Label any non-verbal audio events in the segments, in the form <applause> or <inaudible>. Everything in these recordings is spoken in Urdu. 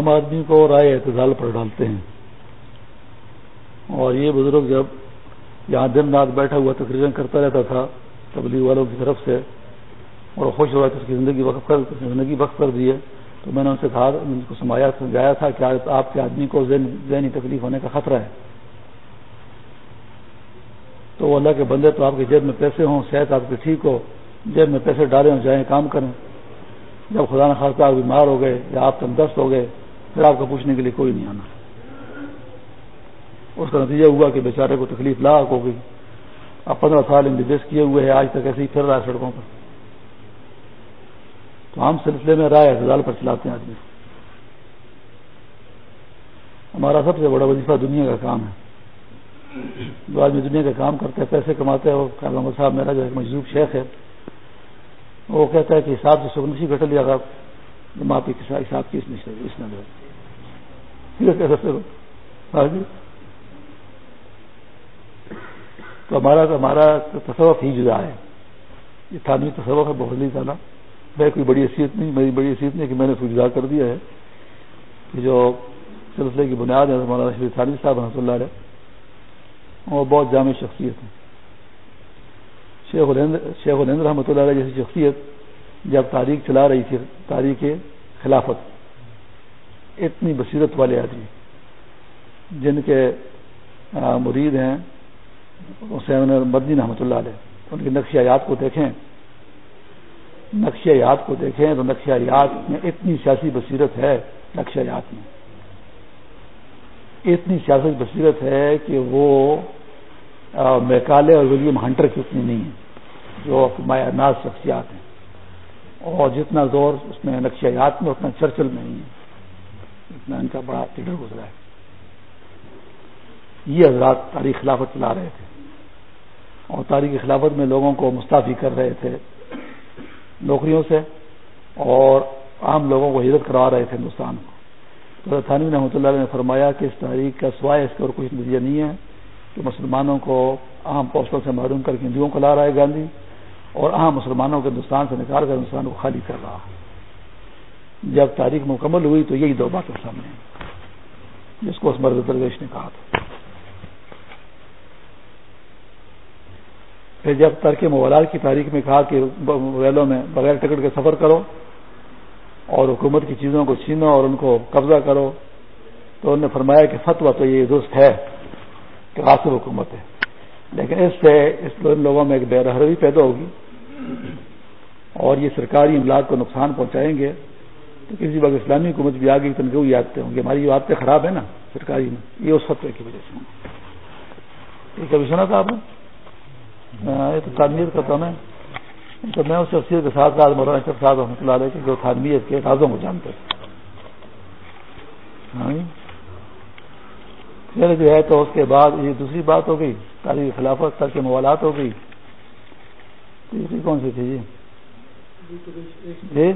عام آدمی کو رائے اعتدال پر ڈالتے ہیں۔ اور یہ بزرگ جب یہاں دن رات بیٹھا ہوا تقریباً کرتا رہتا تھا تبلیغ والوں کی طرف سے اور خوش ہوا کہ اس کی زندگی وقف کر زندگی وقف کر دی ہے، تو میں نے ان سے کہا، ان کو سمایا، سمجھایا تھا کہ آپ کے آدمی کو ذہنی تکلیف ہونے کا خطرہ ہے۔ تو وہ اللہ کے بندے تو آپ کی جیب میں پیسے ہوں، صحت آپ کی ٹھیک ہو، جیب میں پیسے ڈالیں اور جائیں، کام کریں۔ جب خدا نخواستہ آپ بیمار ہو گئے یا آپ تندرست ہو گئے پھر آپ کو پوچھنے کے لیے کوئی نہیں آنا۔ اس کا نتیجہ ہوا کہ بیچارے کو تکلیف لاحق ہو گئی۔ اب پندرہ سال انڈیس کیے ہوئے ہیں، آج تک ایسے ہی پھر رہا ہے سڑکوں پر۔ تو ہم سلسلے میں رائے اعتدال پر چلاتے ہیں آدمی ہمارا سب سے بڑا وظیفہ دنیا کا کام ہے۔ جو آدمی دنیا کا کام کرتے ہیں پیسے کماتے ہیں وہ صاحب میرا جو ایک مجذوب شیخ ہے، وہ کہتا ہے کہ حساب سے سبنسی گھٹ لیا گا معافی حساب کی اس میں ہاں جی۔ تو ہمارا ہمارا تصوف ہی جدا ہے۔ یہ تھانوی تصوف ہے، بہت نہیں زیادہ میں کوئی بڑی حیثیت نہیں، میری بڑی حیثیت نہیں کہ میں نے اس کو جدا کر دیا ہے۔ کہ جو سلسلے کی بنیاد ہے ہمارا شریف تھانوی صاحب رحمۃ اللہ علیہ، وہ بہت جامع شخصیت ہے شیخ شیخ الہند رحمۃ اللہ علیہ جیسی شخصیت، جب تاریخ چلا رہی تھی، تاریخ خلافت اتنی بصیرت والے آدمی جن کے مرید ہیں، حسین مدنی رحمۃ اللہ علیہ۔ ان کی نقشیات کو دیکھیں۔ نقشیات کو دیکھیں تو نقشیات میں اتنی سیاسی بصیرت ہے نقشیات میں۔ اتنی سیاسی بصیرت ہے کہ وہ میکالے اور ولیم ہنٹر کی اتنی نہیں ہے۔ جو مایا ناز شخصیات ہیں۔ اور جتنا زور اس میں نقشیات میں، اتنا چرچل میں نہیں ہے۔ اتنا ان کا بڑا ٹیڈر گزرا ہے۔ یہ حضرات تاریخ خلافت چلا رہے تھے۔ اور تاریخ خلافت میں لوگوں کو مستعفی کر رہے تھے نوکریوں سے اور عام لوگوں کو ہجرت کروا رہے تھے ہندوستان کو۔ تو تھانوی رحمۃ اللہ نے فرمایا کہ اس تاریخ کا سوائے اس کا اور کچھ نتیجہ نہیں ہے کہ مسلمانوں کو عام پوسٹوں سے معروم کر کے ہندوؤں کو لا رہا ہے گاندھی اور عام مسلمانوں کو ہندوستان سے نکال کر ہندوستان کو خالی کر رہا ہے۔ جب تاریخ مکمل ہوئی تو یہی دو باتیں سامنے جس کو اس مرد درویش نے کہا تھا۔ پھر جب ترک موالات کی تاریخ میں کہا کہ ریلوں میں بغیر ٹکٹ کے سفر کرو اور حکومت کی چیزوں کو چھینو اور ان کو قبضہ کرو تو انہوں نے فرمایا کہ فتوا تو یہ درست ہے کہ آصر حکومت ہے۔ لیکن اس سے اس لوگوں میں ایک بے رحروی پیدا ہوگی اور یہ سرکاری املاک کو نقصان پہنچائیں گے۔ تو کسی وقت اسلامی حکومت بھی آگے تنقید یادتے ہوں گے، ہماری یہ عادتیں خراب ہیں نا سرکاری میں، یہ اس فتوے کی وجہ سے یہ کبھی سنا تھا آپ نے؟ یہ تو تعمیر کا میں تو میں اس شخصیت کے ساتھ ساتھ مولانا شف صاحب رحمۃ اللہ علیہ جو تعمیت کے رازوں کو جانتے ہاں جی۔ پھر جو ہے تو اس کے بعد یہ دوسری بات ہو گئی، تاریخ خلافت تک کے موالات ہو گئی۔ تیسری کون سی تھی جی؟ جی؟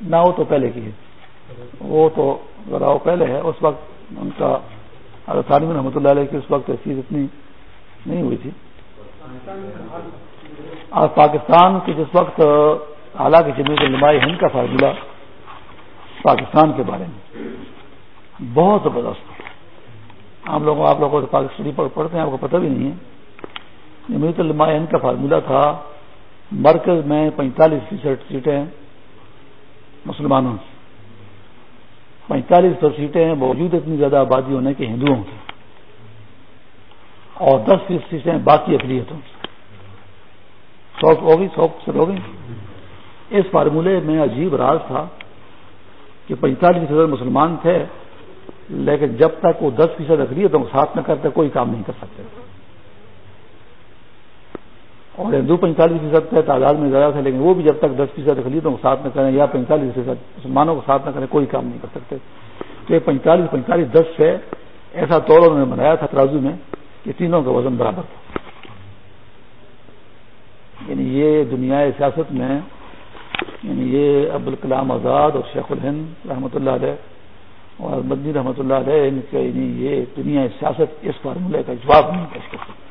نہ وہ تو پہلے کی ہے۔ وہ تو ذرا وہ پہلے ہے۔ اس وقت ان کا تعلیم رحمۃ اللہ علیہ کی اس وقت چیز اتنی نہیں ہوئی تھی۔ اور پاکستان کے جس وقت، حالانکہ جمعیت علماء ہند کا فارمولہ پاکستان کے بارے میں بہت زبردست عام لوگوں، آپ لوگوں پاکستانی پڑھتے ہیں، آپ کو پتہ بھی نہیں ہے۔ جمعیت علماء ہند کا فارمولہ تھا۔ مرکز میں پینتالیس فیصد سیٹیں مسلمانوں کی۔ پینتالیس فیصد سیٹیں موجود اتنی زیادہ آبادی ہونے کے ہندوؤں کی۔ اور دس فیصد سیٹیں باقی اقلیتوں سو ہوگی سو فیصد ہو گئی۔ اس فارمولے میں عجیب راز تھا کہ پینتالیس فیصد مسلمان تھے، لیکن جب تک وہ دس فیصد اقلیتوں کو ساتھ نہ کرتے، کوئی کام نہیں کر سکتے۔ اور ہندو پینتالیس فیصد تھے، تعداد میں زیادہ تھے، لیکن وہ بھی جب تک دس فیصد اقلیتوں کو ساتھ نہ کریں یا پینتالیس فیصد مسلمانوں کو ساتھ نہ کریں، کوئی کام نہیں کر سکتے۔ تو یہ پینتالیس پینتالیس، دس سے ایسا طور انہوں نے بنایا تھا ترازو میں کہ تینوں کا وزن برابر تھا۔ یعنی یہ دنیا سیاست میں یعنی یہ ابوالکلام آزاد اور شیخ الہند رحمۃ اللہ علیہ اور مدنی رحمۃ اللہ علیہ، ان کے یعنی یہ دنیا سیاست اس فارمولے کا جواب نہیں پیش کر سکتے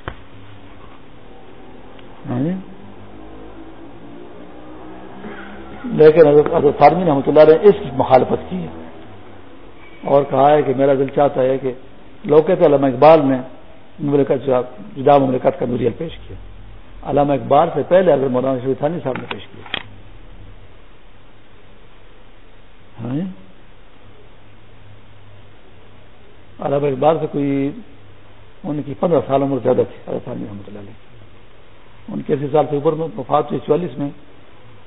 ہاں جی۔ لیکن حضرت فارمی رحمۃ اللہ علیہ اس مخالفت کی ہے۔ اور کہا ہے کہ میرا دل چاہتا ہے کہ لوگ کہتے علامہ اقبال نے مملکت جدا مملکت کا نوریل پیش کیا۔ علامہ اقبال سے پہلے اگر مولانا شریف تھانی صاحب نے پیش کیا۔ ہاں جی۔ علامہ اقبال سے کوئی ان کی پندرہ سال عمر زیادہ تھی، حضرت فارمی رحمۃ اللہ علیہ۔ ان کے اسی سال سے اوپر میں وفات ہوئی، چوالیس میں،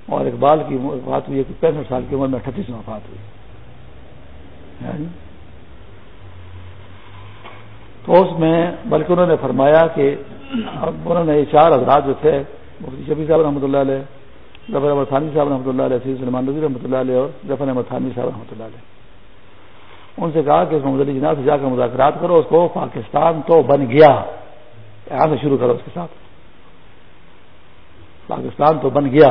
اور اقبال کی وفات ہوئی پینسٹھ سال کی عمر میں اٹھتیس میں وفات ہوئی۔ ہاں جی؟ تو اس میں بلکہ انہوں نے فرمایا کہ انہوں نے یہ چار حضرات جو تھے، مفتی شبی صاحب رحمۃ اللہ علیہ، ظفر احمد تھانوی صاحب رحمۃ اللہ علیہ، سید سلمان نظیر رحمۃ اللہ علیہ اور ظفر احمد تھانوی صاحب رحمۃ اللہ علیہ۔ ان سے کہا کہ اس محمد علی جناب سے جا کر مذاکرات کرو، اس کو پاکستان تو بن گیا۔ یہاں سے شروع کرو اس کے ساتھ۔ پاکستان تو بن گیا۔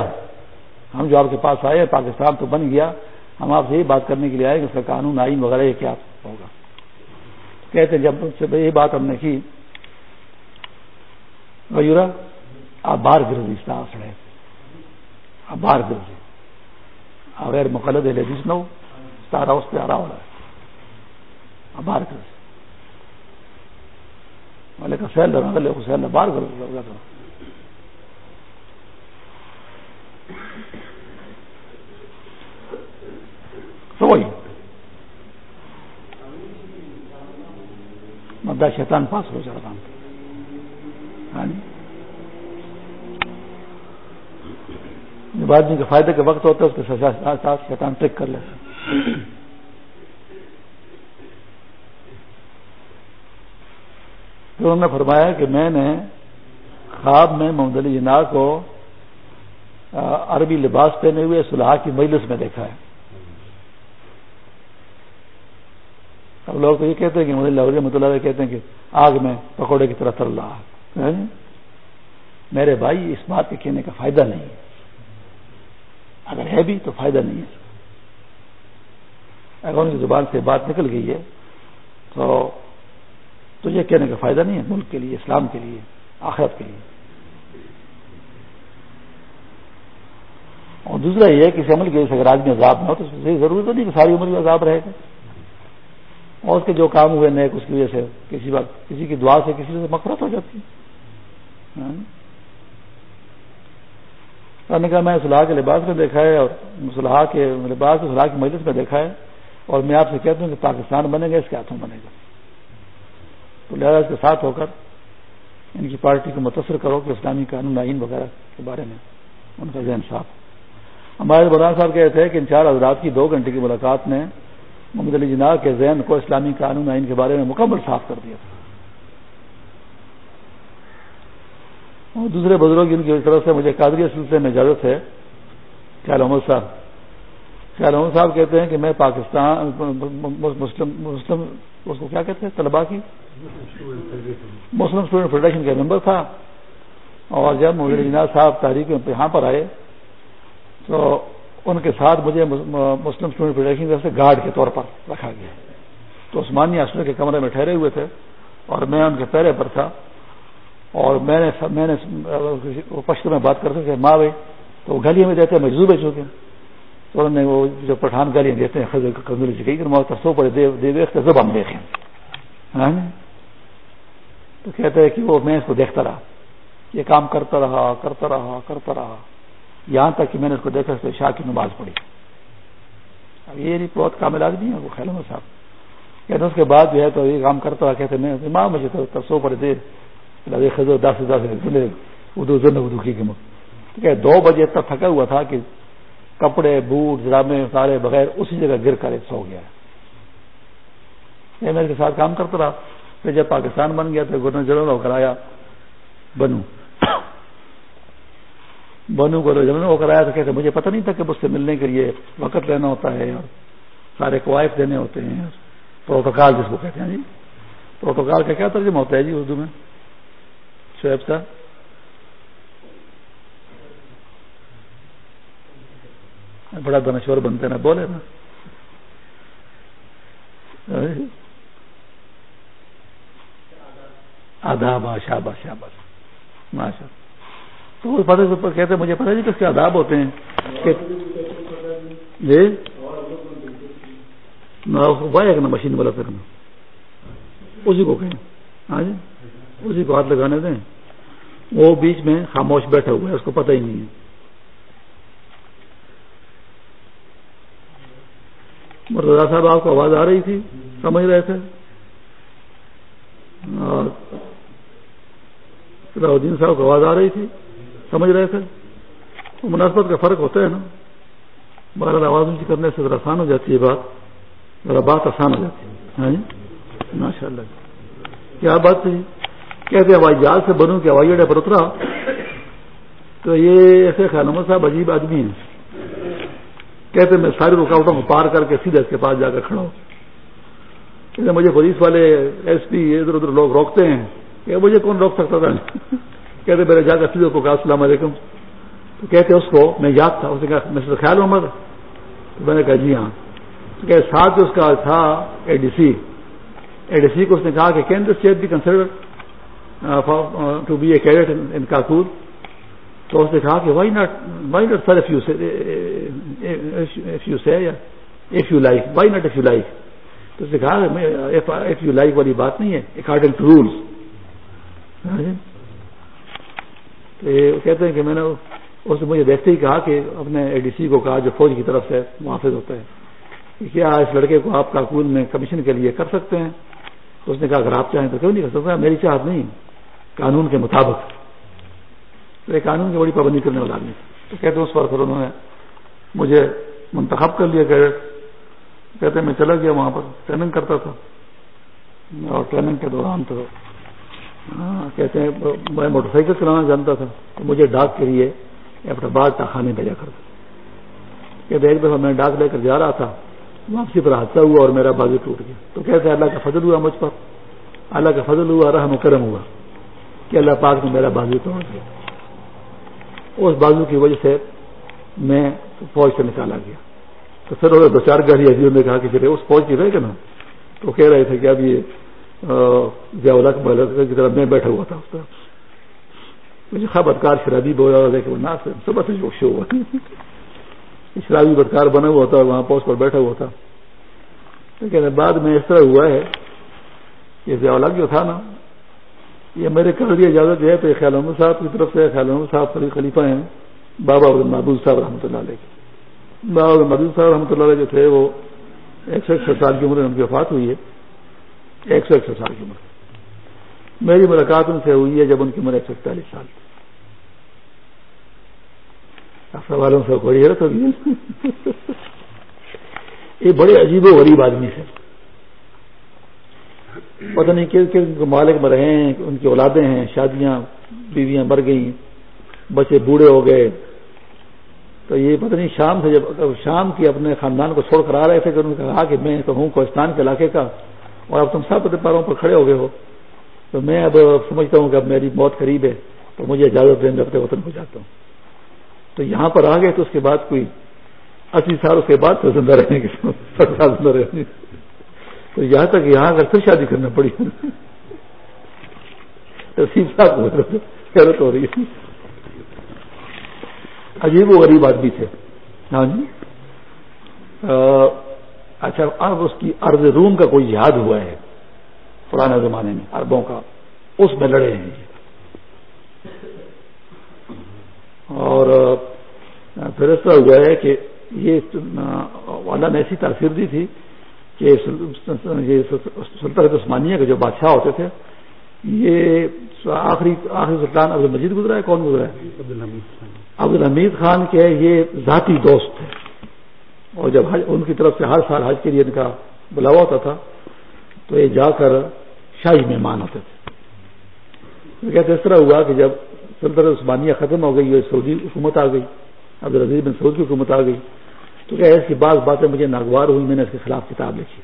ہم جو آپ کے پاس آئے، پاکستان تو بن گیا۔ ہم آپ سے یہی بات کرنے کے لیے آئے کہ اس کا قانون آئین وغیرہ یہ کیا ہوگا۔ کہتے ہیں جب سے یہی بات ہم نے کی غیورا آپ باہر گر دی سڑے آپ باہر گر دی اغیر مقلد ہے لیڈیز نو سارا اس پہ آ رہا ہو رہا ہے۔ آپ باہر گر والے کا سیل رہا سیل باہر کر تو وہی مدہ شیطان پاس ہو جا رہا ہاں جی۔ جب آدمی کے فائدے کے وقت ہوتا ہے اس کے ساتھ شیطان ٹیک کر لیتا پھر انہوں نے فرمایا کہ میں نے خواب میں محمد علی جناح کو عربی لباس پہنے ہوئے صلاح کی مجلس میں دیکھا ہے۔ اب لوگ تو یہ کہتے ہیں کہ مدلہ مطلع کہتے ہیں کہ آگ میں پکوڑے کی طرح تر رہا ہاں؟ میرے بھائی، اس بات کے کہنے کا فائدہ نہیں ہے۔ اگر ہے بھی تو فائدہ نہیں ہے۔ اگر ان کی زبان سے بات نکل گئی ہے، تو تو یہ کہنے کا فائدہ نہیں ہے، ملک کے لیے، اسلام کے لیے، آخرت کے لیے۔ اور دوسرا یہ ہے کہ عمل کے اگر آدمی عذاب نہ ہو تو ضروری تو نہیں کہ ساری عمر میں عذاب رہے گا۔ اور اس کے جو کام ہوئے نیک، اس کی وجہ سے کسی بات کسی کی دعا سے کسی سے مفرت ہو جاتی ہے۔ ہاں۔ نے کہا، میں صلاح کے لباس میں دیکھا ہے اور صلاح کے لباس صلاح کی مجلس میں دیکھا ہے اور میں آپ سے کہتا ہوں کہ پاکستان بنے گا، اس کے ہاتھوں بنے گا۔ تو لہٰذا اس کے ساتھ ہو کر ان کی پارٹی کو متاثر کرو کہ اسلامی قانون آئین وغیرہ کے بارے میں ان کا ذہن صاف ہمارے بلان صاحب کہتے ہیں کہ ان چار حضرات کی دو گھنٹے کی ملاقات نے محمد علی جناح کے ذہن کو اسلامی قانون آئین کے بارے میں مکمل صاف کر دیا تھا۔ اور دوسرے بزرگ ان کی طرف سے مجھے قادری سلسلے میں اجازت ہے، خیال احمد صاحب۔ خیال احمد صاحب کہتے ہیں کہ میں پاکستان، مسلم مسلم، اس کو کیا کہتے ہیں طلبا کی؟ مسلم اسٹوڈنٹ فیڈریشن کا ممبر تھا۔ اور جب محمد علی جناح صاحب تاریخ میں یہاں پر آئے تو ان کے ساتھ مجھے مسلم اسٹوڈنٹ فیڈریشن سے گارڈ کے طور پر رکھا گیا۔ تو عثمانی اسٹر کے کمرے میں ٹھہرے ہوئے تھے اور میں ان کے پہرے پر تھا اور میں نے میں نے پشت میں بات کرتے تھے ماں بھائی تو وہ گلیوں میں دیتے ہیں مجزو بیچو گے تو انہوں نے وہ جو پٹھان گلیاں دیتے ہیں خزر کمزوری سے گئی سو پڑے دیکھتے زب ہم دیکھیں۔ ہاں جی؟ تو کہتے ہیں کہ وہ میں اس کو دیکھتا رہا، یہ کام کرتا رہا کرتا رہا کرتا رہا۔ یہاں تک کہ میں نے اس کو دیکھا اس شاہ کی نماز پڑھی۔ اب یہ نہیں، بہت کامل آدمی ہے وہ خیال میں صاحب۔ کہتے اس کے بعد جو ہے تو یہ کام کرتا رہا کہتے میں ماں مجھے تو سو پڑے دے خزر دس دس اردو زن اردو کی قیمت۔ کہ دو بجے تک تھکا ہوا تھا کہ کپڑے، بوٹ، جرامے سارے بغیر اسی جگہ گر کر سو گیا۔ یہ میرے ساتھ کام کرتا رہا۔ پھر جب پاکستان بن گیا تو گورنر جنرل ہو کر آیا بنو۔ بنو کو جب وہ کرایا تھا کہتے مجھے پتہ نہیں تھا کہ مجھ سے ملنے کے لیے وقت لینا ہوتا ہے اور سارے کوائف دینے ہوتے ہیں پروٹوکال جس کو کہتے ہیں جی۔ پروٹوکال کا کیا ترجمہ ہوتا ہے جی اردو میں؟ شعیب صاحب۔ بڑا دنشور بنتے نا، بولے نا۔ آدھا بادشاہ بادشاہ بادشاہ ماشاء تو وہ پتہ کہتے مجھے پتہ نہیں کس کے آداب ہوتے ہیں۔ جی؟ ایک نا مشین والا کرنا اسی کو کہیں۔ ہاں جی؟ اسی کو ہاتھ لگانے دیں۔ وہ بیچ میں خاموش بیٹھا ہوا ہے، اس کو پتہ ہی نہیں ہے۔ مرزا صاحب، آپ کو آواز آ رہی تھی؟ سمجھ رہے تھے؟ اور الدین صاحب کو آواز آ رہی تھی؟ سمجھ رہے تھے؟ وہ مناسبت کا فرق ہوتا ہے نا۔ بہرحال آواز اونچی کرنے سے ذرا آسان ہو جاتی ہے بات۔ ذرا بات آسان ہو جاتی ہے۔ ہاں جی؟ ماشاء اللہ کیا بات تھی؟ کہتے ہوائی جہاز سے بنوں کہ ہوائی اڈے پر اترا؟ تو یہ ایسے خیال صاحب عجیب آدمی ہیں۔ کہتے میں ساری رکاوٹوں کو پار کر کے سیدھے اس کے پاس جا کر کھڑا ہوں۔ مجھے پولیس والے ایس پی ادھر ادھر لوگ روکتے ہیں۔ کہ مجھے کون روک سکتا تھا؟ کہتے میرے جا کر سیدھے کو کہا، السلام علیکم. تو کہتے اس کو، میں یاد تھا. اس نے کہا، میں خیال ہوں تو میں نے کہا جی ہاں. تو کہ ساتھ اس کا تھا اے ڈی سی. اے ڈی سی کو اس نے کہا کہ can this chair be consider to be a cadet in کاکور تو اس نے کہا کہ why not why not sir you you say if you like why not if you like تو اس نے کہا اف یو لائک والی بات نہیں ہے اکارڈنگ ٹو رولس کہتے ہیں کہ میں نے اس نے مجھے دیکھتے ہی کہا کہ اپنے اے ڈی سی کو کہا جو فوج کی طرف سے محافظ ہوتا ہے کہ کیا اس لڑکے کو آپ کاکول میں کمیشن کے لیے کر سکتے ہیں؟ اس نے کہا اگر آپ چاہیں تو کیوں نہیں کر سکتا؟ میری چاہت نہیں، قانون کے مطابق۔ تو ایک قانون کی بڑی پابندی کرنے والا آدمی تو کہتے ہیں اس پر پھر انہوں نے مجھے منتخب کر لیا، کہتے ہیں میں چلا گیا وہاں پر۔ ٹریننگ کرتا تھا اور ٹریننگ کے دوران تو ہاں، کہتے ہیں، میں موٹر سائیکل چلانا جانتا تھا، تو مجھے ڈاک کے لیے اپنا بال ٹاخانے بھیجا کرتا کہتے ایک دفعہ میں ڈاک لے کر جا رہا تھا، واپسی پر حادثہ ہوا اور میرا بازو ٹوٹ گیا۔ تو کہتے ہیں، اللہ کا فضل ہوا مجھ پر۔ اللہ کا فضل ہوا، رحم و کرم ہوا کہ اللہ پاک نے میرا بازو توڑ دیا۔ اس بازو کی وجہ سے میں فوج سے نکالا گیا۔ تو پھر دو چار گاڑی عزیزوں نے کہا کہ پھر اس فوج کی رہے گا نا؟ تو کہہ رہے تھے کہ اب یہ کی طرف میں بیٹھا ہوا تھا اس طرح مجھے خواب بدکار شرابی بولا لیکن سب سے جو شو ہوا۔ <laughs> شرابی بدکار بنا ہوا تھا وہاں پوسٹ پر بیٹھا ہوا تھا۔ لیکن بعد میں اس طرح ہوا ہے کہ ضیاء جو تھا نا، یہ میرے کر دی اجازت ہے۔ تو خیال محمد صاحب کی طرف سے، خیال محمد صاحب فری خلیفہ ہیں۔ بابا محبوب صاحب رحمۃ اللہ علیہ۔ کے بابا محبوب صاحب رحمۃ اللہ علیہ جو تھے، وہ ایک سو سال کی عمر میں ان کی وفات ہوئی ہے۔ ایک سو اکسٹھ سال کی عمر۔ میری ملاقات ان سے ہوئی ہے جب ان کی عمر ایک سو اکتالیس سال تھی۔ سوالوں سے بڑی حیرت ہوگی۔ <laughs> یہ بڑے عجیب و غریب آدمی سے پتہ نہیں کس کس مالک میں رہے ہیں، ان کی اولادیں ہیں، شادیاں، بیویاں مر گئیں، بچے بوڑھے ہو گئے۔ تو یہ پتہ نہیں شام سے جب شام کی اپنے خاندان کو چھوڑ کر آ رہے تھے کہ انہوں نے کہا کہ میں تو ہوں کوستان کے علاقے کا۔ اور اب تم سب پیروں پر کھڑے ہو گئے ہو۔ تو میں اب سمجھتا ہوں کہ اب میری موت قریب ہے، تو مجھے اجازت دیں اپنے وطن کو جاتا ہوں۔ تو یہاں پر آ گئے تو اس کے بعد کوئی اسی سال اس کے بعد تو زندہ رہنے <laughs> زندہ رہنے تو یہاں تک یہاں اگر پھر شادی کرنا پڑی۔ <laughs> حیرت ہو رہی ہے۔ عجیب و غریب آدمی تھے۔ ہاں جی؟ اچھا اب اس کی ارض روم کا کوئی یاد ہوا ہے؟ پرانے زمانے میں اربوں کا اس میں لڑے ہیں۔ اور پھر اس طرح ہوا ہے کہ یہ اللہ نے ایسی تاثیر دی تھی کہ سلطنت عثمانیہ کے جو بادشاہ ہوتے تھے یہ آخری آخری سلطان عبد المجید گزرا ہے؟ کون گزرا ہے؟ عبد الحمید خان کے یہ ذاتی دوست تھے۔ اور جب حج ان کی طرف سے ہر سال حج کے لیے ان کا بلاوا ہوتا تھا، تو یہ جا کر شاہی مہمان ہوتے تھے۔ کہتے اس طرح ہوا کہ جب سلطنت عثمانیہ ختم ہو گئی سعودی حکومت آ گئی عبد العزیز بن سعود کی حکومت آ گئی، تو کیا ایسی بعض باتیں مجھے ناگوار ہوئی، میں نے اس کے خلاف کتاب لکھی۔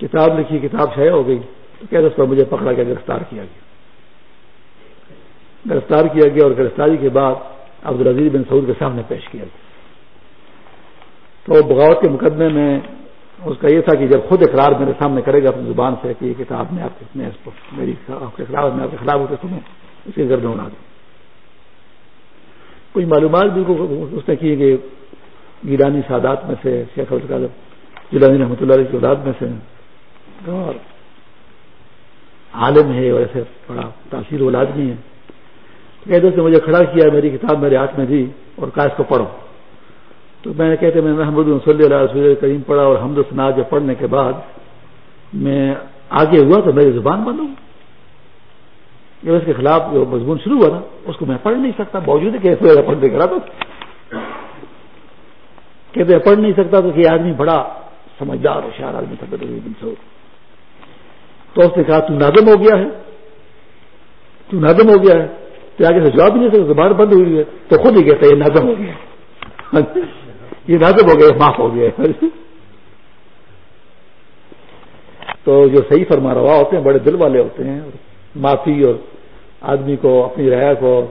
کتاب لکھی، کتاب شائع ہو گئی، تو کیا اس پر مجھے پکڑا گیا، گرفتار کیا گیا۔ گرفتار کیا گیا اور گرفتاری کے بعد عبدالعزیز بن سعود کے سامنے پیش کیا تو بغاوت کے مقدمے میں اس کا یہ تھا کہ جب خود اقرار میرے سامنے کرے گا، اپنی زبان سے کہ یہ کتاب میں آپ میں میری آپ کے خلاف، میں آپ کے خلاف ہوتے تو میں اس کے گردوں اڑا دوں۔ کچھ معلومات بھی اس نے کی کہ گیلانی سادات میں سے، شیخ جیلانی رحمۃ اللہ علیہ کی اولاد میں سے اور عالم ہے اور ایسے بڑا تاثیر اولاد بھی ہے کہتے سے مجھے کھڑا کیا میری کتاب میرے ہاتھ میں دی اور کہا اس کو پڑھو تو میں نے کہتے میں محمد صلی اللہ رسول کریم پڑھا اور حمد سنا جب پڑھنے کے بعد میں آگے ہوا تو میری زبان بند ہوں جب اس کے خلاف جو مضمون شروع ہوا تھا اس کو میں پڑھ نہیں سکتا۔ باوجود کہ پڑھنے کرا تو کہتے پڑھ نہیں سکتا تو کہ آدمی بڑا سمجھدار ہوشیار آدمی تھا تو اس نے کہا، تو نادم ہو گیا ہے۔ تو نادم ہو گیا ہے۔ تو آگے سے جواب بھی نہیں سکتا زبان بند ہوئی ہے۔ تو خود ہی کہتا ہے، یہ نادم ہو گیا۔ یہ نازم ہو گیا معاف ہو گیا۔ تو جو صحیح فرما روا ہوتے ہیں بڑے دل والے ہوتے ہیں۔ معافی اور آدمی کو، اپنی ریا کو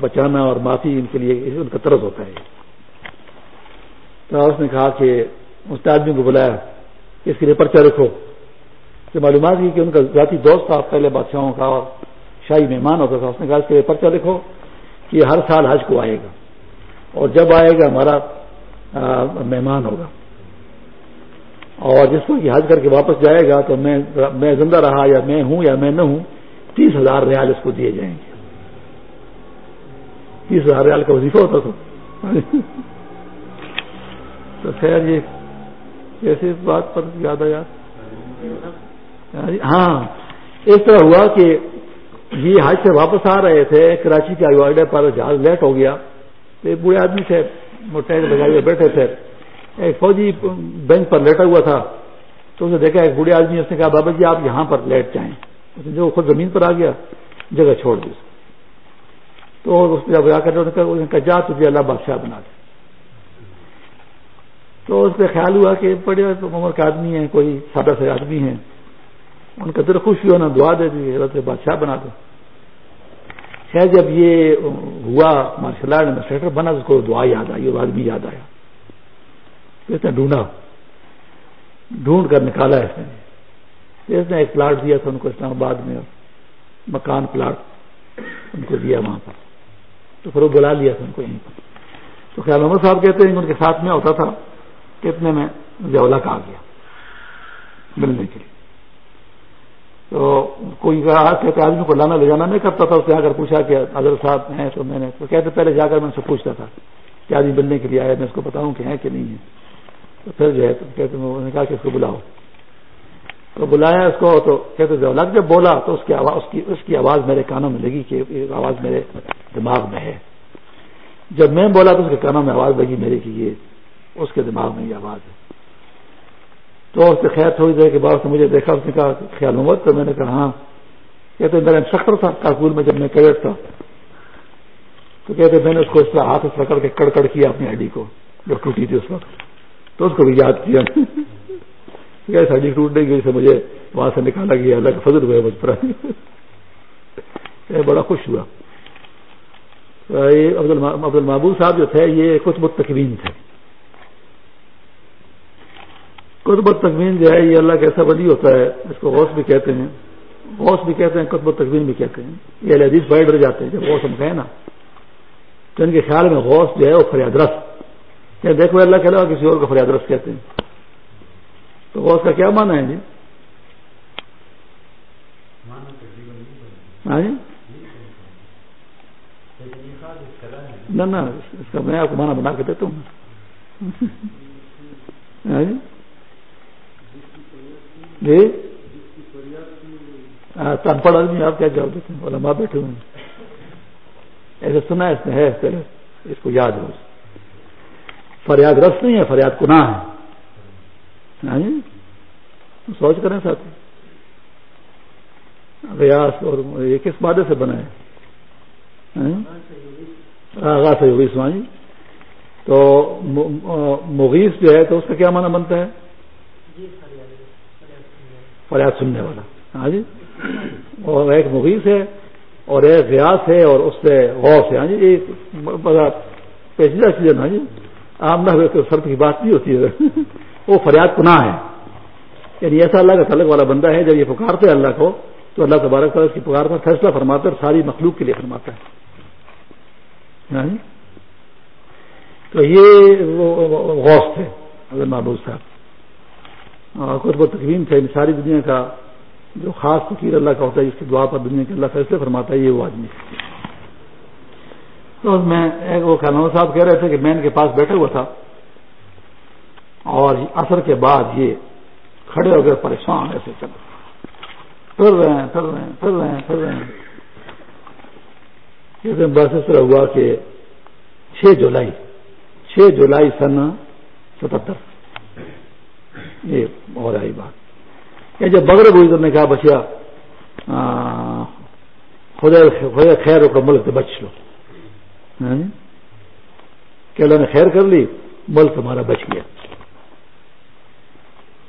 بچانا اور معافی ان کے لیے ان کا طرز ہوتا ہے۔ تو اس نے کہا کہ اس نے آدمی کو بلایا اس کے لیے پرچہ رکھو۔ کہ معلومات کی کہ ان کا ذاتی دوست تھا، پہلے بادشاہوں کا اور شاہی مہمان ہوتا تھا اس نے کہا اس کے لیے پرچہ لکھو کہ ہر سال حج کو آئے گا اور جب آئے گا ہمارا مہمان ہوگا اور جس کو حج کر کے واپس جائے گا تو میں زندہ رہا یا میں ہوں یا میں نہ ہوں، تیس ہزار ریال اس کو دیے جائیں گے۔ تیس ہزار ریال کا وظیفہ ہوتا تھا <laughs> تو خیر یہ، ایسی بات پر یاد۔ آیا ہاں اس طرح ہوا کہ یہ حج سے واپس آ رہے تھے، کراچی کے آئی اڈے پر جہاز لیٹ ہو گیا۔ تو ایک بوڑھے آدمی تھے ٹینک لگائے ہوئے بیٹھے تھے۔ ایک فوجی بینک پر لیٹا ہوا تھا۔ تو اسے دیکھا ایک بوڑھے آدمی، اس نے کہا، بابا جی آپ یہاں پر لیٹ جائیں۔ جو خود زمین پر آ گیا، جگہ چھوڑ دی تو اس جب آ کر جا، تجھے اللہ بادشاہ بنا دے۔ تو اس پہ خیال ہوا کہ بڑے عمر کے آدمی ہیں، کوئی سادہ سے آدمی ہیں۔ ان کا دل خوش ہوا نا دعا دے دی حضرت بادشاہ بنا دو خیر، جب یہ ہوا، مارشل آرٹ میں بنا تو اس کو دعا یاد آئی اور آدمی یاد آیا۔ اس نے ڈھونڈا۔ ڈھونڈ کر نکالا اس نے۔ اس نے ایک پلاٹ دیا تھا ان کو اسلام آباد میں، مکان پلاٹ ان کو دیا وہاں پر۔ تو پھر وہ بلا لیا تھا ان کو یہیں پر۔ تو خیال محمد صاحب کہتے ہیں ان کے ساتھ میں ہوتا تھا کتنے میں زیولہ کا آ گیا ملنے کے لیے۔ تو کوئی کہتے آدمی کو لانا لے جانا نہیں کرتا تھا، اس نے آ کر پوچھا کہ اظہر صاحب ہیں تو میں نے، تو کہتے پہلے جا کر میں ان سے پوچھتا تھا کہ آدمی ملنے کے لیے آیا میں اس کو بتاؤں کہ ہیں کہ نہیں ہے تو پھر جو ہے کہتے نے کہا کہ اس کو بلاؤ۔ تو بلایا اس کو تو کہتے جب بولا تو اس کی آواز، اس کی اس کی آواز میرے کانوں میں لگی کہ آواز میرے دماغ میں ہے۔ جب میں بولا تو اس کے کانوں میں آواز لگی میرے کی یہ، اس کے دماغ میں یہ آواز ہے۔ تو اس سے خیر تھوڑی دیر کے بعد سے مجھے دیکھا، اس نے کہا خیال محمد تو میں نے کہا ہاں۔ کہتے میرا انسٹرکٹر تھا کارکول میں جب میں کیڈٹ تھا۔ تو کہتے میں نے اس کو اس طرح ہاتھ پکڑ کے کڑ کڑ کیا اپنی ہڈی کو، جو ٹوٹی تھی اس وقت۔ تو اس کو بھی یاد کیا۔ ہڈی ٹوٹ نہیں گئی سے مجھے وہاں سے نکالا گیا الگ فضل ہوئے مجھ پر۔ بڑا خوش ہوا۔ یہ عبد المحبوب صاحب جو تھے، یہ کچھ متقبین تھے۔ قطب تکمین جو ہے، یہ اللہ کا ایسا ولی ہوتا ہے اس کو غوث بھی کہتے ہیں۔ غوث بھی کہتے ہیں، قطب تکمین بھی کہتے ہیں۔ یہ حدیث بیٹھ رہ جاتے ہیں جب غوث ہم کہیں نا۔ تو ان کے خیال میں غوث جو ہے، وہ فریاد رس۔ کیا دیکھو، اللہ کے علاوہ کسی اور کو فریاد رس کہتے ہیں۔ تو غوث کا کیا مانا ہے جی؟ ہاں جی؟ نہ اس کا میں آپ کو مانا بنا کے دیتا ہوں۔ ہاں جی؟ جی؟ ہاں جی جی پڑھ آدمی، آپ کیا جواب دیتے ہیں؟ علماء بیٹھے ہوئے ایسے سنا اس میں ہے پہلے اس کو یاد ہو۔ فریاد رس نہیں ہے، فریاد گناہ ہے۔ ہاں جی؟ سوچ کریں ساتھ۔ ریاض اور یہ کس مادے سے بنا ہے؟ ہاں جی؟ سے ہوگی تو مغیث جو ہے تو اس کا کیا معنی بنتا ہے؟ فریاد سننے والا۔ ہاں جی؟ اور ایک مغیث ہے اور ایک ریاض ہے اور اس سے غوث ہے۔ ہاں جی؟ ایک بڑا پیچیدہ چیز ہے نا جی؟ آم نہ ہوئے سرد کی بات نہیں ہوتی ہے۔ <laughs> وہ فریاد پناہ ہے۔ یعنی ایسا اللہ کا تعلق والا بندہ ہے، جب یہ پکارتے اللہ کو، تو اللہ تبارک تعالیٰ اس کی پکار پر فیصلہ فرماتا ہے اور ساری مخلوق کے لیے فرماتا ہے۔ ہاں جی؟ تو یہ غوث تھے اگر محبوب صاحب۔ کچھ وہ تقویم تھے ساری دنیا کا جو خاص فقیر اللہ کا ہوتا ہے، جس کی دعا پر دنیا کے اللہ فیصلے فرماتا ہے، یہ وہ آدمی تو میں ایک وہ خانو صاحب کہہ رہے تھے کہ میں ان کے پاس بیٹھا ہوا تھا۔ اور اثر کے بعد یہ کھڑے ہو گئے، پریشان ایسے چل پھر رہے ہیں، پھر رہے ہیں، پھر رہے ہیں، پھر رہے ہیں۔ بس اس طرح ہوا کہ چھ جولائی چھ جولائی سن ستہتر یہ اور آئی بات۔ کہ جب بغر ہوئی تو نے کہا بچیا خدا خدا خیر ہو ملک بچ لو۔ ہاں جی؟ کہ اللہ نے خیر کر لی، ملک ہمارا بچ گیا۔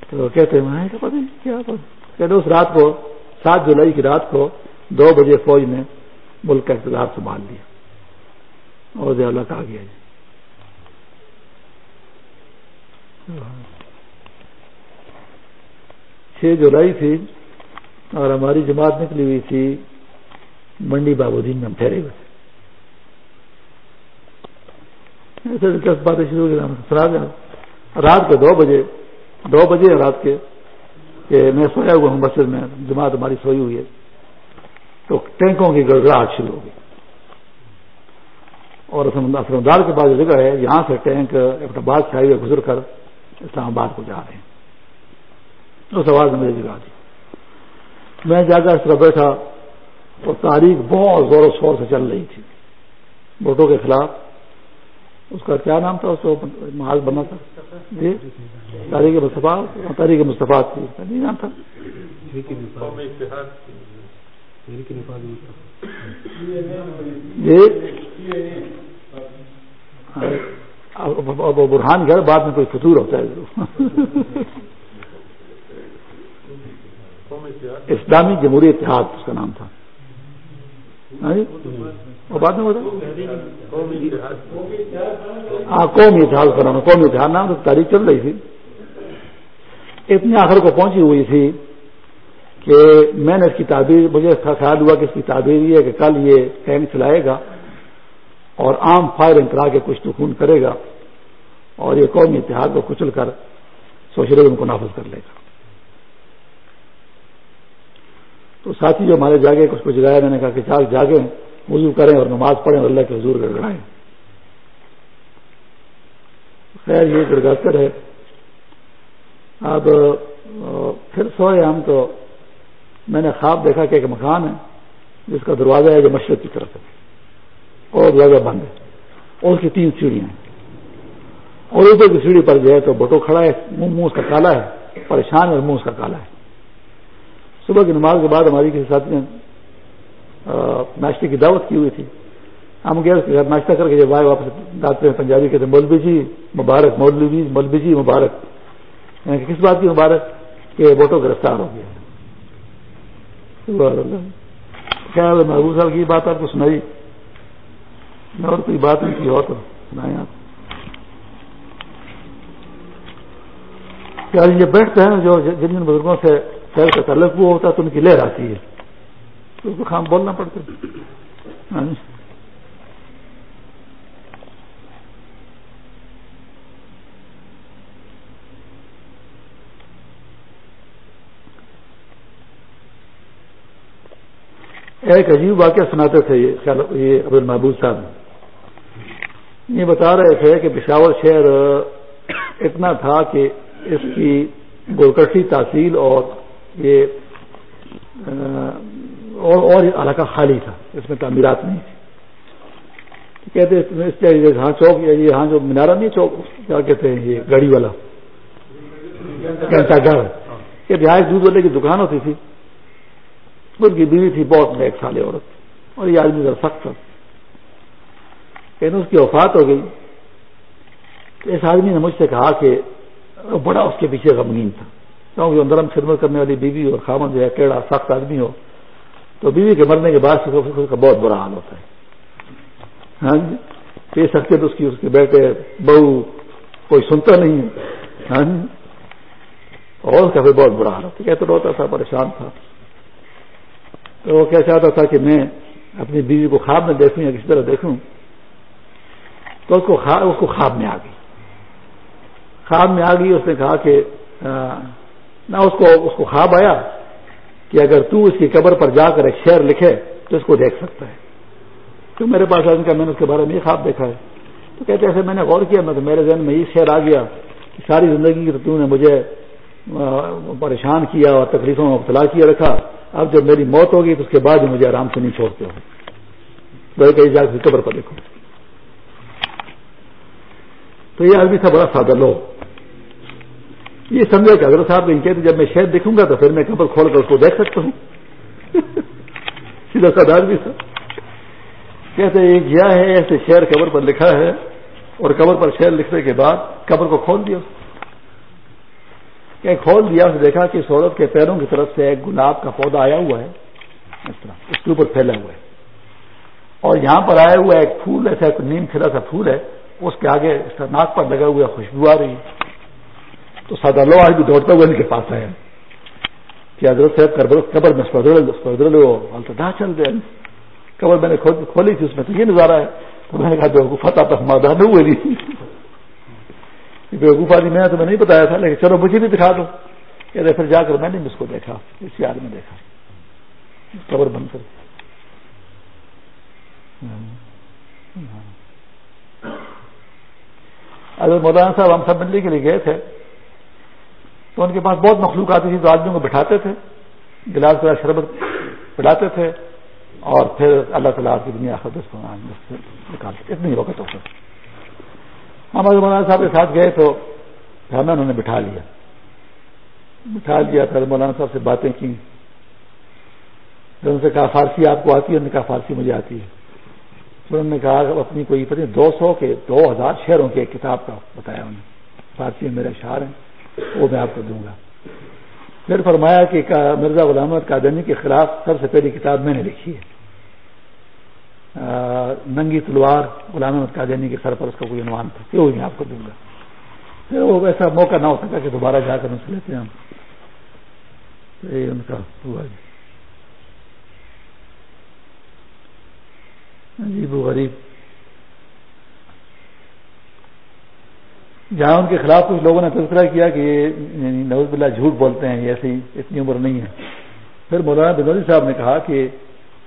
تو کہتے ہیں پتہ نہیں کیا کہتے اس رات کو، سات جولائی کی رات کو دو بجے فوج نے ملک کا اقتدار سنبھال لیا۔ اور اللہ کا گیا جی۔ چھ جولائی تھی اور ہماری جماعت نکلی ہوئی تھی منڈی بابودین میں، ہم ٹھہرے ہوئے تھے۔ ایسے دلچسپ باتیں شروع کی رات کو دو بجے دو بجے رات کے، کہ میں سویا ہوا ہوں مسجد میں، جماعت ہماری سوئی ہوئی ہے۔ تو ٹینکوں کی گڑگڑاہٹ شروع ہو گئی۔ اور اسلمدار کے بعد جو جگہ ہے، یہاں سے ٹینک آباد سے آئی ہوئے گزر کر اسلام آباد کو جا رہے ہیں۔ اس آواز نے مجھے جگہ دی میں جا کر اس طرح بیٹھا تو تاریخ بہت زور و شور سے چل رہی تھی ووٹوں کے خلاف اس کا کیا نام تھا اس کو محاذ بنا تھا جی تاریخ مصطفیٰ تاریخ مصطفیٰ تھی نام تھا جی برہان گھر بعد میں کوئی فطور ہوتا ہے اسلامی جمہوری اتحاد اس کا نام تھا۔ ہاں جی؟ بعد میں ہاں قومی اتحاد کا نام قومی اتحاد نام تو تاریخ چل رہی تھی۔ اتنی آخر کو پہنچی ہوئی تھی کہ میں نے اس کی تعبیر مجھے خیال ہوا کہ اس کی تعبیر یہ ہے کہ کل یہ ٹینک چلائے گا اور عام فائرنگ کرا کے کچھ تو خون کرے گا اور یہ قومی اتحاد کو کچل کر سوشلزم کو نافذ کر لے گا۔ تو ساتھی جو ہمارے جاگے کچھ کو جگایا، میں نے کہا کہ چار جاگے وضو کریں اور نماز پڑھیں اور اللہ کے حضور گڑگڑائیں خیر، یہ گڑ کر ہے۔ اب پھر سوئے ہم تو میں نے خواب دیکھا کہ ایک مکان ہے، جس کا دروازہ ہے جو مشرق کی طرف ہے۔ اور دروازہ بند ہے۔ اور اس کی تین سیڑھیاں ہیں۔ اور اوپر کی سیڑھی پر جو ہے تو بٹو کھڑا ہے، منہ منہ اس کا کالا ہے، پریشان ہے اور منہ اس کا کالا ہے۔ صبح کی نماز کے بعد ہماری کسی ساتھی نے ناشتے کی دعوت کی ہوئی تھی۔ ہم گئے، اس کے گھر ناشتہ کر کے جب آئے، واپس ڈاکٹر پنجابی کہتے مولوی جی مبارک، مولوی جی مولوی جی مبارک۔ یعنی کس بات کی مبارک؟ کہ ووٹوں گرفتار ہو گیا۔ خیر محبوب صاحب کی بات آپ کو سنائی؟ میں اور کوئی بات نہیں کی ہو تو سنائیں آپ۔ یہ بیٹھتے ہیں جو جن جن بزرگوں سے شہر کا تعلق وہ ہوتا ہے تو ان کی لہر آتی ہے۔ تو اس کو خام بولنا پڑتا ہاں جی۔ ایک عجیب واقعہ سناتے تھے یہ ابو محبوب صاحب۔ یہ بتا رہے تھے کہ پشاور شہر اتنا تھا کہ اس کی گولکٹی تحصیل اور یہ اور اور علاقہ خالی تھا، اس میں تعمیرات نہیں تھی۔ کہتے ہاں چوک یہاں جو مینارا نہیں چوک، کیا کہتے ہیں، یہ گاڑی والا، گھنٹہ گھر۔ یہ رہائش دودھ والے کی دکان ہوتی تھی۔ ان کی بیوی تھی بہت ایک سال عورت۔ اور یہ آدمی ذرا سخت تھا۔ کہ اس کی وفات ہو گئی۔ اس آدمی نے مجھ سے کہا کہ بڑا اس کے پیچھے غمگین تھا۔ کیونکہ اندر خدمت کرنے والی بیوی اور خامن جو ہے، کیڑا، سخت آدمی ہو، تو بیوی کے مرنے کے بعد اس کا بہت برا حال ہوتا ہے۔ ہاں جی؟ پی سکتے تو اس کی، اس کے بیٹے، بہو کوئی سنتا نہیں ہے۔ ہاں جی؟ اور اس کا پھر بہت برا حال ہوتا کہتے روتا تھا، پریشان تھا۔ تو وہ کیا چاہتا تھا کہ میں اپنی بیوی کو خواب میں دیکھوں یا کسی طرح دیکھوں، تو اس کو اس کو خواب میں آ گئی۔ خواب میں آ گئی، اس نے کہا کہ نہ اس کو اس کو خواب آیا کہ اگر تو اس کی قبر پر جا کر ایک شعر لکھے تو اس کو دیکھ سکتا ہے۔ تو میرے پاس آدمی کا میں نے اس کے بارے میں یہ خواب دیکھا ہے۔ تو کہتے ایسے میں نے غور کیا، میں تو میرے ذہن میں یہ شعر آ گیا کہ ساری زندگی تو نے مجھے پریشان کیا اور تکلیفوں میں مبتلا کیا رکھا۔ اب جب میری موت ہوگی تو اس کے بعد ہی مجھے آرام سے نہیں چھوڑتے ہو۔ بھائی کہیں جا کے قبر پر دیکھو۔ تو یہ آدمی تھا، بڑا سادہ لو یہ سمجھے کہ اگر صاحب کہتے جب میں شہد دیکھوں گا تو پھر میں قبر کھول کر اس کو دیکھ سکتا ہوں۔ <laughs> سیدھا سادہ آدمی تھا۔ کہتے یہ گیا ہے، ایسے شہر قبر پر لکھا ہے اور قبر پر شہر لکھنے کے بعد قبر کو کھول دیا۔ کہ کھول دیا، اسے دیکھا کہ اس عورت کے پیروں کی طرف سے ایک گلاب کا پودا آیا ہوا ہے۔ اس طرح، اس کے اوپر پھیلا ہوا ہے۔ اور یہاں پر آیا ہوا ایک پھول، ایسا ایک نیم کھلا سا پھول ہے۔ اس کے آگے اس کا ناک پر لگا ہوا خوشبو آ رہی ہے۔ تو سادہ لو آج بھی دوڑتا ہوا ان کے پاس آیا۔ کہ حضرت صاحب قبر میں چل گئے قبر میں نے کھولی تھی، اس میں تو یہ نظارہ ہے۔ تو میں نے کہا جو گفا تھا مادہ ہوئے نہیں۔ بے جی میں تمہیں نہیں بتایا تھا، لیکن چلو، مجھے بھی دکھا دو۔ کہ پھر جا کر میں نے اس کو دیکھا، اس یاد میں دیکھا۔ قبر بند کر۔ ہاں۔ ہاں۔ اگر مولانا صاحب ہم سب ملنے کے لیے گئے تھے۔ تو ان کے پاس بہت مخلوق آتی تھی تو آدمیوں کو بٹھاتے تھے، گلاس گلاس، شربت پڑھاتے تھے اور پھر اللہ تعالیٰ کی دنیا خدش نکالتے اتنے ہی وقت ہوتا ہم اگر مولانا صاحب کے ساتھ گئے تو ہمیں انہوں نے بٹھا لیا۔ بٹھا لیا پھر مولانا صاحب سے باتیں کی ان سے کہا، فارسی آپ کو آتی ہے؟ انہوں نے کہا، فارسی مجھے آتی ہے۔ پھر انہوں نے کہا اپنی کوئی پتہ دو سو کے، دو ہزار شہروں کی ایک کتاب کا بتایا انہیں فارسی میں میرے اشعار ہیں وہ میں آپ کو دوں گا۔ پھر فرمایا کہ مرزا غلام قادنی کے خلاف سب سے پہلی کتاب میں نے لکھی ہے۔ ننگی تلوار غلام احمد قادیانی کے سر پر اس کا کوئی عنوان تھا کہ وہ میں آپ کو دوں گا۔ پھر وہ ایسا موقع نہ ہو سکا کہ دوبارہ جا کر ان سے لیتے ہیں ہم یہ ان کا ہوا جی۔ ہاں عجیب و غریب جہاں ان کے خلاف کچھ لوگوں نے تذکرہ کیا کہ یہ یعنی نوز بلّہ جھوٹ بولتے ہیں ایسی، اتنی عمر نہیں ہے۔ پھر مولانا بنوزی صاحب نے کہا کہ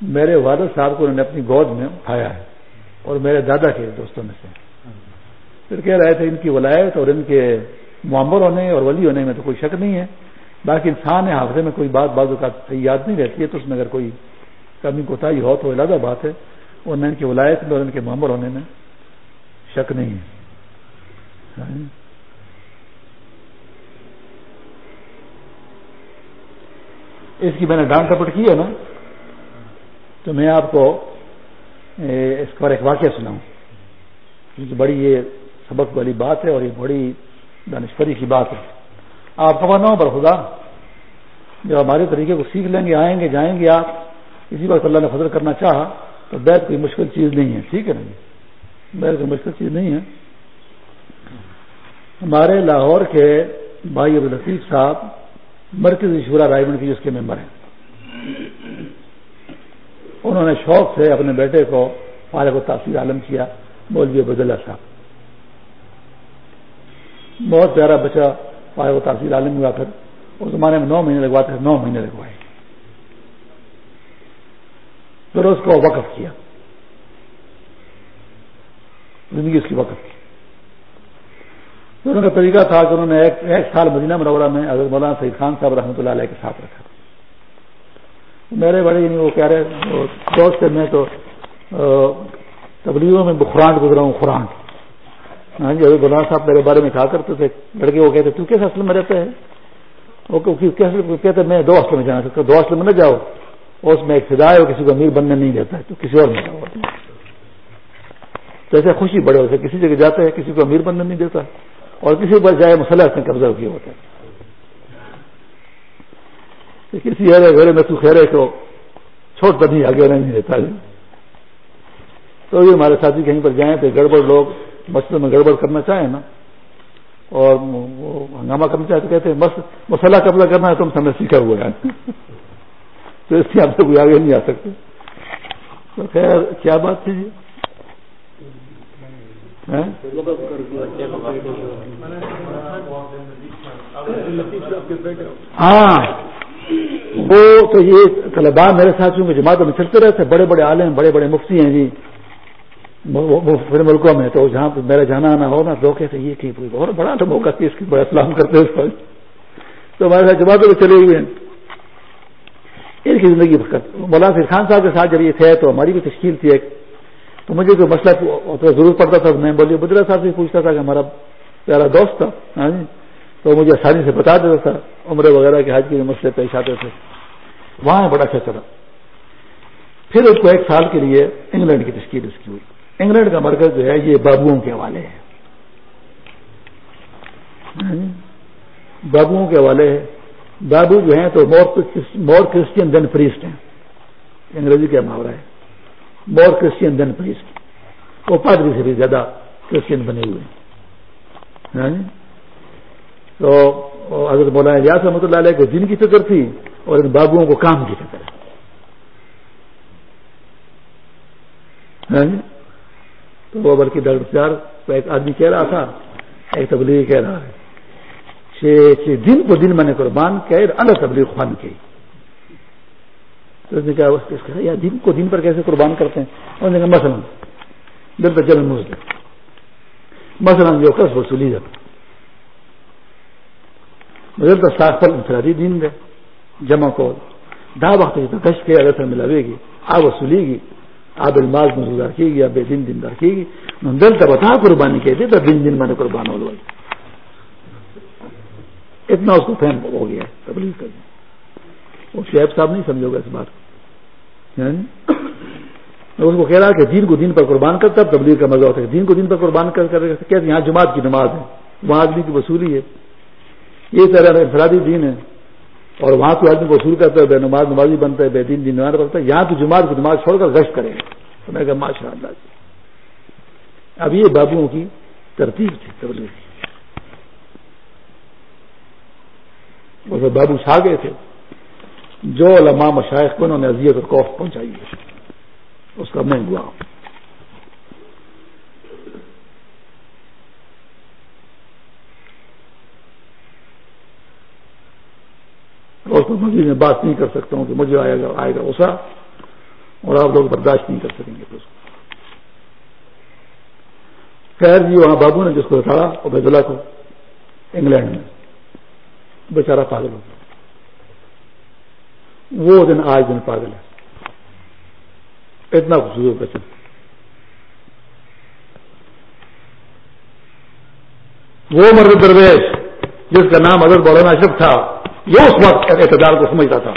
میرے والد صاحب کو انہوں نے اپنی گود میں اٹھایا ہے اور میرے دادا کے دوستوں میں سے۔ پھر کہہ رہے تھے ان کی ولایت اور ان کے معمر ہونے اور ولی ہونے میں تو کوئی شک نہیں ہے۔ باقی انسان ہے، حافظے میں کوئی بات بازو کا صحیح یاد نہیں رہتی ہے تو اس میں اگر کوئی کمی، کوتاہی ہو تو علیحدہ بات ہے۔ اور نہ ان کی ولایت میں اور ان کے معمر ہونے میں شک نہیں ہے۔ اس کی میں نے ڈانٹ ٹپٹ کی ہے نا، تو میں آپ کو اس پر ایک واقعہ سناؤں۔ کیونکہ بڑی یہ سبق والی بات ہے اور یہ بڑی دانشوری کی بات ہے۔ آپ خبر نہ ہو پر خدا جب ہمارے طریقے کو سیکھ لیں گے، آئیں گے، جائیں گے آپ، اسی وقت اللہ نے فضل کرنا چاہا، تو بیت کوئی مشکل چیز نہیں ہے۔ ٹھیک ہے نا جی؟ بیت کوئی مشکل چیز نہیں ہے۔ ہمارے لاہور کے بھائی عبدالطیف صاحب مرکزی شورا رائے منڈ کی اس کے ممبر ہیں۔ انہوں نے شوق سے اپنے بیٹے کو فارغ و تاثیر عالم کیا، مولوی بدلہ صاحب۔ بہت پیارا بچہ فارغ و تاثیر عالم ہوا پھر، اس زمانے میں نو مہینے لگواتے تھے، نو مہینے لگوائے۔ پھر اس کو وقف کیا۔ زندگی اس کی وقف کی انہوں کا طریقہ تھا کہ انہوں نے ایک سال مدینہ منورہ میں حضرت مولانا سعید خان صاحب رحمۃ اللہ علیہ کے ساتھ رکھا میرے بڑے نہیں وہ کہہ رہے دوست سے میں تو تبلیغوں میں بخرانٹ گزرا ہوں خورانٹ ہاں جی ابھی بلان صاحب میرے بارے میں کہا کرتے تھے، لڑکے وہ کہتے، تو کس اصل میں رہتے ہیں؟ وہ کہتے، میں دو اصل میں جانا سکتا دو اصل میں نہ جاؤ، اس میں ایک فدا ہے، وہ کسی کو امیر بننے نہیں دیتا ہے، تو کسی اور میں جاؤ۔ جیسے خوشی بڑے ہوتے کسی جگہ جاتے ہیں، کسی کو امیر بننے نہیں دیتا۔ اور کسی پر جائے مسئلہ اس نے قبضہ کیا ہوتا ہے۔ کسی ارے گھر میں تو خیرے تو چھوٹ نہیں آگے نہیں دیتا تو یہ ہمارے ساتھی کہیں پر جائیں تو گڑبڑ لوگ مسجد میں گڑبڑ کرنا چاہیں نا۔ اور ہنگامہ کرنا چاہتے تو کہتے ہیں مسئلہ قبضہ کرنا ہے، تم سمجھ سیکھا ہوا ہے۔ <laughs> تو اس سے آپ سے کوئی آگے نہیں آ سکتے۔ تو خیر، کیا بات تھی جی؟ ہاں؟, ہاں؟ وہ تو یہ طلبا میرے ساتھ میں جماعتوں میں چلتے رہتے بڑے بڑے عالم بڑے بڑے مفتی ہیں جی۔ پورے ملکوں میں تو جہاں میرا جانا آنا ہو نا، تو کہتے یہ کہ بہت بڑا تو موقع تھی اس کی، بڑا اسلام کرتے اس پر۔ تو ہمارے ساتھ جماعتوں میں چلے ہوئے ہیں۔ ان کی زندگی مولانا خان صاحب کے ساتھ جب یہ تھے تو ہماری بھی تشکیل تھی ایک۔ تو مجھے کوئی مسئلہ تو ضرور پڑتا تھا، میں بولی بدرا صاحب سے پوچھتا تھا کہ ہمارا پیارا دوست تھا ہاں جی؟ تو مجھے آسانی سے بتا دیتا تھا، عمرے وغیرہ کے حج کے مسئلے پیش آتے تھے۔ وہاں بڑا اچھا چلا۔ پھر اس کو ایک سال کے لیے انگلینڈ کی تشکیل اس کی ہوئی۔ انگلینڈ کا مرکز جو ہے، یہ بابوؤں کے حوالے ہے۔ ہاں جی؟ بابوؤں کے حوالے ہے۔ بابو جو ہیں تو مور کرسچین دین پریسٹ ہیں۔ انگریزی کا محاورہ ہے۔ مور کرسچین دین پریسٹ وہ پادری سے بھی زیادہ کرسچین بنے ہوئے ہیں۔ ہاں جی؟ تو حضرت مولانا ریاض رحمۃ اللہ علیہ کو دن کی فکر تھی اور ان بابوؤں کو کام کی فکر ہے۔ ہاں جی؟ تو وہ بلکہ ڈاکٹر چار ایک آدمی کہہ رہا تھا، ایک تبلیغ کہہ رہا ہے۔ دن کو دن میں نے قربان کیا الگ تبلیغ خوان کی۔ تو اس نے کہا یا دن کو دن پر کیسے قربان کرتے ہیں؟ انہوں نے کہا، مثلاً، دل پر جل مزد مثلاً جو کس وصولی جب دل پر ساخ پر انفرادی دین دے، جمع کو دا وقت جو گشت کے اگر ملاوے گی، آ وصولی گی آپ الماز مزدور رکھے گی یا بے دن دن رکھے گی۔ دل تب بتا قربانی کہتے تو دن دن میں نے قربان ہو گئی اتنا اس کو فہم ہو گیا ہے، تبلیغ کر وہ شیب صاحب نہیں سمجھو گا اس بات یعنی اس کو کہہ رہا کہ دین کو دین پر قربان کرتا تبلیغ کا مزہ ہوتا ہے دین کو دین پر قربان کر کر یہاں جماعت کی نماز ہے وہاں آدمی کی وصولی ہے۔ یہ طرح انفرادی دین ہے۔ اور وہاں تو آدمی کو وصول کرتا ہے بے نماز نمازی بنتا ہے بے دین دین نماز بنتا ہے یہاں تو جماعت کی نماز چھوڑ کر گشت کرے گا۔ تو میں کہا ماشاء اللہ اب یہ بابوؤں کی ترتیب تھی تبلیغ کی۔ بابو چھا گئے تھے۔ جو علماء مشائق کو انہوں نے اذیت اور خوف پہنچائی ہے، اس کا میں ہوا اس پر مزید میں بات نہیں کر سکتا ہوں کہ مجھے آئے گا آئے گا اسا اور آپ لوگ برداشت نہیں کر سکیں گے اس کو۔ خیر جی وہاں بابو نے جس کو بتایا عبید اللہ کو، انگلینڈ میں، بیچارہ پاگل ہو گیا۔ وہ دن آج دن پاگل ہے۔ اتنا خوبصورت بچن وہ مرد درویش، جس کا نام اگر مولانا اشرف تھا، یہ اس وقت اعتدار کو سمجھتا تھا۔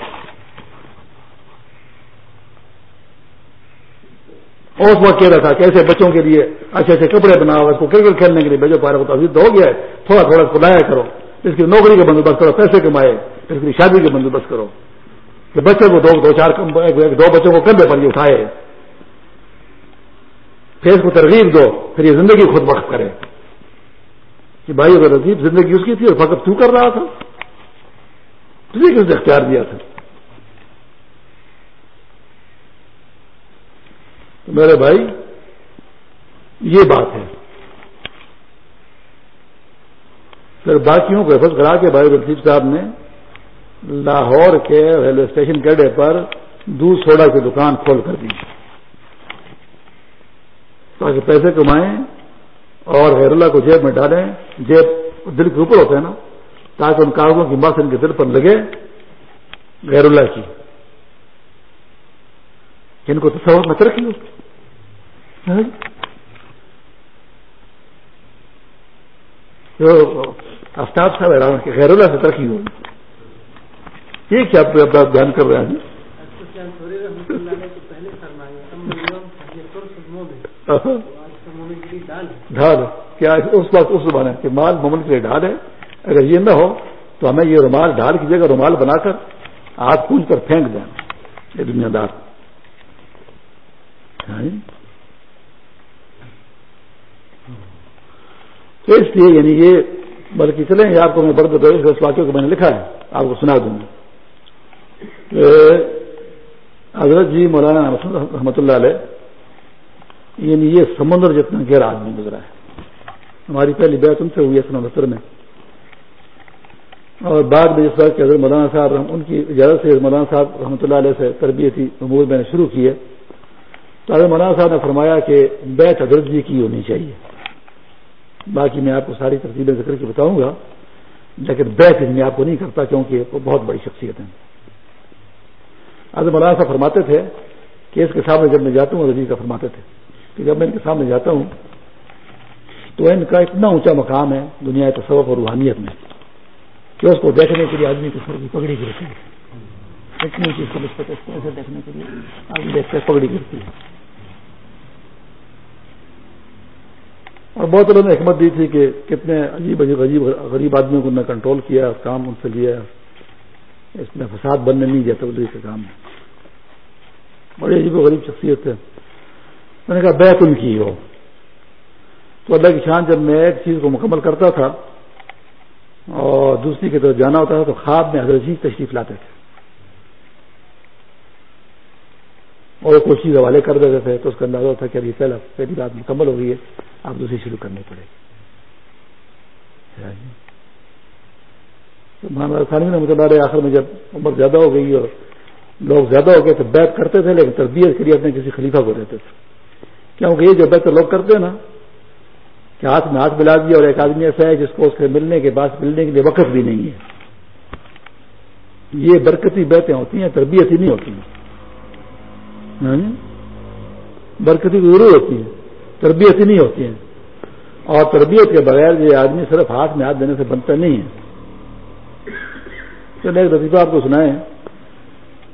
اس وقت کہہ رہا تھا کہ ایسے بچوں کے لیے اچھے اچھے کپڑے بناؤ، اس کو کرکٹ کھیلنے کے لیے بھیجو پا رہا تو ابھی تو ہو گیا ہے تھوڑا تھوڑا کھلایا کرو۔ اس کی نوکری کا بندوبست کرو، پیسے کمائے، اس کی شادی کا بندوبست کرو۔ کہ بچے کو دو دو چار دو بچوں کو کندھے پر یہ اٹھائے۔ پھر اس کو ترغیب دو، پھر یہ زندگی خود وقت کرے۔ کہ بھائی اگر عجیب زندگی اس کی تھی اور فقط تو کر رہا تھا۔ تجھے کس نے اختیار دیا تھا؟ تو میرے بھائی، یہ بات ہے۔ پھر باقیوں کو حفظ کرا کے بھائی رفیف صاحب نے لاہور کے ریلوے اسٹیشن کے اڈے پر دودھ سوڈا کی دکان کھول کر دی۔ تاکہ پیسے کمائیں اور غیر اللہ کو جیب میں ڈالیں۔ جیب دل کے اوپر ہوتے ہیں نا، تاکہ ان کاغذوں کی مس ان کے دل پر لگے غیر اللہ کی۔ ان کو تصور میں ترقی ہو ہاں؟ آفتاب صاحب حیران کہ غیر اللہ سے ترقی ہو یہ کیا بیان کر رہے ہیں؟ ڈھال۔ کیا اس وقت اس زمانے کہ مال مومن کے لیے ڈھال ہے؟ اگر یہ نہ ہو تو ہمیں یہ رومال ڈھال کی جگہ رومال بنا کر ہاتھ پونج کر پھینک دیں۔ یہ دنیا دار۔ تو اس لیے یعنی یہ بلکہ چلیں آپ کو میں بڑھ اس واقعے کو میں نے لکھا ہے۔ آپ کو سنا دوں گا۔ کہ حضرت جی مولانا رحمۃ اللہ علیہ یعنی یہ سمندر جتنا گہرا آدمی گزرا ہے، ہماری پہلی بیعت ان سے ہوئی ہے سنتر میں۔ اور بعد میں جس وقت حضرت مولانا صاحب ان کی اجازت سے مولانا صاحب رحمۃ اللہ علیہ سے تربیتی امور میں نے شروع کی ہے، تو حضرت مولانا صاحب نے فرمایا کہ بیت حضرت جی کی ہونی چاہیے۔ باقی میں آپ کو ساری ترتیبیں ذکر کے بتاؤں گا، لیکن بیت میں آپ کو نہیں کرتا کیونکہ وہ بہت بڑی شخصیت ہے۔ حضرت مولانا صاحب فرماتے تھے کہ اس کے سامنے جب میں جاتا ہوں حضرت جی کا فرماتے تھے کہ جب میں ان کے سامنے جاتا ہوں تو ان کا اتنا اونچا مقام ہے دنیا تصوف اور روحانیت میں کہ اس کو دیکھنے کے لیے آدمی کو سر کی پگڑی گرتی ہے۔ اتنی اونچی ایسے دیکھنے کے لیے آدمی دیکھتے پگڑی گرتی ہے۔ اور بہت لوگوں نے حکمت دی تھی کہ کتنے عجیب عجیب عجیب غریب آدمیوں کو انہوں نے کنٹرول کیا، کام ان سے لیا۔ اس میں فساد بننے نہیں دیا تبدیلی کے کام بڑی عجیب و غریب شخصیت ہے۔ میں نے کہا بیت ان کی ہو۔ تو اللہ کی شان جب میں ایک چیز کو مکمل کرتا تھا اور دوسری کی طرف جانا ہوتا تھا تو خواب میں حضرت جی تشریف لاتے تھے۔ اور کوئی چیز حوالے کر دیتے تھے تو اس کا اندازہ ہوتا کہ ابھی پہلا پہلی بات مکمل ہو گئی ہے۔ آپ دوسری شروع کرنی پڑے گی۔ نے مطلب آخر میں جب عمر زیادہ ہو گئی اور لوگ زیادہ ہو گئے تو بیت کرتے تھے، لیکن تربیت کے لیے اپنے کسی خلیفہ کو دیتے تھے۔ کیونکہ یہ جو بیت لوگ کرتے ہیں نا، کہ ہاتھ میں ہاتھ ملا دیا اور ایک آدمی ایسا ہے جس کو اس کے ملنے کے بعد ملنے کے لیے وقت بھی نہیں ہے۔ یہ برکتی بیتیں ہوتی ہیں، تربیت ہی نہیں ہوتی۔ ہیں برکتی ضرور ہوتی ہے، تربیت ہی نہیں ہوتی ہیں اور تربیت کے بغیر یہ آدمی صرف ہاتھ میں ہاتھ دینے سے بنتا نہیں ہے۔ چلے ایک رفیقہ آپ کو سنائے،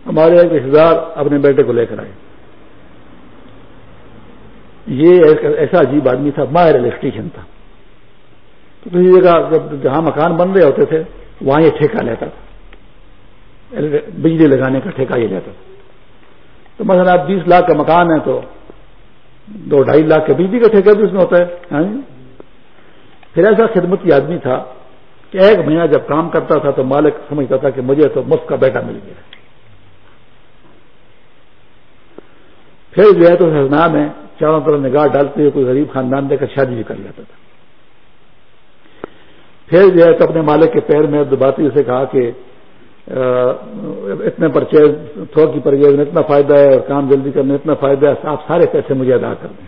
ہمارے ایک رشتے دار اپنے بیٹے کو لے کر آئے۔ یہ ایسا عجیب آدمی تھا، ماہر الیکٹریشین تھا۔ تو کسی جگہ جب جہاں مکان بن رہے ہوتے تھے، وہاں یہ ٹھیکہ لیتا تھا۔ بجلی لگانے کا ٹھیکہ یہ لیتا تھا۔ تو مثلا آپ بیس لاکھ کا مکان ہے تو دو ڈھائی لاکھ کا بجلی کا ٹھیکہ بھی اس میں ہوتا ہے ہاں جی؟ پھر ایسا خدمتی آدمی تھا کہ ایک مہینہ جب کام کرتا تھا تو مالک سمجھتا تھا کہ مجھے تو مفت کا بیٹا مل گیا۔ پھر جو ہے تو سرنا میں چاروں طرف نگاہ ڈالتے ہوئے کوئی غریب خاندان دے کر شادی بھی کر لیتا تھا۔ پھر جو ہے تو اپنے مالک کے پیر میں دباتی اسے کہا کہ اتنے پرچے تھوک کی پرچیز میں اتنا فائدہ ہے اور کام جلدی کرنے اتنا فائدہ ہے، آپ سارے پیسے مجھے ادا کر دیں۔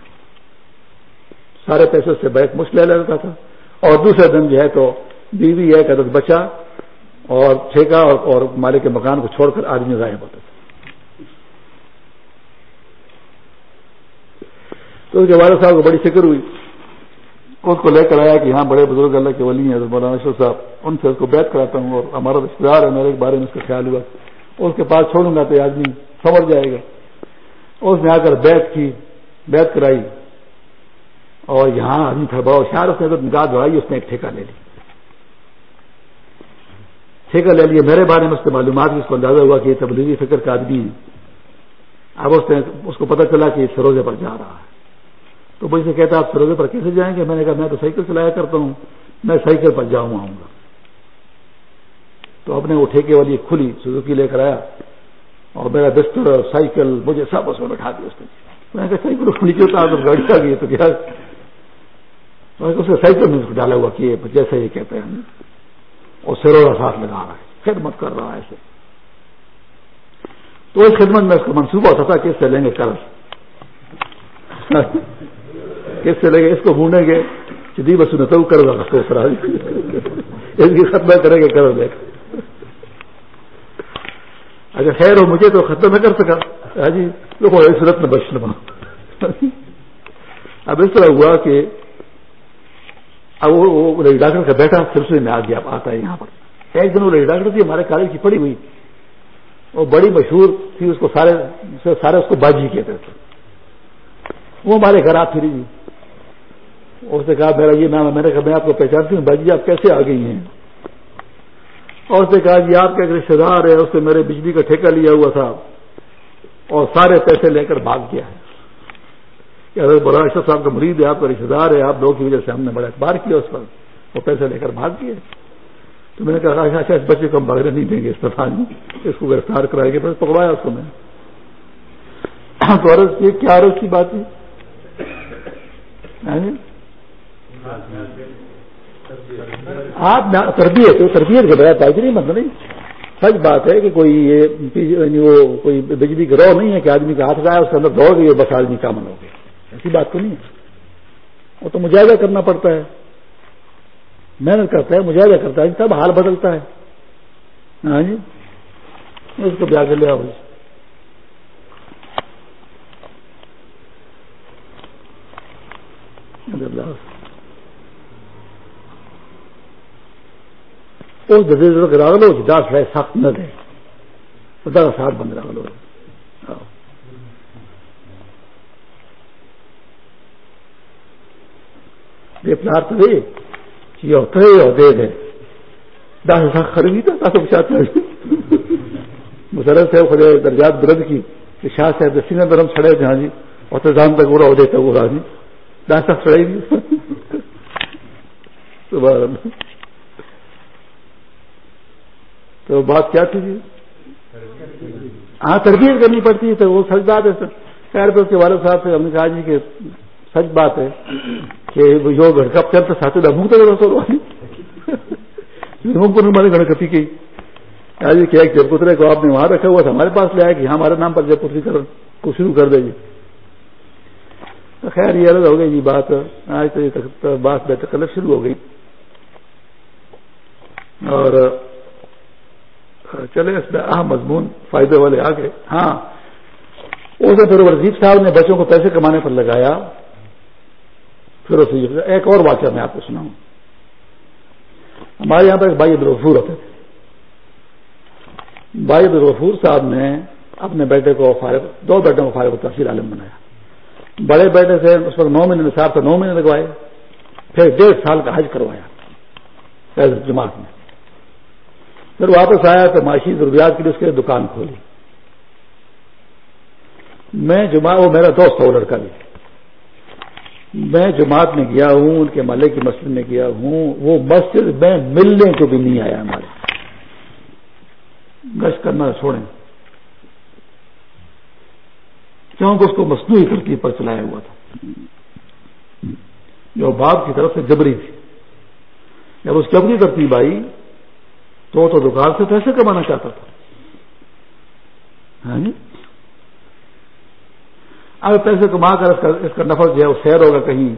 سارے پیسے سے بیک مشت لے لیتا تھا۔ اور دوسرے دن جو ہے تو بیوی ہے کہ بچا اور ٹھیکا اور مالک کے مکان کو چھوڑ کر آدمی غائب ہوتا تھا تو اس کے والد صاحب کو بڑی فکر ہوئی۔ اس کو لے کر آیا کہ یہاں بڑے بزرگ اللہ کے ولی ہیں مولانا اشور صاحب۔ ان سے اس کو بیت کراتا ہوں اور ہمارا رشتے دار ہے میرے بارے میں اس کا خیال ہوا۔ اس کے پاس چھوڑوں گا تو آدمی سمجھ جائے گا۔ اس نے آ کر بیت کی بیت کرائی۔ اور یہاں آدمی تھا، بہت شہر اس نے نگاہ دہائی اس نے ایک ٹھیکہ لے لی۔ ٹھیکہ لے لیا میرے بارے میں اس کے معلومات اس کو اندازہ ہوا کہ یہ تبلیغی فکر کا آدمی ہے۔ اب اس نے اس کو پتہ چلا کہ یہ سروزے پر جا رہا ہے۔ تو مجھ سے کہتا آپ سروے پر کیسے جائیں گے؟ میں نے کہا، میں تو سائیکل چلایا کرتا ہوں۔ میں سائیکل پر جاؤں، آؤں گا۔ تو اپنے وہ ٹھیکے والی کھلی سزوکی لے کر آیا اور میرا بستر سائیکل مجھے سب اس میں بٹھا دیا اس نے۔ میں نے کہا، سائیکل کھلی ہوتا تو گاڑی آ گئی تو کیا؟ اسے سائیکل میں ڈالا ہوا کہ جیسے یہ کہتے ہیں۔ اور سروڑا ساتھ لگا رہا ہے، خدمت کر رہا ہے اسے۔ تو اس خدمت میں اس کا منصوبہ ہوتا تھا کہ اس سے لیں گے کل <laughs> کس سے لگے اس کو بھونیں گے۔ جدید بس تو کر رہا اس کی ختم کریں گے کر دے۔ اگر خیر ہو مجھے تو ختم نہ کر سکا۔ ہاں جی صورت میں بچ لما <laughs> اب اس طرح ہوا کہ اب وہ ڈاکٹر کا بیٹا سلسلے میں آ گیا آتا ہے یہاں پر۔ ایک دن وہ ڈاکٹر تھی، ہمارے کالج کی پڑی ہوئی۔ وہ بڑی مشہور تھی، اس کو سارے سارے اس کو باجی کہتے تھے۔ وہ ہمارے گھر آ پھری جی اس نے کہا، میرا یہ نام ہے، میں نے کہا، میں آپ کو پہچانتی ہوں بھائی جی آپ کیسے آ گئی ہیں؟ اور اس نے کہا جی آپ کا ایک رشتے دار ہے، اس نے میرے بجلی کا ٹھیکہ لیا ہوا تھا اور سارے پیسے لے کر بھاگ گیا ہے۔ کہ اگر بڑا اشرف صاحب کا مریض ہے، آپ کا رشتے دار ہے، آپ لوگ کی وجہ سے ہم نے بڑا اخبار کیا اس پر، وہ پیسے لے کر بھاگ گئے۔ تو میں نے کہا اچھا اچھا اس بچے کو ہم بھاگنے نہیں دیں گے، اس طرح اس کو گرفتار کرائے گے۔ بس پکڑوایا اس کو میں تو عرض، یہ کیا عرض کی بات ہے؟ ہاں جی؟ آپ تربیت تربیت کے بغیر تاجر نہیں مطلب نہیں۔ سچ بات ہے کہ کوئی یہ یعنی وہ کوئی بجلی گروہ نہیں ہے کہ آدمی کا ہاتھ گایا اس کے اندر دوڑ گئی بس آدمی کا من ہو گیا۔ ایسی بات تو نہیں ہے۔ وہ تو مجاہدہ کرنا پڑتا ہے۔ محنت کرتا ہے، مجاہدہ کرتا ہے تب حال بدلتا ہے۔ ہاں جی؟ اس کو بیاہ کر لیا اس دے راگلو جدا ہے سخت نہ دے۔ خدا کا ساتھ بند راگلو یہ پلار تو یہ ہوتا ہے، یہ دے دے۔ دس سخت خریدی تو، دس بچاتے مسرت صاحب خدے درجات برد کی، کہ شاہ صاحب دسی درم چھڑے تھے ہاں جی اور تو جان تک وہ دیتا وہ راجی جی۔ دس سخت چھڑے گی تو بات کیا تھی جی؟ ہاں تربیت کرنی پڑتی ہے تو وہ سچ بات ہے سر۔ خیر پہ اس کے والد صاحب سے ہم نے کہا جی کہ سچ بات ہے۔ کہ جو گڑکپ چلتا ساتھ منہ تو رسول کو ہماری گڑکپی کی جی کہ ایک جب پترے کو آپ نے وہاں رکھا ہوا تھا ہمارے پاس لے آیا کہ ہمارے نام پر جب پتری کر کو شروع کر دے جی خیر یہ الگ ہو گئی جی بات آج تو یہ بات بیٹھ کلر شروع ہو گئی اور چلے اس میں اہم مضمون فائدے والے آ گئے ہاں اسے پھر ورزیب صاحب نے بچوں کو پیسے کمانے پر لگایا پھر اسے ایک اور واقعہ میں آپ کو سناؤں۔ ہمارے یہاں پر ایک بھائی عبدالغفور ہوتے تھے۔ بھائی عبدالغفور صاحب نے اپنے بیٹے کو فارغ، دو بیٹوں کو فارغ تحصیل عالم بنایا۔ بڑے بیٹے سے اس وقت نو مہینے نصاب سے نو مہینے لگوائے۔ پھر ڈیڑھ سال کا حج کروایا جماعت میں۔ پھر واپس آیا تو معاشی ضروریات کے لیے اس کے دکان کھولی۔ میں جمع وہ میرا دوست تھا، وہ لڑکا بھی۔ میں جماعت میں گیا ہوں، ان کے مالے کی مسجد میں گیا ہوں، وہ مسجد میں ملنے کو بھی نہیں آیا ہمارے۔ گشت کرنا چھوڑیں۔ کیونکہ اس کو مصنوعی ترتیب پر چلایا ہوا تھا۔ جو باپ کی طرف سے جبری تھی۔ جب اس کی اپنی ترتیب آئی تو تو دکان سے پیسے کمانا چاہتا تھا۔ ہاں جی؟ اگر پیسے کما کر اس کا نفر جو ہے وہ سیر ہوگا کہیں،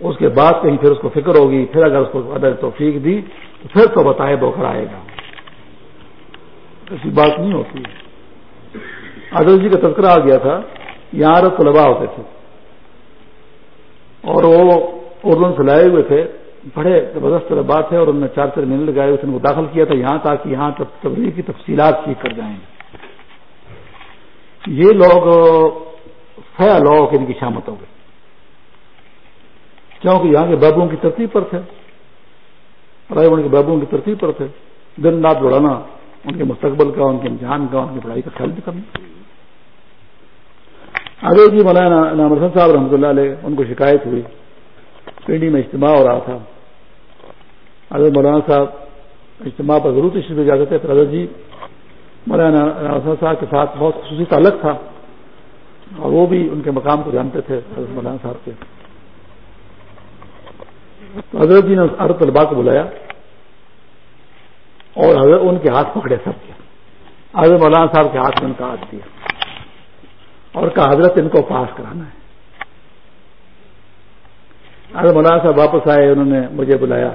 اس کے بعد کہیں پھر اس کو فکر ہوگی، پھر اگر اس کو اگر توفیق دی، تو پھر تو بتائے بوکھر آئے گا۔ ایسی بات نہیں ہوتی۔ ادل جی کا تذکرہ آ گیا تھا، یہاں طلبا ہوتے تھے۔ اور وہ اردو سے لائے ہوئے تھے، بڑے زبردست بات ہے اور انہوں نے چار چار مہینے لگائے اس نے وہ داخل کیا تھا یہاں، تاکہ یہاں تبدیلی کی تفصیلات سیکھ کر جائیں۔ یہ لوگ فیا لوگوں ان کی شامت ہو گئی کیونکہ یہاں کے بابوں کی ترتیب پر تھے۔ پڑھائی ان کے بابوں کی ترتیب پر تھے۔ دن رات دوڑانا، ان کے مستقبل کا، ان کے امتحان کا، ان کی پڑھائی کا خیال بھی کرنا۔ آگے جی مولانا نام رسن صاحب رحمۃ اللہ علیہ، ان کو شکایت ہوئی۔ پنڈی میں اجتماع ہو رہا تھا۔ حضرت مولانا صاحب اجتماع پر ضرور تشریف جاتے تھے۔ پھر حضرت جی مولانا صاحب کے ساتھ بہت خصوصی تعلق تھا۔ اور وہ بھی ان کے مقام کو جانتے تھے، حضرت مولانا صاحب کے۔ تو حضرت جی نے ہر طلبا کو بلایا اور حضرت ان کے ہاتھ پکڑے سب کے۔ حضرت مولانا صاحب کے ہاتھ میں ان کا ہاتھ دیا اور کہا، حضرت، ان کو پاس کرانا ہے۔ حضرت مولانا صاحب واپس آئے، انہوں نے مجھے بلایا۔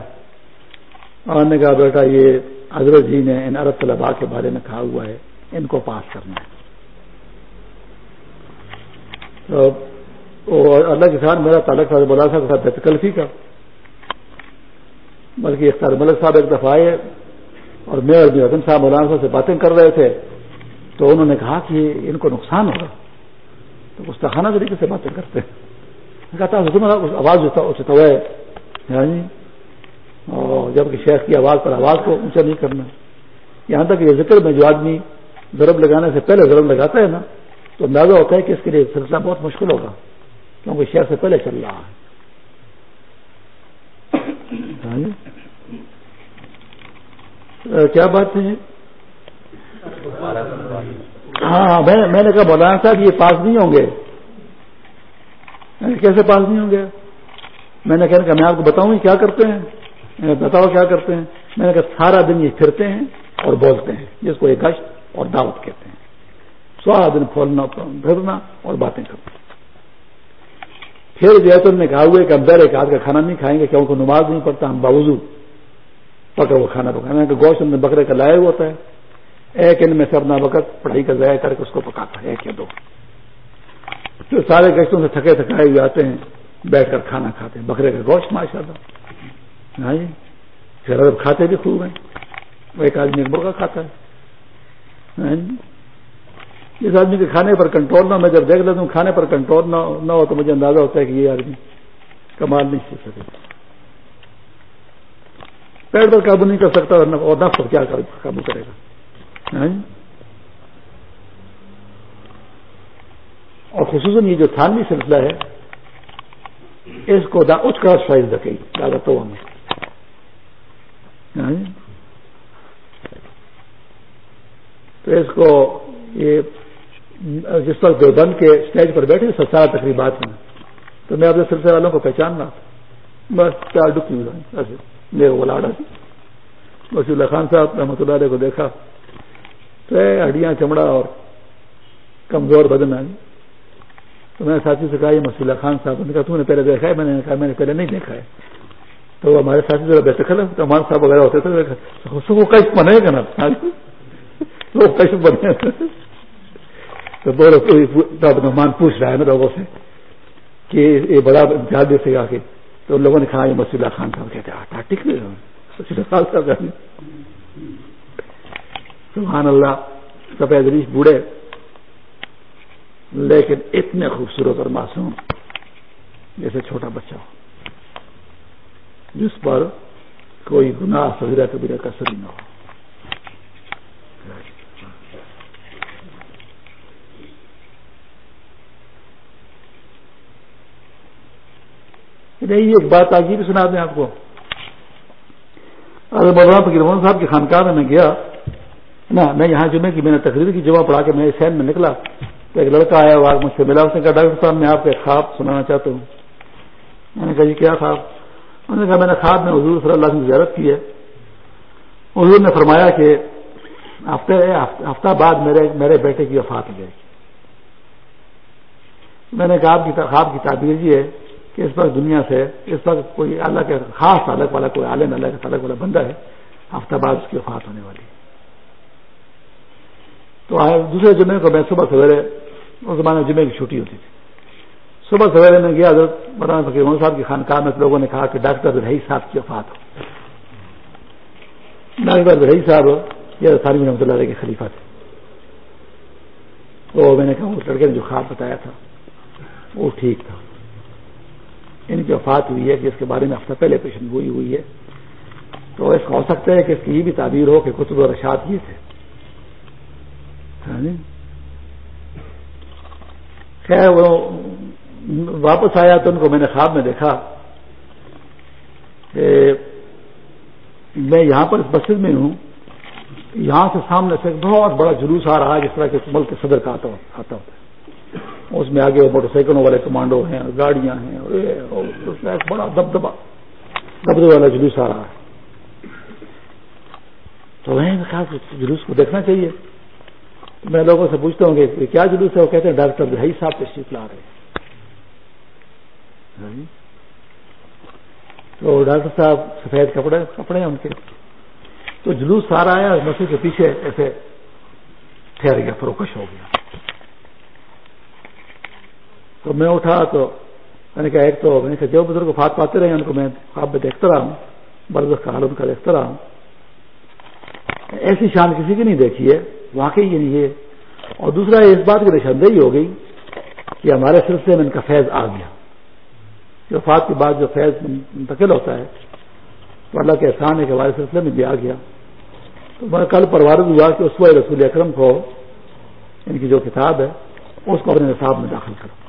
اور نے کہا، بیٹا، یہ حضرت جی نے ان عرب طلبا کے بارے میں کہا ہوا ہے، ان کو پاس کرنا ہے تو اللہ کے ساتھ میرا تعلق تھا مولانا صاحب کے ساتھ بیتکلفی کا بلکہ اختار ملک صاحب ایک دفعہ آئے اور میں اور حسن صاحب مولانا صاحب سے باتیں کر رہے تھے تو انہوں نے کہا کہ ان کو نقصان ہوگا تو گستاخانہ طریقے سے باتیں کرتے ہیں۔ کہتا آواز اچھتا ہے۔ یعنی، اور جبکہ شیخ کی آواز پر آواز کو اونچا نہیں کرنا۔ یہاں تک یہ ذکر میں جو آدمی ضرب لگانے سے پہلے ضرب لگاتا ہے نا تو اندازہ ہوتا ہے کہ اس کے لیے سلسلہ بہت مشکل ہوگا، کیونکہ شہر سے پہلے چل رہا ہے۔ کیا بات ہے؟ ہاں میں نے کہا مولانا صاحب، یہ پاس نہیں ہوں گے۔ کیسے پاس نہیں ہوں گے؟ میں نے کہا کہ میں آپ کو بتاؤں کیا کرتے ہیں۔ بتاؤ کیا کرتے ہیں۔ میں نے کہا، سارا دن یہ پھرتے ہیں اور بولتے ہیں، جس کو ایک گشت اور دعوت کہتے ہیں۔ سارا دن پھولنا پھرنا اور باتیں کرنا۔ پھر جو نے کہا ہوئے کہ ہم ایک ہاتھ کا کھانا نہیں کھائیں گے، کیونکہ نماز نہیں پڑتا ہم باوجود پکڑ وہ کھانا پکانا کہ گوشت نے بکرے کا لایا ہوتا ہے۔ ایک ان میں سے اپنا وقت پڑھائی کا ضائع کر کے اس کو پکاتا ہے، ایک یا دو۔ پھر سارے گشتوں سے تھکے تھکائے ہوئے آتے ہیں، بیٹھ کر کھانا کھاتے ہیں۔ بکرے کا گوشت ماشاء اللہ ہاں جی پھر کھاتے بھی خوب ہیں۔ ایک آدمی ایک مرغا کھاتا ہے۔ ہاں جی۔ ہاں جی جس آدمی کے کھانے پر کنٹرول نہ میں جب دیکھ لیتا ہوں کھانے پر کنٹرول نہ ہو تو مجھے اندازہ ہوتا ہے کہ یہ آدمی کمال نہیں سیکھ سکے پیڑ پر قابو نہیں کر سکتا اور نفس پر کیا قابو کرے گا۔ ہاں جی؟ اور خصوصاً یہ جو تھانوی سلسلہ ہے، اس کو دا اچ کا سائز رکھے گی تو ہمیں ہاں جی؟ تو اس کو یہ جس وقت دیوبند کے اسٹیج پر بیٹھے سارا تقریبات میں۔ تو میں اپنے سلسلے والوں کو پہچان رہا تھا۔ بس چار ڈکی ایسے میرے بلاڈا وسیع اللہ خان صاحب رحمۃ اللہ علیہ کو دیکھا۔ تو ہڈیاں چمڑا اور کمزور بدن آئی تو میں نے ساتھی سے کہا، یہ مسیح اللہ خان صاحب نے کہا تم نے پہلے دیکھا ہے؟ میں نے کہا، میں نے پہلے نہیں دیکھا ہے۔ تو ہمارے ساتھی ذرا بے سکل ہے مان صاحب وغیرہ ہوتے تھے۔ وہ کش بنے گا نا؟ <laughs> وہ کش بنے تو بولو کوئی مہمان پوچھ رہا ہے نا لوگوں سے کہ یہ بڑا امتیاز سے آ کے تو لوگوں نے کہا یہ مسیح اللہ خان صاحب کہتے ہیں ٹک نہیں سبحان اللہ، سفید ریش بوڑھے، لیکن اتنے خوبصورت اور معصوم، جیسے چھوٹا بچہ ہو، جس پر کوئی گناہ سبیرہ کبیرہ کا سری نہ ہو۔ نہیں ایک بات آگے بھی سنا دیں آپ کو۔ اگر مولانا فکر محمد صاحب کی خانقاہ میں میں گیا نا، میں یہاں جمعے کی میں نے تقریر کی جمع پڑھا کے میں سین میں نکلا۔ تو ایک لڑکا آیا، وہ مجھ سے ملا، اس نے کہا، ڈاکٹر صاحب، میں آپ کے خواب سنانا چاہتا ہوں۔ میں نے کہا جی کیا خواب؟ انہوں نے کہا، میں نے خواب میں حضور صلی اللہ علیہ وسلم زیارت کی ہے۔ حضور نے فرمایا کہ ہفتے، ہفتہ بعد میرے میرے بیٹے کی وفات ہو جائے گی۔ میں نے کہا، آپ کی خواب کی تعبیر جی ہے کہ اس وقت دنیا سے اس وقت کوئی اللہ کے خاص تعلق والا کوئی عالم اللہ کے تعلق والا بندہ ہے، ہفتہ بعد اس کی وفات ہونے والی تو دوسرے جمعے کو میں صبح سویرے، اس زمانے جمعے کی چھٹی ہوتی تھی۔ صبح سویرے میں گیا حضرت مولانا فقیر محمد صاحب کی خانقاہ میں لوگوں نے کہا کہ ڈاکٹر رہی صاحب کی وفات ہو۔ ڈاکٹر رہی صاحب، یہ سالمی رحمۃ اللہ علیہ کے خلیفہ تھے۔ تو میں نے کہا، اس لڑکے نے جو خواب بتایا تھا، وہ ٹھیک تھا۔ ان کی وفات ہوئی ہے کہ اس کے بارے میں ہفتہ پہلے پیشن گوئی ہوئی ہے۔ تو اس کا ہو سکتا ہے کہ اس کی یہ بھی تعبیر ہو کہ قطب و رشاد یہ تھے۔ ہاں جی؟ خیر، وہ واپس آیا تو ان کو میں نے خواب میں دیکھا کہ میں یہاں پر اس مسجد میں ہوں۔ یہاں سے سامنے سے بہت بڑا جلوس آ رہا ہے جس طرح کے ملک کے صدر کا آتا ہوتا ہے۔ اس میں آگے موٹر سائیکلوں والے کمانڈو ہیں اور گاڑیاں ہیں، اور اس میں بڑا دبدبا دبدبے والا جلوس آ رہا ہے۔ تو میں نے کہا جلوس کو دیکھنا چاہیے۔ میں لوگوں سے پوچھتا ہوں کہ کیا جلوس ہے؟ وہ کہتے ہیں ڈاکٹر بھائی صاحب تشریف لا رہے ہیں۔ ہاں جی۔ تو ڈاکٹر صاحب سفید کپڑے کپڑے ہیں ان کے۔ تو جلوس سارا آیا مسجد کے پیچھے ایسے ٹھہر گیا فروکش ہو گیا۔ تو میں اٹھا تو میں نے کہا ایک تو میں نے کہا جو بزرگ فات پاتے رہے ان کو میں خواب میں دیکھتا رہا ہوں برد کا حال ان کا دیکھتا رہا ہوں۔ ایسی شان کسی کی نہیں دیکھی ہے، واقعی یہ نہیں ہے۔ اور دوسرا، اس بات کی نشاندہی ہو گئی کہ ہمارے سلسلے میں ان کا فیض آ گیا۔ کہ وفات کے بعد جو فیض منتقل ہوتا ہے، تو اللہ کے احسان ہے کہ ہمارے سلسلے میں بھی آ گیا۔ تو میں کل پروارد ہوا کہ اس وقت رسول اکرم کو ان کی جو کتاب ہے، اس کو اپنے نصاب میں داخل کروں۔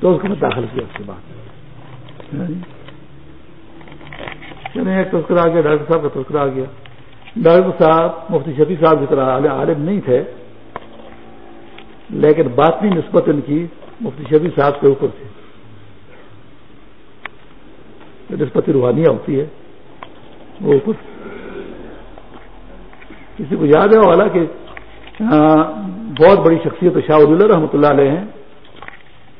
تو اس کو میں داخل کیا اس کے بعد چلے ایک تذکرہ آ گیا ڈاکٹر صاحب کا تذکرہ آ گیا ڈاکٹر صاحب، مفتی شفیع صاحب کی طرح عالم نہیں تھے، لیکن بات نہیں نسبت ان کی مفتی شفیع صاحب کے اوپر تھی۔ نسبت روحانیہ ہوتی ہے، وہ اوپر کسی کو یاد ہے؟ والا کہ ہاں، بہت بڑی شخصیت شاہ اللہ رحمۃ اللہ علیہ ہیں۔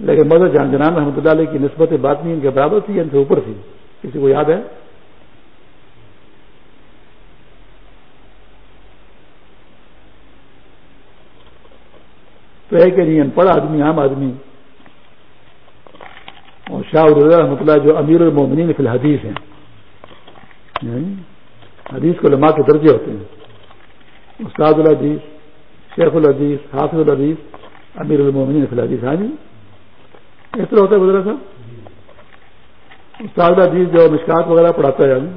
لیکن مدر جان جنان رحمۃ اللہ علیہ کی نسبت بات نہیں، ان کے برابر تھی، ان سے اوپر تھی۔ کسی کو یاد ہے؟ تو ہے کہ نہیں، ان پڑھ آدمی، عام آدمی۔ اور شاہ رحمۃ اللہ جو امیر المومنین فی الحدیث ہیں۔ یعنی حدیث کو لما کے درجے ہوتے ہیں۔ استاد الحدیث، شیخ الحدیث، حافظ الحدیث، امیر المومنین فی الحدیث ہاں جی؟ اس طرح ہوتا ہے گزرا صاحب؟ استاد الحدیث جو مشکات وغیرہ پڑھاتا ہے یعنی۔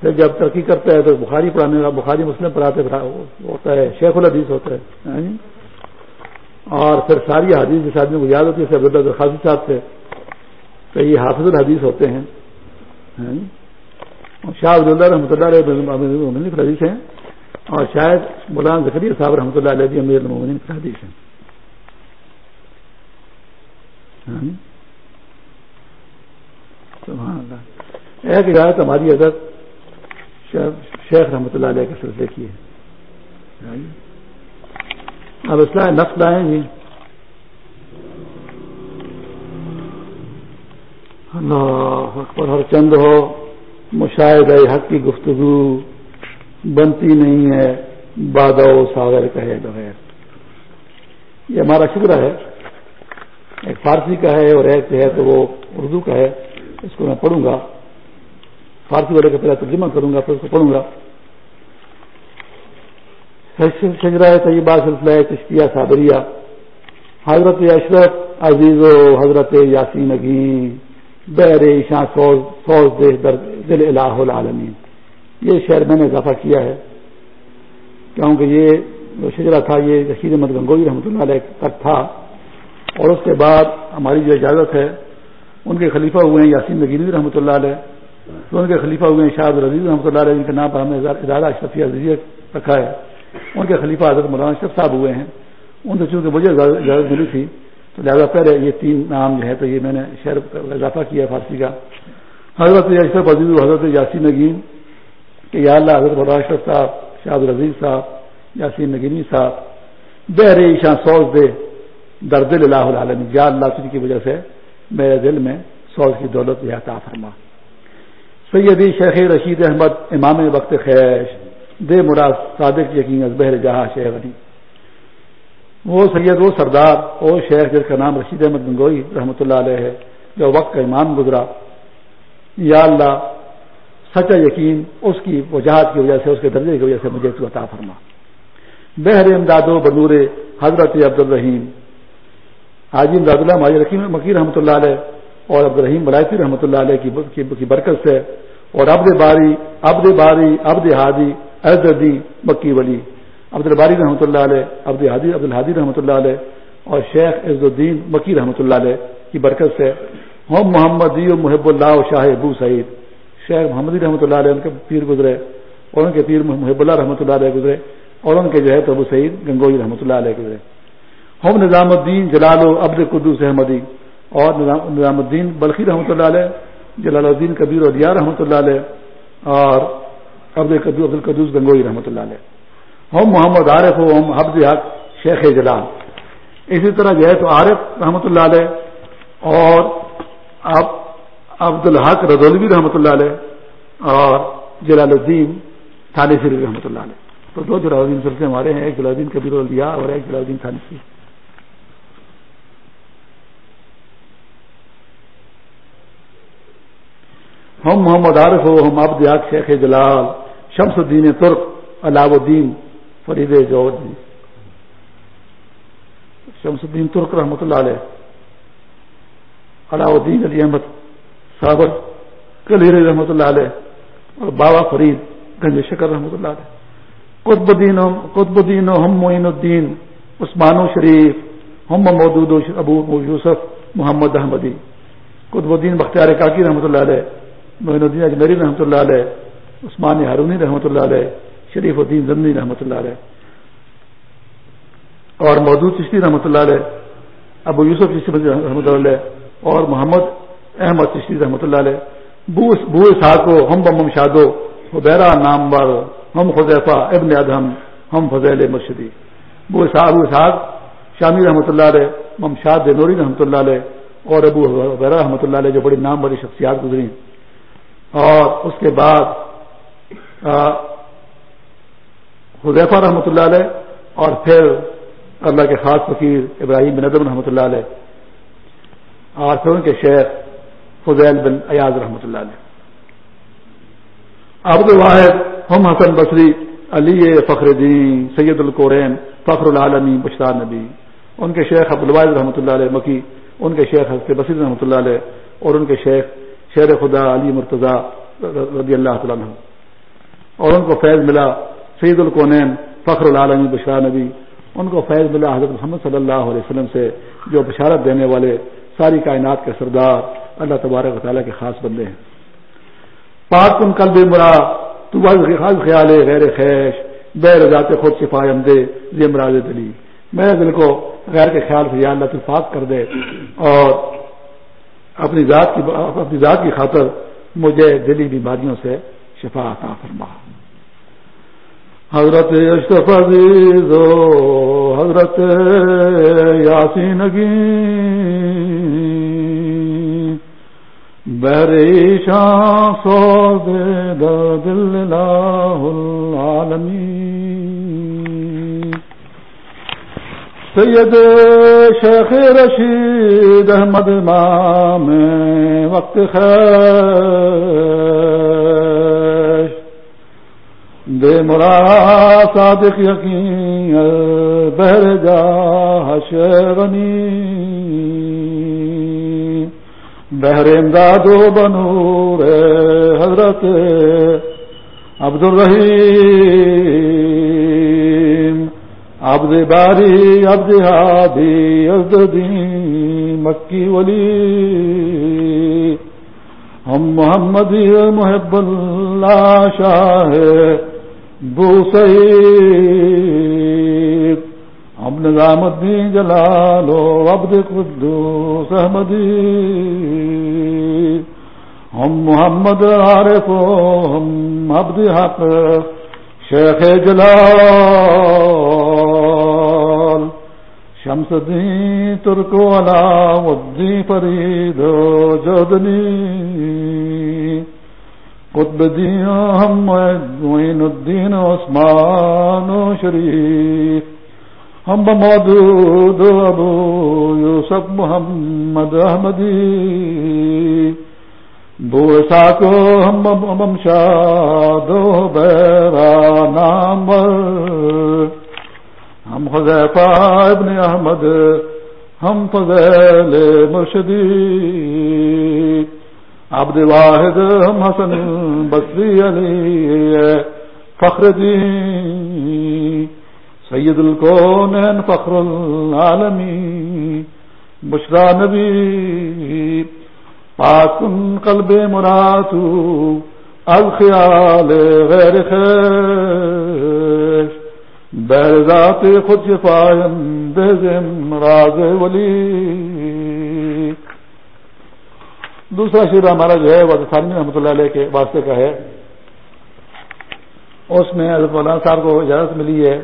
پھر جب ترقی کرتا ہے تو بخاری پڑھانے کا بخاری مسلم پڑھاتے ہوتا ہے، شیخ الحدیث ہوتا ہے یعنی۔ اور پھر ساری حدیث جس آدمی کو یاد ہوتی ہے عبداللہ خاصی صاحب سے، تو یہ حافظ الحدیث ہوتے ہیں ہاں جی؟ شاہ عبداللہ رحمۃ اللہ علیہ حدیث ہیں، اور شاید مولانا زکری صاحب رحمۃ اللہ علیہ امیر المین حدیث ہیں۔ ہاں؟ ایک اجازت ہماری حضرت شیخ رحمۃ اللہ علیہ کے سلسلے کی ہے۔ ہاں؟ اب اسلام نفس لائیں گے۔ اللہ اکبر، ہر چند ہو مشاہد حق کی گفتگو بنتی نہیں ہے، بادو ساگر کہے بغیر۔ یہ ہمارا شکر ہے۔ ایک فارسی کا ہے اور ایک جو ہے تو وہ اردو کا ہے، اس کو میں پڑھوں گا۔ فارسی والے کا پہلے ترجمہ کروں گا، پھر اس کو پڑھوں گا۔ شجرا طیبہ سلسلہ تشکیہ صابریہ۔ حضرت اشرف عزیز و حضرت یاسین بحر عشاں سوز دے دل الہ العالمین۔ یہ شعر میں نے اضافہ کیا ہے۔ کیونکہ یہ جو شجرا تھا، یہ رشید احمد گنگوئی رحمۃ اللہ علیہ تک تھا۔ اور اس کے بعد ہماری جو اجازت ہے، ان کے خلیفہ ہوئے ہیں یاسین نگینی رحمۃ اللہ علیہ تو ان کے خلیفہ ہوئے ہیں شاہد رضیز رحمۃ اللہ علیہ، جن کے نام پر ہمیں ادارہ اشرفیہ عزیز رکھا ہے۔ ان کے خلیفہ حضرت مولانا اشرف صاحب ہوئے ہیں۔ ان سے چونکہ مجھے اجازت ملی تھی، تو لہٰذا پہلے یہ تین نام جو ہے تو یہ میں نے شہر اضافہ کیا فارسی کا۔ حضرت اشرف عزیز، حضرت یاسین نگین، کہ یا اللہ حضرت مولانا اشرف صاحب، شاہد العزیز صاحب، یاسین نگینی صاحب بحر عشاں سوز دے۔ درد اللہ العالمی یا اللہ کی وجہ سے میرے دل میں سوز کی دولت یا فرما۔ سیدی شیخ رشید احمد امام وقت خیش، دے مراد صادق یقین بحر جہاں شیخ علی وہ سید، وہ سردار، وہ شیخ جس کا نام رشید احمد گنگوئی رحمۃ اللہ علیہ ہے، جو وقت کا امام گزرا۔ یا اللہ، سچا یقین اس کی وجاہت کی وجہ سے، اس کے درجے کی وجہ سے مجھے تو عطا فرما۔ بحر امداد و بنور حضرت عبد الرحیم حاجی امداد اللہ ماجد رحیم مکی رحمۃ اللہ علیہ اور عبد الرحیم ملائفی رحمۃ اللہ علیہ کی برکت سے اور عبد باری عبد باری عبد ہادی ازدی مکی ولی، عبد الباری رحمۃ اللہ علیہ، عبد حادی عبد الحادی رحمۃ اللہ علیہ اور شیخ عز الدین مکی رحمۃ اللہ علیہ کی برکت سے ہم محمد محب اللہ شاہ ابو سعید۔ شیخ محمد رحمۃ اللہ علیہ ان کے پیر گزرے اور ان کے پیر محب اللہ رحمۃ اللہ علیہ گزرے اور ان کے جو ہے تو ابو سعید گنگوئی رحمۃ اللہ علیہ گزرے۔ ہم نظام الدین جلال و عبد قدوس احمدی اور نظام الدین بلخی رحمۃ اللہ علیہ، جلال الدین کبیر اور رحمۃ اللہ علیہ، اور عبد عبد القدوس گنگوئی رحمۃ اللہ علیہ۔ ہم محمد عارف و ہم حفظ حق شیخ جلال۔ اسی طرح جو ہے تو عارف رحمۃ اللہ علیہ اور عبد الحق رضولوی رحمۃ اللہ علیہ اور جلال الدین تھانی شریف رحمۃ اللہ علیہ۔ تو دو جلال الدین سلسلے ہمارے ہیں، ایک جلال الدین کبیر الیا اور ایک جلال الدین تھانی ہم محمد عارف ہو، ہم عبد شیخ جلال، شمس الدین ترک علاؤ الدین، فرید جوہر جی شمس الدین ترک رحمۃ اللہ علیہ علاؤ الدین علی احمد صابر، کلیر رحمۃ اللہ علیہ اور بابا فرید گنج شکر رحمۃ اللہ علیہ۔ قطب الدین قطب الدین، ہم معین الدین، عثمان و شریف، ہم مودود ابو یوسف، محمد احمدی۔ قطب الدین بختیار کاکی رحمۃ اللہ علیہ معین الدین اجمری رحمۃ اللہ علیہ عثمان ہارونی رحمۃ اللہ علیہ شریف الدین زمنی رحمۃ اللہ علیہ اور مودود چشتی رحمۃ اللہ علیہ، ابو یوسف چشتی رحمۃ اللہ علیہ، اور محمد احمد چشتی رحمۃ اللہ علیہ، بو ساکو ہم بم شادو حبیرا نام بر ہم خزیفہ ابن ادہم، ہم فضیل مرشدی۔ بو ابو اسحاق شامی رحمۃ اللہ علیہ ممشاد نوری رحمۃ اللہ علیہ، اور ابو حبیرہ رحمۃ اللہ علیہ جو بڑی نام والی شخصیات گزری۔ اور اس کے بعد حضیفہ رحمۃ اللہ علیہ اور پھر اللہ کے خاص فقیر ابراہیم بن ادم رحمۃ اللہ علیہ اور پھر ان کے شیخ فضیل بن ایاز رحمۃ اللہ علیہ۔ عبد الواحد، ہم حسن بصری، علی فخر الدین، سید القورین فخر العالمی بشرا نبی۔ ان کے شیخ عبد الواحد رحمۃ اللہ علیہ مکی، ان کے شیخ حضرت بصیر رحمۃ اللہ علیہ اور ان کے شیخ شیر خدا علی مرتضی رضی اللہ تعالیٰ اور ان کو فیض ملا سعید القونین فخر العالمی بشرا نبی۔ ان کو فیض ملا حضرت محمد صلی اللہ علیہ وسلم سے جو بشارت دینے والے ساری کائنات کے سردار اللہ تبارک و تعالیٰ کے خاص بندے ہیں۔ پاک کن کل بھی مرا، تو خاص خیال غیر خیش، بے رضا خود سفایم دے یہ مراض دلی۔ میرے دل کو غیر کے خیال سے یا اللہ تو پاک کر دے۔ اور اپنی ذات کی اپنی ذات کی خاطر مجھے دلی بیماریوں سے شفا عطا فرما۔ حضرت اشرف عزیز حضرت یاسین بحریشاں سو دے دل العالمین۔ سید شیخ رشید احمد مام وقت خیر۔ دے مرا صادق یقین، بہر جا شیونی بہر امداد و بنور حضرت عبد الرحیم عبد باری، عبد ہادی، عبد دین، مکی ولی۔ ہم محمد محب اللہ شاہ بو سعید ہم نظام الدین جلالو عبد قدوس احمدی۔ ہم محمد عارف ہم عبد حق، شیخ جلال۔ شمس الدین ترکو علام الدین فرید جودنی قطب دین ہم معین الدین، عثمان و شریف۔ ہم مودود ابو یوسف، محمد احمدی۔ بو کو ہم شاد بیرا نام ہم حضیفہ ابن احمد، ہم فضیل مرشدی۔ عبد واحد ہم حسن بصری علی، فخر دی سید الکون، فخر العالمی۔ بشرا نبی پاکن قلب مراتو الخیال غیر خیش بیر ذات خود شفایم بزم راز ولی دوسرا شیر ہمارا جو ہے وہ ثانوی رحمۃ اللہ علیہ کے واسطے کا ہے۔ اس میں حضرت مولانا صاحب کو اجازت ملی ہے،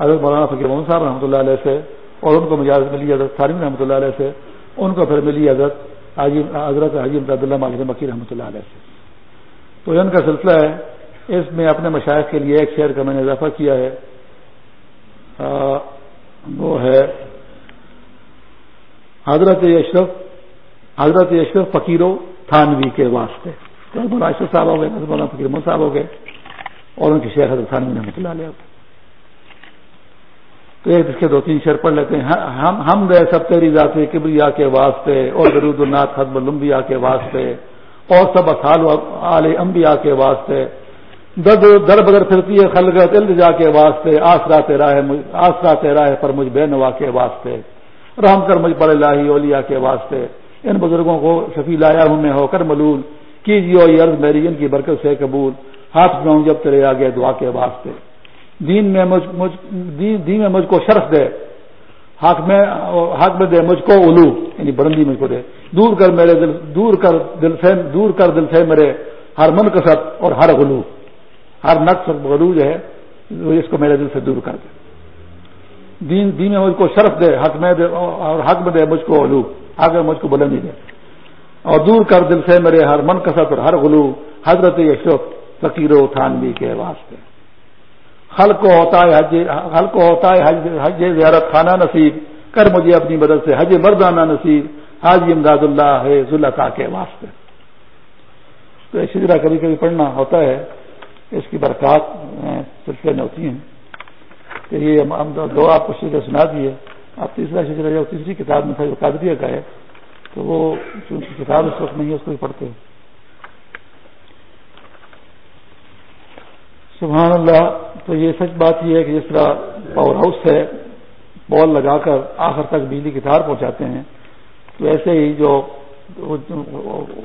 حضرت مولانا فقیر محمد صاحب رحمۃ اللہ علیہ سے، اور ان کو اجازت ملی حضرت ثانوی رحمۃ اللہ علیہ سے، ان کو پھر ملی حضرت حضرت حجیم عبد اللہ مالک مکی رحمۃ اللہ علیہ سے۔ تو ان کا سلسلہ ہے۔ اس میں اپنے مشاہد کے لیے ایک شعر کا میں نے اضافہ کیا ہے۔ وہ ہے حضرت اشرف حضرت اشرف فقیروں تھانوی کے واسطے۔ اشرف صاحب ہو گئے مولانا فقیر محمد صاحب ہو گئے، اور ان کی شیخ حضرت تھانوی رحمۃ اللہ علیہ تو ایک اس کے دو تین شعر پڑھ لیتے ہیں۔ ہاں، ہم دے سب تیری ذات کبریا کے واسطے، اور درود النات خطب المبیا کے واسطے، اور سب اصال عال انبیاء کے واسطے۔ در در بدر پھرتی ہے خلگت الجا کے واسطے آسرا تیرا ہے آسرا تیرا ہے پر مجھ بے نوا کے واسطے۔ رحم کر مجھ پر اللہ اولیا کے واسطے۔ ان بزرگوں کو شفی لایا ہوں میں ہو کر ملول۔ کیجیے یہ عرض میری ان کی برکت سے قبول۔ ہاتھ میں جب تیرے آگے دعا کے واسطے۔ دین میں مجھ, مجھ دین میں مجھ کو شرف دے۔ حق میں حق میں دے مجھ کو الو یعنی بڑندی مجھ کو دے۔ دور کر میرے دل دور کر دل سے دور کر دل سے میرے ہر من کسب اور ہر غلو۔ ہر نقص غلو جو ہے اس کو میرے دل سے دور کر دے۔ دین دین میں مجھ کو شرف دے، حق میں دے، اور حق میں دے، مجھ کو الو حق میں مجھ کو بلندی دے۔ اور دور کر دل سے میرے ہر من کسب اور ہر غلو۔ حضرت یشوف فقیر و تھانوی کے واسطے۔ حل کو ہوتا ہے حج حل کو ہوتا ہے حج حج زیارت خانہ نصیب۔ کر مجھے اپنی مدد سے، حج مردانہ نصیب۔ حاجی امداد اللہ ہے ذلتا کے واسطے۔ تو اسی طرح کبھی کبھی پڑھنا ہوتا ہے اس کی برکات سلسلے میں ہوتی ہیں۔ کہ یہ ہم دو آپ کو شجرا سنا دیے۔ آپ تیسرا شجرا جو تیسری کتاب میں تھا، جو قادریہ کا ہے، تو وہ کتاب اس وقت نہیں ہے، اس کو بھی پڑھتے ہیں۔ سبحان اللہ، تو یہ سچ بات یہ ہے کہ جس طرح پاور ہاؤس سے بال لگا کر آخر تک بجلی کی تار پہنچاتے ہیں، تو ایسے ہی جو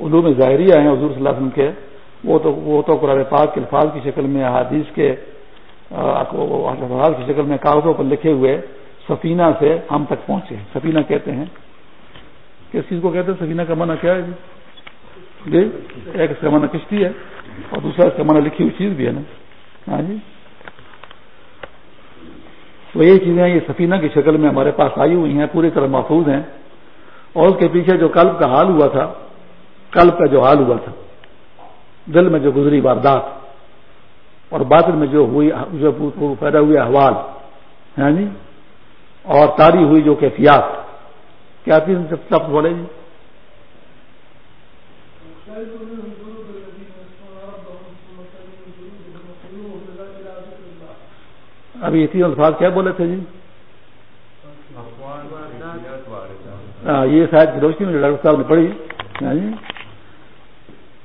علوم ظاہریہ ہیں، حضور صلی اللہ علیہ وسلم کے وہ تو وہ تو قرآن پاک کے الفاظ کی شکل میں حادیث کے الفاظ کی شکل میں کاغذوں پر لکھے ہوئے سفینہ سے ہم تک پہنچے سفینہ کہتے ہیں۔ کس چیز کو کہتے ہیں؟ سفینہ کا منع کیا ہے جی؟, جی؟ ایک اس کا منع کشتی ہے اور دوسرا اس کا منع لکھی ہوئی چیز بھی ہے نا۔ ہاں جی؟ تو یہ چیزیں یہ سفینہ کی شکل میں ہمارے پاس آئی ہوئی ہیں، پوری طرح محفوظ ہیں۔ اور اس کے پیچھے جو کلب کا حال ہوا تھا کلب کا جو حال ہوا تھا دل میں جو گزری واردات اور باطن میں جو ہوئی جو پیدا ہوئے احوال ہاں جی؟ اور تاری ہوئی جو کیفیات، کیا تھی سب بولے جی؟ ابھی یہ تین الفاظ کیا بولے تھے جی؟ ہاں، یہ شاید روشنی میں ڈاکٹر صاحب نے پڑھی ہاں جی؟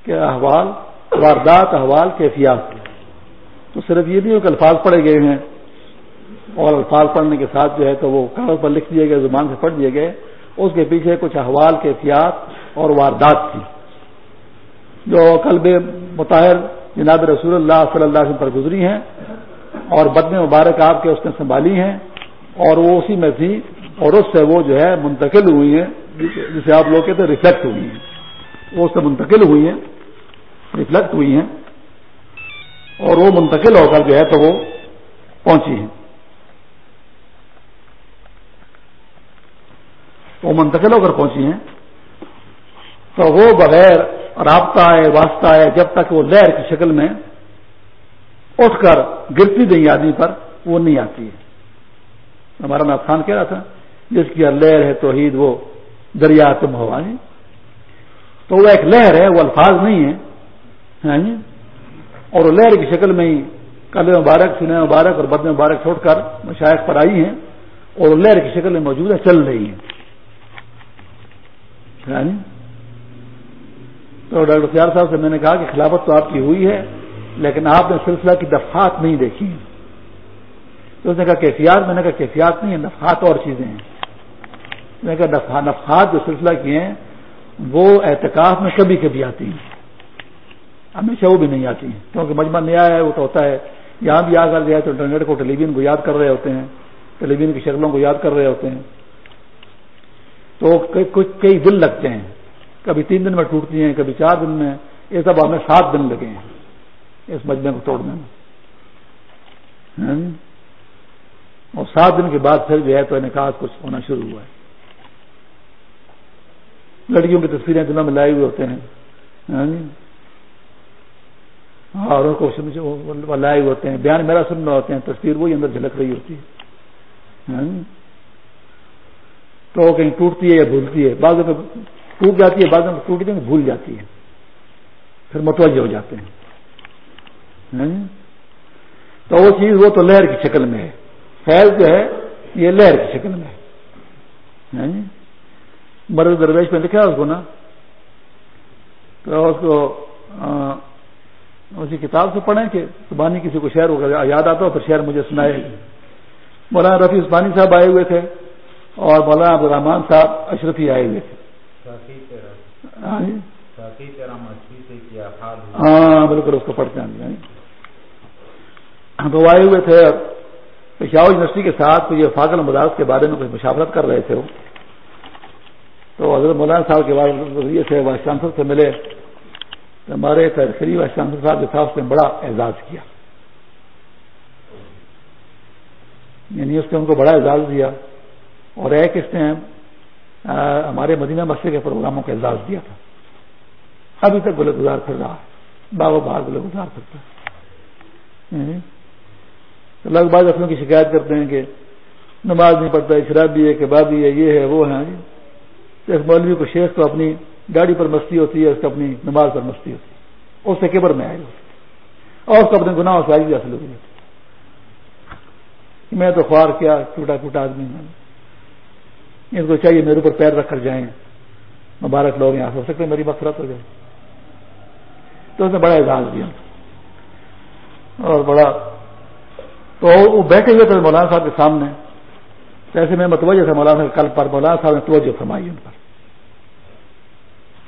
کہ احوال واردات، احوال، کیفیات۔ تو صرف یہ نہیں ہو کہ الفاظ پڑھے گئے ہیں اور الفاظ پڑھنے کے ساتھ جو ہے تو وہ کاغذ پر لکھ دیے گئے، زبان سے پڑھ دیے گئے۔ اس کے پیچھے کچھ احوال، کیفیات اور واردات تھی۔ جو قلب مطاہر جناب رسول اللہ صلی اللہ علیہ وسلم پر گزری ہیں اور بدن مبارک آپ کے اس نے سنبھالی ہیں اور وہ اسی میں تھی اور اس سے وہ جو ہے منتقل ہوئی ہیں، جسے آپ لوگ کہتے ہیں ریفلیکٹ ہوئی ہیں۔ وہ اس سے منتقل ہوئی ہیں۔ ریفلیکٹ ہوئی ہیں اور وہ منتقل ہو کر جو ہے تو وہ پہنچی ہیں۔ وہ منتقل ہو کر پہنچی ہیں۔ تو وہ بغیر رابطہ ہے، واسطہ ہے، جب تک وہ لہر کی شکل میں اٹھ کر گرتی گئی آدمی پر وہ نہیں آتی ہے۔ ہمارا ناف خان کہہ رہا تھا، جس کی لہر ہے توحید، وہ دریا تم ہو جی تو وہ ایک لہر ہے، وہ الفاظ نہیں ہے جی؟ اور وہ لہر کی شکل میں ہی کل مبارک سنہ مبارک اور بد مبارک چھوڑ کر مشاعر پر آئی ہیں اور لہر کی شکل میں موجود ہے چل رہی ہیں۔ جی؟ تو ڈاکٹر سیار صاحب سے میں نے کہا کہ خلافت تو آپ کی ہوئی ہے، لیکن آپ نے سلسلہ کی دفات نہیں دیکھی تو اس نے کہا کیفیات، میں نے کہا کیفیات نہیں ہے نفات اور چیزیں ہیں۔ میں نے کہا نفات جو سلسلہ کی ہیں، وہ اعتکاف میں کبھی کبھی آتی ہیں۔ ہمیشہ وہ بھی نہیں آتی ہیں۔ کیونکہ مجمع نیا ہے، وہ تو ہوتا ہے۔ یہاں بھی آ کر گیا تو انٹرنیٹ کو ٹیلی ویژن کو یاد کر رہے ہوتے ہیں۔ ٹیلی ویژن کی شکلوں کو یاد کر رہے ہوتے ہیں۔ تو کئی دن لگتے ہیں۔ کبھی تین دن میں ٹوٹتی ہیں، کبھی چار دن میں۔ یہ سب ہمیں سات دن لگے ہیں۔ اس مجمے کو توڑنے میں۔ اور سات دن کے بعد پھر جو ہے تو انعقاد کچھ ہونا شروع ہوا ہے۔ لڑکیوں کی تصویریں دنوں میں لائے ہوئے ہوتے ہیں۔ ہاں اور ان کو لائے ہوتے ہیں، بیان میرا سن رہے ہوتے ہیں تصویر وہی اندر جھلک رہی ہوتی ہے۔ ہاں؟ جی؟ تو کہیں ٹوٹتی ہے یا بھولتی ہے، بعض میں ٹوٹ جاتی ہے، بعض میں ٹوٹتی ہے، بھول جاتی ہے۔ پھر متوجہ ہو جاتے ہیں۔ ہاں؟ تو وہ چیز وہ تو لہر کی شکل میں ہے۔ فیض جو ہے، یہ لہر کی شکل میں ہے۔ ہاں؟ مرد درویش میں لکھا اس کو نا؟ تو اس کو اسی کتاب سے پڑھیں کہ زبانی کسی کو شہر یاد آتا ہو پھر شہر مجھے سنائے۔ مولانا رفیع عثمانی صاحب آئے ہوئے تھے اور مولانا عبد الرحمان صاحب اشرفی آئے ہوئے تھے۔ ہاں, جی؟ ہاں، بالکل اس کو پڑھتے ہیں تو آئے ہوئے تھے۔ پشاور یونیورسٹی کے ساتھ یہ فاضل مدارس کے بارے میں کچھ مشاورت کر رہے تھے وہ۔ تو حضرت مولانا صاحب کے ذریعے سے وائس چانسلر سے ملے۔ تو ہمارے تحریری وائس چانسلر صاحب جو تھا اس نے بڑا اعزاز کیا۔ یعنی اس نے ان کو بڑا اعزاز دیا اور ایک اس نے ہمارے مدینہ مسئلے کے پروگراموں کا اعزاز دیا تھا۔ ابھی تک گلے گزار پھر رہا ہے۔ بابا باہر گلے گزار پھرتا ہے یعنی لوگ بعض اپنوں کی شکایت کرتے ہیں کہ نماز نہیں پڑھتا ہے شرابی ہے، کبابی ہے، یہ ہے، وہ ہے۔ اس مولوی کو شیخ کو اپنی گاڑی پر مستی ہوتی ہے، اس کو اپنی نماز پر مستی ہوتی ہے۔ اس سے کیبر میں آئے گا اور اس کو اپنے گناہ سے آئی حاصل ہوگی میں تو خوار کیا ٹوٹا ٹوٹا آدمی اس کو چاہیے میرے اوپر پیر رکھ کر جائیں۔ مبارک لوگ یہاں ہو سکتے میری مفرت ہو جائے۔ تو اس نے بڑا اعزاز دیا۔ اور بڑا تو وہ بیٹھے ہوئے تھے مولانا صاحب کے سامنے۔ جیسے میں متوجہ تھا مولانا کل پر مولانا صاحب نے توجہ فرمائی ان پر۔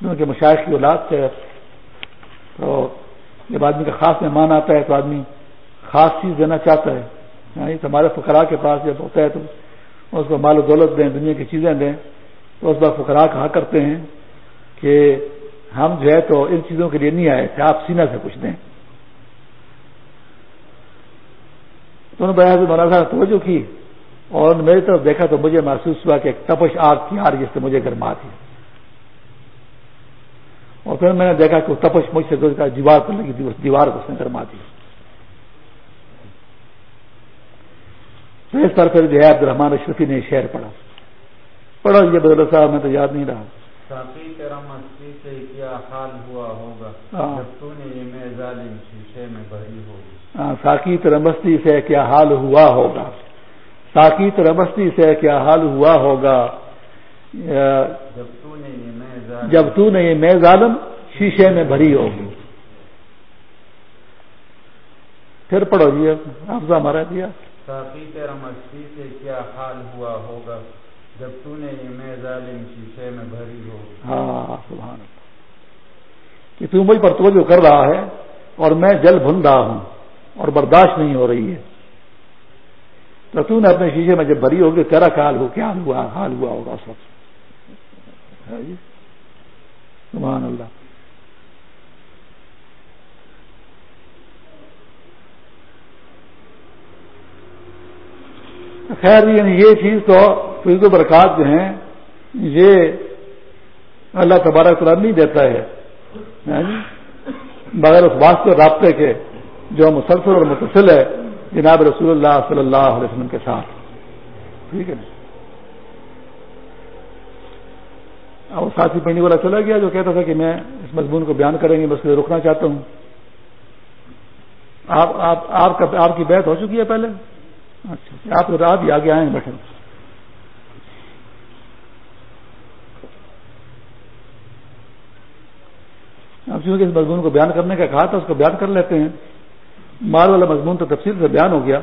کیونکہ مشاعر کی اولاد سے۔ تو جب آدمی کا خاص مہمان آتا ہے تو آدمی خاص چیز دینا چاہتا ہے۔ یعنی ہمارے فکرا کے پاس جب ہوتا ہے تو اس کو مال و دولت دیں، دنیا کی چیزیں دیں، تو اس بار فکرا کہا کرتے ہیں کہ ہم جو ہے تو ان چیزوں کے لیے نہیں آئے تھے، آپ سینا سے کچھ دیں۔ تو انہوں نے مولانا صاحب توجہ کی اور میری طرف دیکھا تو مجھے محسوس ہوا کہ ایک تپش آگ کی آ رہی جس سے مجھے گرما تھی۔ اور پھر میں نے دیکھا کہ تپش مجھ سے دیوار پر لگی دیوار کو اس نے گرما دی اس پر پھر جو ہے عبد الرحمان اشرفی نے شہر پڑھا۔ پڑھا یہ بدل صاحب میں تو یاد نہیں رہا۔ ساقی تیرا مستی سے کیا حال ہوا ہوگا؟ ہاں۔ جب تو نے یہ میں ظالم شیشے میں بھری ہوگی۔ ہاں، ساکی ترمستی سے کیا حال ہوا ہوگا؟ ساکی ترمستی سے کیا حال ہوا ہوگا؟ جب تو نے یہ میں ظالم شیشے میں بھری ہوگی۔ پھر پڑھو جی افزا ہمارا دیا۔ ساقی مستی سے کیا حال ہوا ہوگا جب تو نے یہ میں ظالم شیشے میں بھری ہوگی؟ ہاں سبحان کہ تو مجھ پر توجہ کر رہا ہے اور میں جل بھن رہا ہوں اور برداشت نہیں ہو رہی ہے۔ تو تو نے اپنے شیشے میں جب بھری ہوگی تیرا حال ہو کیا ہوا حال ہوا ہوگا اس وقت؟ سبحان اللہ۔ خیر جی، یعنی یہ چیز تو فیض و برکات جو ہیں، یہ اللہ تبارک تعالیٰ نہیں دیتا ہے۔ ہاں جی؟ بغیر اس واسطے رابطے کے جو مسلسل اور متصل ہے جناب رسول اللہ صلی اللہ علیہ وسلم کے ساتھ۔ ٹھیک ہے جی؟ اور ساتھی پڑھنے والا چلا گیا جو کہتا تھا کہ میں اس مضمون کو بیان کریں گے بس روکنا چاہتا ہوں۔ آپ آپ, آپ, کا آپ کی بیعت ہو چکی ہے پہلے؟ اچھا, اچھا، آپ رات ہی آگے آئے ہیں بیٹھے اب چونکہ اس مضمون کو بیان کرنے کا کہا تھا اس کو بیان کر لیتے ہیں۔ مال والا مضمون تو تفصیل سے بیان ہو گیا۔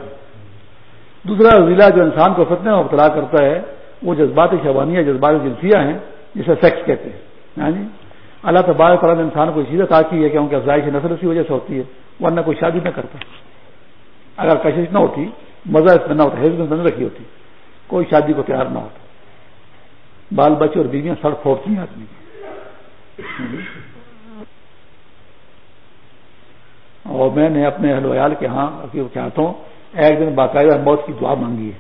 دوسرا ضلع جو انسان کو فتنے میں مبتلا کرتا ہے وہ جذبات شوانیہ جذبات جنسیاں ہیں۔ جسے سیکس کہتے ہیں۔ یعنی اللہ تبارک تعالیٰ نے انسان کو چیزیں کی ہے کہ ان کی افزائش نسل اسی وجہ سے ہوتی ہے، ورنہ کوئی شادی نہ کرتا۔ اگر کشش نہ ہوتی، مزہ اس میں نہ ہوتا حزب میں نہ رکھی ہوتی، کوئی شادی کو تیار نہ ہوتا۔ بال بچے اور بیویاں سڑ پھوڑتی ہیں آدمی۔ اور میں نے اپنے اہل ویال کے ہاں چاہتا ہوں، ایک دن باقاعدہ موت کی دعا مانگی ہے۔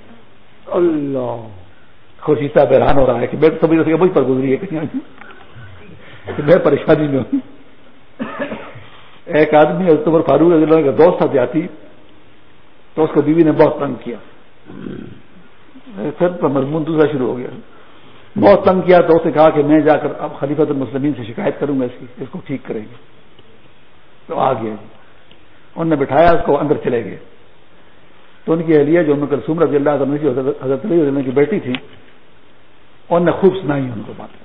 اللہ۔ خوشی صاحب حیران ہو رہا ہے کہ میں سمجھ سکے مجھ پر گزری ہے کہ میں پریشانی میں ہوں۔ ایک آدمی عمر فاروق کا دوست تھا جاتی تو اس کو بیوی نے بہت تنگ کیا۔ پھر مضمون دوسرا شروع ہو گیا۔ بہت تنگ کیا تو اس نے کہا کہ میں جا کر اب خلیفت المسلمین سے شکایت کروں گا، اس کی اس کو ٹھیک کریں گے۔ تو آ گیا جی۔ انہوں نے بٹھایا، اس کو اندر چلے گئے۔ تو ان کی اہلیہ جو کلسوم رضی اللہ عنہ کی حضرت علی کی بیٹی تھی انہوں نے خوب سنائی ان کو باتیں۔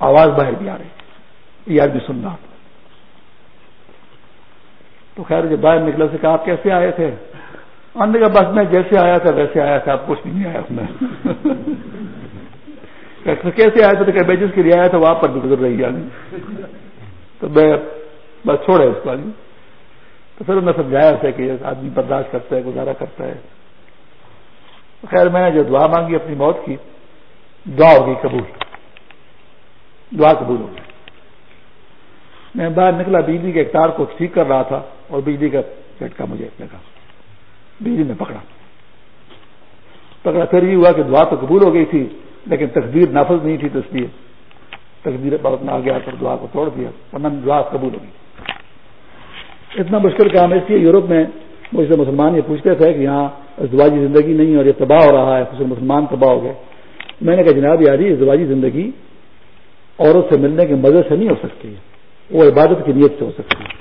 آواز باہر بھی آ رہی یہ آدمی سن رہا تو خیر، جب باہر نکلا سے کہا، آپ کیسے آئے تھے؟ آنے کا بس میں جیسے آیا تھا ویسے آیا تھا اب کچھ نہیں آیا <laughs> اس میں کیسے آیا تھا میں جس کے لیے آیا تھا وہاں پر بھی گزر رہی ہے۔ تو میں بس چھوڑے اس کو۔ تو پھر میں سمجھایا اسے کہ آدمی برداشت کرتا ہے، گزارا کرتا ہے۔ خیر، میں نے جو دعا مانگی، اپنی موت کی، دعا ہوگی قبول۔ دعا قبول ہوگی۔ میں باہر نکلا، بجلی کے تار کو ٹھیک کر رہا تھا اور بجلی کا جھٹکا مجھے لگا۔ بجلی میں پکڑا۔ پکڑا، پھر یہ ہوا کہ دعا تو قبول ہو گئی تھی، لیکن تقدیر نافذ نہیں تھی تو اس لیے تقدیر بہت میں آ گیا کر دعا کو توڑ دیا، ورنہ دعا قبول ہوگی۔ اتنا مشکل کام اس لیے یورپ میں مجھ سے مسلمان یہ پوچھتے تھے کہ یہاں ازدواجی زندگی نہیں اور یہ تباہ ہو رہا ہے خصوص مسلمان تباہ ہو گئے۔ میں نے کہا، جناب، یاری، ازدواجی زندگی عورت سے ملنے کے مزے سے نہیں ہو سکتی وہ عبادت کی نیت سے ہو سکتی ہے۔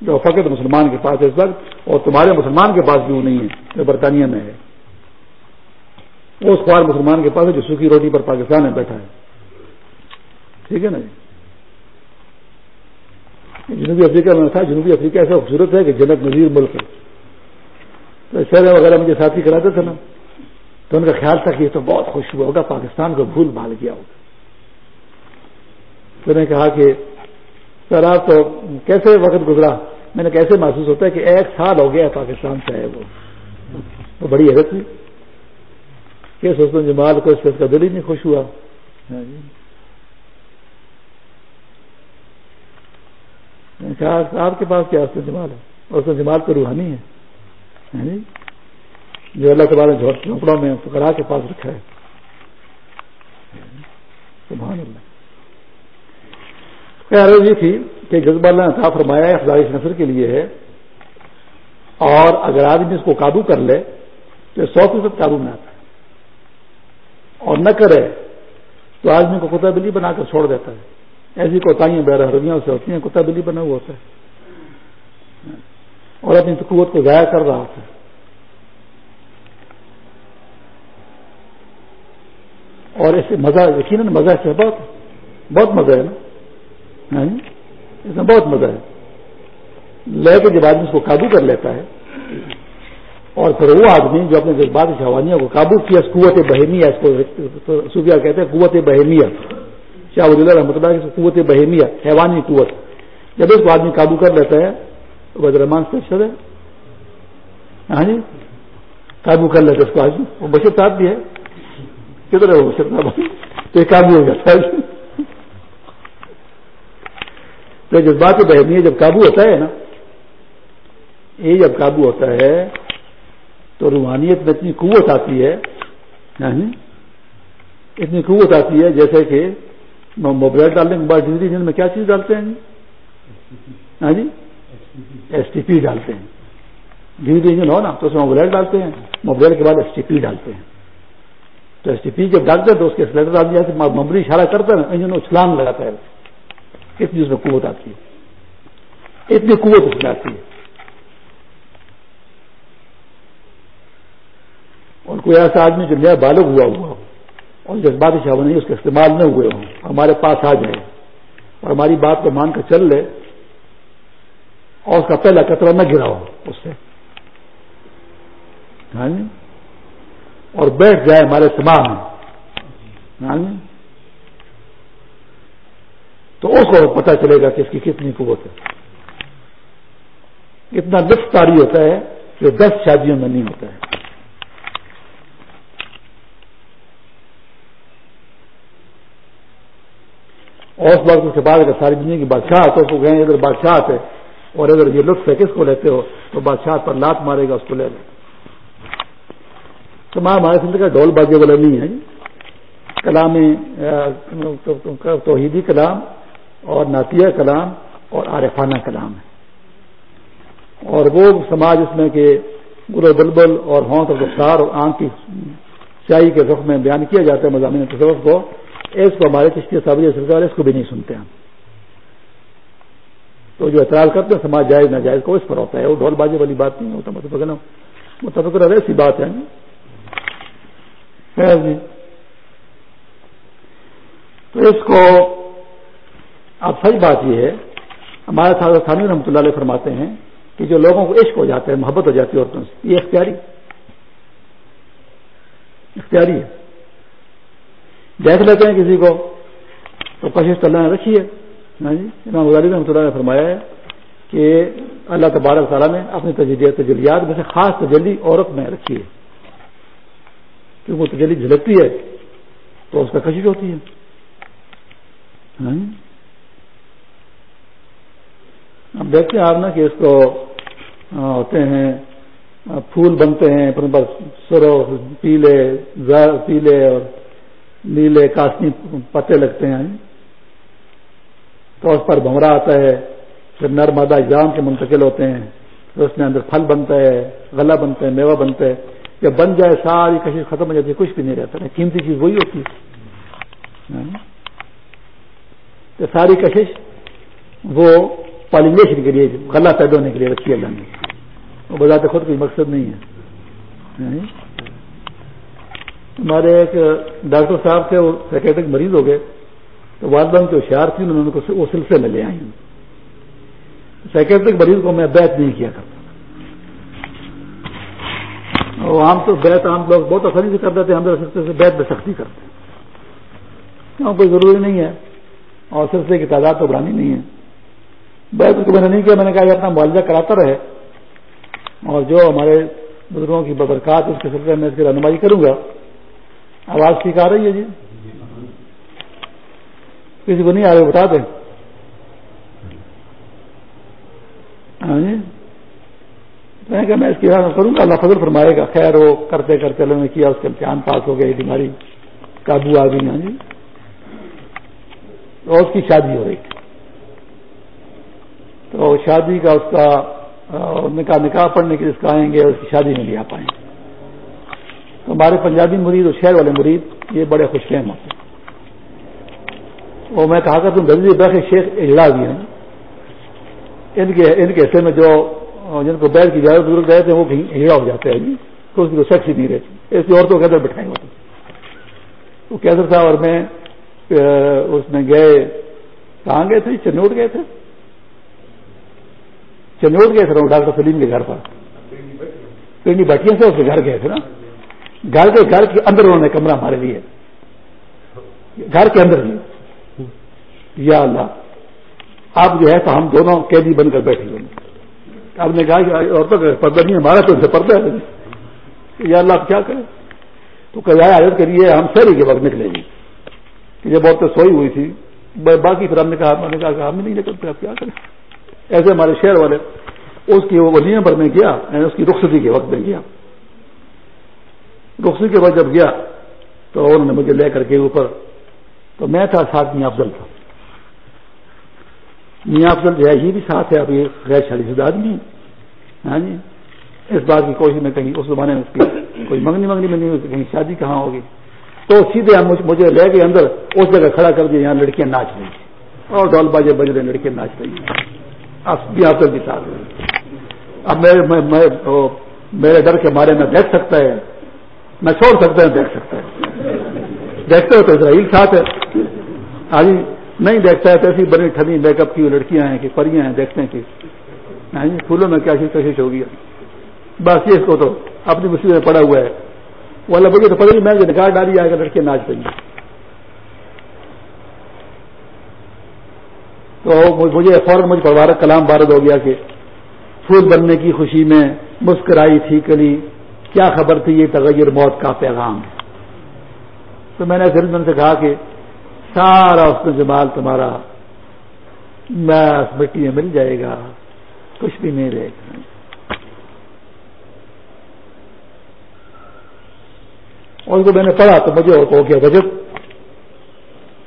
جو فقط مسلمان کے پاس ہے اس وقت، اور تمہارے مسلمان کے پاس بھی وہ نہیں ہے، جو برطانیہ میں ہے۔ وہ اس خوار مسلمان کے پاس ہے جو سوکھی روٹی پر پاکستان میں بیٹھا ہے۔ ٹھیک ہے نا جی؟ جنوبی افریقہ میں تھا، جنوبی افریقہ ایسا خوبصورت ہے کہ جنک نظیر ملک ہے۔ تو شہر وغیرہ مجھے ساتھی کراتے تھے نا۔ تو ان کا خیال تھا کہ یہ تو بہت خوش ہوا ہوگا، پاکستان کو بھول بھال گیا ہوگا۔ تو نے کہا کہ، سر، آپ تو کیسے وقت گزرا؟ میں نے کیسے محسوس ہوتا ہے کہ ایک سال ہو گیا پاکستان سے ہے وہ بڑی حیرت ہوئی کہ سوچتا ہوں کو اس سے کا دل ہی نہیں خوش ہوا۔ ہاں جی۔ آپ کے پاس کیا حسن جمال ہے؟ اور حسن جمال تو روحانی ہے۔ یعنی جو اللہ تبارک جھوپڑوں میں فکرا کے پاس رکھا ہے۔ سبحان اللہ۔ خیر یہ تھی کہ جذبہ اللہ عطا فرمایا افزائش نصر کے لیے ہے۔ اور اگر آدمی اس کو قابو کر لے، تو سو فیصد قابو میں آتا ہے۔ اور نہ کرے، تو آدمی کو کتا بلی بنا کر چھوڑ دیتا ہے۔ ایسی کوتاہیاں حرمیوں سے ہوتی ہیں، کتا بلی بنا ہوا ہوتا ہے۔ اور اپنی قوت کو ضائع کر رہا ہوتا ہے۔ اور ایسے مزہ، یقیناً مزہ سے بہت بہت مزہ ہے نا؟ اس میں بہت مزہ ہے۔ لے کے جب آدمی اس کو قابو کر لیتا ہے، اور پھر وہ آدمی جو اپنے جذبات شوانیوں کو قابو کیا، اس قوت بہمیہ اس کو صوفیہ کہتے ہیں قوت بہمیہ شاہ ولی اللہ رحمۃ اللہ قوت بہمیہ حیوانی قوت۔ جب اس کو آدمی قابو کر لیتا ہے تو بدر رحمان سے ہے ہاں جی؟ قابو کر لیتے اس کو آدمی۔ وہ بشر صاحب بھی ہے۔ کدھر ہے وہ بشر صاحب؟ تو یہ قابو ہو جاتا ہے تو جذبات بہمیہ جب قابو ہوتا ہے نا، یہ جب قابو ہوتا ہے، تو روحانیت میں اتنی قوت آتی ہے۔ ہاں جی؟ اتنی قوت آتی ہے جیسے کہ موبائل ڈالنے کے بعد ڈیزل انجن میں کیا چیز ڈالتے ہیں؟ ہاں جی؟ ایس ٹی پی ڈالتے ہیں۔ ڈیزل انجن ہو نا، تو اس میں موبائل ڈالتے ہیں۔ موبائل کے بعد ایس ٹی پی ڈالتے ہیں۔ تو ایس ٹی پی جب ڈالتے ہیں تو اس کے سلیٹر ڈال دیا ممبری اشارہ کرتا ہے نا، انجن اچھلان لگاتا ہے۔ اتنی اس میں قوت آتی ہے۔ اتنی قوت اس میں آتی ہے۔ اور کوئی ایسا آدمی جو نیا بالغ ہوا ہوا ہو اور جذباتی شاہ نہیں اس کا استعمال نہ ہوئے ہوں، ہمارے پاس آ جائے اور ہماری بات کو مان کر چل لے اور اس کا پہلا قطرہ نہ گرا ہو اس سے۔ ہاں جی؟ اور بیٹھ جائے ہمارے سماج میں ہاں جی؟ تو اس کو پتا چلے گا کہ اس کی کتنی قوت ہے۔ اتنا لطف تاری ہوتا ہے جو دس شادیوں میں نہیں ہوتا ہے۔ اور اس وقت اس کے بعد اگر ساری دنیا کی بادشاہ تو اس کو کہیں ادھر بادشاہ ہے اور اگر یہ لطف ہے، کس کو لیتے ہو؟ تو بادشاہ پر لات مارے گا، اس کو لے لے۔ تو ہمارے سندھ کا ڈھول بازی والا نہیں ہے۔ کلام توحیدی کلام اور ناتیہ کلام اور عارفانہ کلام ہے۔ اور وہ سماج اس میں کہ گل بلبل اور ہونٹ اور رفتار اور آنکھ کی سیائی کے رخ میں بیان کیا جاتا ہے مضامین تصوف کو۔ اس کو ہمارے کشتی صابری سلسلے والے اس کو بھی نہیں سنتے ہم۔ تو جو اعتراض کرتے ہیں، سماج جائز، ناجائز کو اس پر ہوتا ہے۔ وہ ڈھول بازی والی بات نہیں ہوتا مطلب متفقر ایسی بات ہے۔ جی۔ تو اس کو اب صحیح بات یہ ہے، ہمارے ساتھ ثانی رحمۃ اللہ علیہ فرماتے ہیں کہ جو لوگوں کو عشق ہو جاتا ہے، محبت ہو جاتی ہے عورتوں سے، یہ اختیاری۔ اختیاری ہے۔ دیکھ لیتے ہیں کسی کو تو کشش تو اللہ نے رکھی ہے۔ ہاں جی امام غزالی رحمۃ اللہ نے فرمایا ہے کہ اللہ تبارک تعالیٰ نے اپنی تجلیات میں سے خاص تجلی عورت میں رکھی ہے۔ کیونکہ وہ تجلی جھلکتی ہے تو اس کا کشش ہوتی ہے۔ ہاں جی۔ اب دیکھتے ہیں آپ نا کہ اس کو ہوتے ہیں، پھول بنتے ہیں سرو پیلے پیلے اور نیلے کاسنی پتے لگتے ہیں۔ تو اس پر بھمرا آتا ہے، پھر نر مادہ کے منتقل ہوتے ہیں۔ پھر اس میں اندر پھل بنتا ہے، غلہ بنتا ہے، میوہ بنتا ہے۔ جب بن جائے ساری کشش ختم ہو جاتی ہے، کچھ بھی نہیں رہتا قیمتی چیز وہی ہوتی ہے۔ ہاں۔ ساری کشش وہ پالینیشن کے لیے، غلہ پیدا ہونے کے لیے رکھی اللہ نے۔ وہ بذات خود کوئی مقصد نہیں ہے۔ ہاں۔ ہمارے ایک ڈاکٹر صاحب تھے، وہ سیکٹرک مریض ہو گئے، تو والدہ جو ہوشیار تھی انہوں نے وہ سلسلے میں لے آئی سیکٹرک مریض کو میں بیت نہیں کیا کرتا عام تو بیت عام لوگ بہت آسانی سے کر دیتے ہیں، ہم سلسلے سے بیت میں سختی کرتے ہیں۔ کیوں؟ کوئی ضروری نہیں ہے، اور سلسلے کی تعداد تو بڑھانی نہیں ہے۔ بیت کو میں نے نہیں کیا، میں نے کہا کہ اپنا معالجہ کراتا رہے، اور جو ہمارے بزرگوں کی برکات اس کے سلسلے میں اس کی رہنمائی کروں گا آواز ٹھیک آ رہی ہے جی؟ کسی کو نہیں آ رہے بتا دیں۔ ہاں جی؟ کہ میں اس کی کروں گا، اللہ فضل فرمائے گا۔ خیر وہ کرتے کرتے اللہ نے کیا، اس کے امتحان پاس ہو گئی بیماری قابو آ گئی ہاں جی۔ اور اس کی شادی ہو رہی تو شادی کا اس کا نکاح نکاح پڑھنے کے لیے اس کا آئیں گے اور اس کی شادی میں بھی آ پائیں گے تو ہمارے پنجابی مرید اور شہر والے مرید یہ بڑے خوش فہم ہوتے ہیں اور میں کہا کرتا ہوں بیٹھے شیخ اجڑا بھی ہیں۔ ان کے ان کے حصے میں جو جن کو بیٹھ کی زیادہ بزرگ رہتے ہیں وہ کہیں ہجڑا ہو جاتا ہے جی۔ تو اس کی سیکس ہی نہیں رہتی۔ ایسی عورتوں کے اندر بٹھائیں ہوتے وہ کیسر صاحب اور میں اس میں گئے۔ کہاں گئے تھے؟ چنوٹ گئے تھے۔ چنوٹ گئے تھے ڈاکٹر سلیم کے گھر پر۔ پنڈی بٹیاں سے اس کے گھر گئے تھے نا۔ گھر کے گھر کے اندر انہوں نے کمرہ ہمارے لیے گھر کے اندر لیے یا اللہ، آپ جو ہے تو ہم دونوں قیدی بن کر بیٹھے ہوئے آپ نے کہا کہ عورتوں کا پردہ نہیں ہمارا تو ان سے پردہ ہے۔ یا اللہ، آپ کیا کریں؟ تو کرایہ عادت کریے ہم شہری کے وقت نکلے گی کہ جب عورتیں سوئی ہوئی تھی باقی پھر ہم نے کہا ہم نے کہا کہ ہم نہیں نکلتے، آپ کیا کریں؟ ایسے ہمارے شہر والے، اس کی وہ ولیاں پر میں گیا یعنی اس کی رخصتی کے وقت میں گیا۔ رخصتی کے بعد جب گیا تو انہوں نے مجھے لے کر کے اوپر تو میں تھا ساتھ میاں افضل تھا۔ میاں افضل جو ہے، یہ بھی ساتھ ہے، اب یہ غیر شادی شدہ آدمی ہاں جی؟ اس بات کی کوشش میں کہیں اس زمانے میں کوئی منگنی منگنی میں نہیں ہوتی کہیں شادی کہاں ہوگی۔ تو سیدھے مجھے لے کے اندر اس جگہ کھڑا کر دیا یہاں لڑکیاں ناچ رہی تھی اور ڈول باجے بج رہے لڑکیاں ناچ رہی ہیں۔ افضل بھی ساتھ اب میرے ڈر کے بارے میں دیکھ سکتا ہے۔ میں چھوڑ سکتا ہوں دیکھ سکتا ہے دیکھتے ہو تو اسرائیل ساتھ ہے۔ آج نہیں دیکھتا ہے تو ایسی بنی ٹھنی میک اپ کی لڑکیاں ہیں کہ پریاں ہیں، دیکھتے ہیں کہ پھولوں میں کیا چیز کشش ہوگی۔ بس یہ اس کو تو اپنی مصیبت میں پڑا ہوا ہے۔ وہ اللہ بجے تو پڑے میں نکال ڈالی آئے گا لڑکے ناچ پہ تو مجھے فوراً مجھے پروار کلام بارد ہو گیا کہ پھول بننے کی خوشی میں مسکرائی تھی کلی۔ کیا خبر تھی یہ تغیر موت کا پیغام؟ ہے تو میں نے پھر سے کہا کہ سارا اس میں جمال تمہارا، میں مٹی میں مل جائے گا، کچھ بھی نہیں رہے گا۔ اور جو میں نے پڑھا تو مجھے ہو گیا بجٹ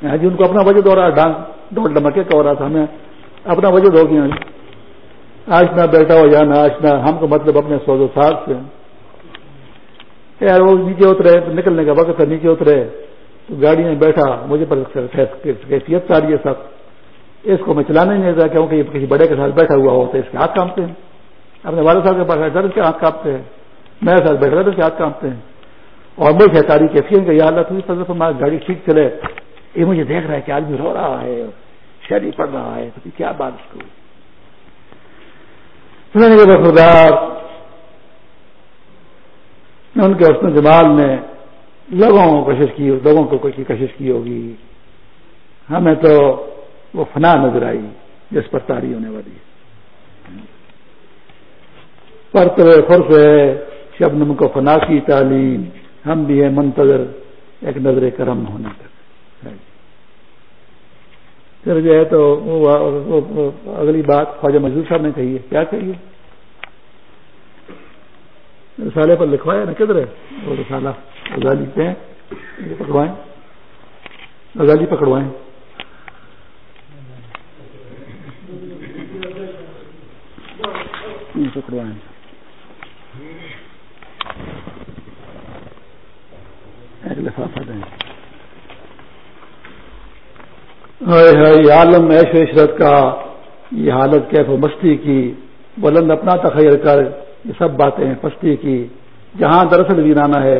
جی ان کو اپنا بجٹ ہو رہا، ڈانگ ڈوٹ ڈمکے کا ہو رہا تھا۔ ہمیں اپنا بجٹ ہو گیا۔ آج نہ بیٹھا ہو جانا آج نہ ہم کو مطلب اپنے سوز و ساتھ سے۔ یار وہ نیچے اترے تو نکلنے کا وقت تھا نیچے اترے تو گاڑی میں بیٹھا، مجھے پر کیفیت ساری ہے سب۔ اس کو میں چلانا ہی نہیں تھا کیونکہ یہ کسی بڑے کے ساتھ بیٹھا ہوا ہوتا ہے، اس کے ہاتھ کامتے ہیں۔ اپنے والد صاحب کے پاس بیٹھا اس کے ہاتھ کانپتے ہیں۔ میرے ساتھ بیٹھا تھا اس کے ہاتھ کامتے ہیں۔ اور مجھے تاریخ کیفیت کا یاد تھی فضل ہماری گاڑی ٹھیک چلے۔ یہ مجھے دیکھ رہا ہے کہ آدمی رو رہا ہے، شہری پڑ رہا ہے، تو کیا بات اس کو؟ وفادار ان کے حسن جمال نے لوگوں کو کوشش کی لوگوں کو کوئی کوشش کی ہوگی۔ ہمیں تو وہ فنا نظر آئی، جس پر تاری ہونے والی ہے۔ پرتوے فرف ہے شبنم کو فنا کی تعلیم، ہم بھی ہیں منتظر ایک نظر کرم ہونے تک۔ پھر جو ہے تو اگلی بات خواجہ مزدور صاحب نے کہی ہے۔ کیا کہیے رسالے پر لکھوایا نا کدھر ہے وہ رسالہ غزالی پہ پکڑوائیں۔ غزالی پکڑوائیں۔ پکڑوائیں۔ ایک لفافہ دیں۔ عالم ایش و عشرت کا، یہ حالت کیف و مستی کی بلند اپنا تخیر کر۔ یہ سب باتیں ہیں پستی کی۔ جہاں دراصل ویرانہ ہے،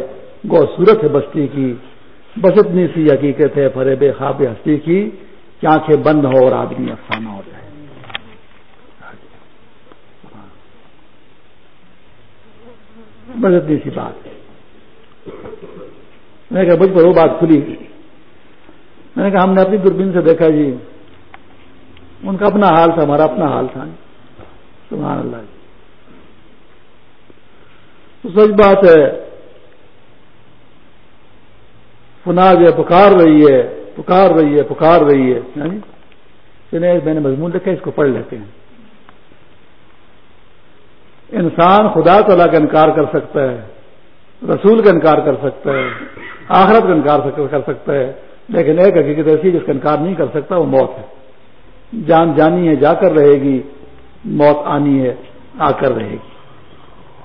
گو صورت ہے بستی کی۔ بس اتنی سی حقیقت ہے فریب خواب ہستی کی۔ کہ آنکھیں بند ہو اور آدمی افسانہ ہو جائے۔ بس اتنی سی بات۔ میں نے کہا، مجھ پر وہ بات کھلی۔ میں نے کہا، ہم نے اپنی دوربین سے دیکھا جی۔ ان کا اپنا حال تھا، ہمارا اپنا حال تھا۔ سبحان اللہ۔ جی تو سچ بات ہے۔ فناج ہے، پکار رہی ہے، پکار رہی ہے، پکار رہی ہے۔ یعنی میں نے مضمون لکھا، اس کو پڑھ لیتے ہیں۔ انسان خدا تعالیٰ کا انکار کر سکتا ہے، رسول کا انکار کر سکتا ہے، آخرت کا انکار کر سکتا ہے۔ لیکن ایک حقیقت ایسی جس کا انکار نہیں کر سکتا، وہ موت ہے۔ جان جانی ہے، جا کر رہے گی، موت آنی ہے، آ کر رہے گی۔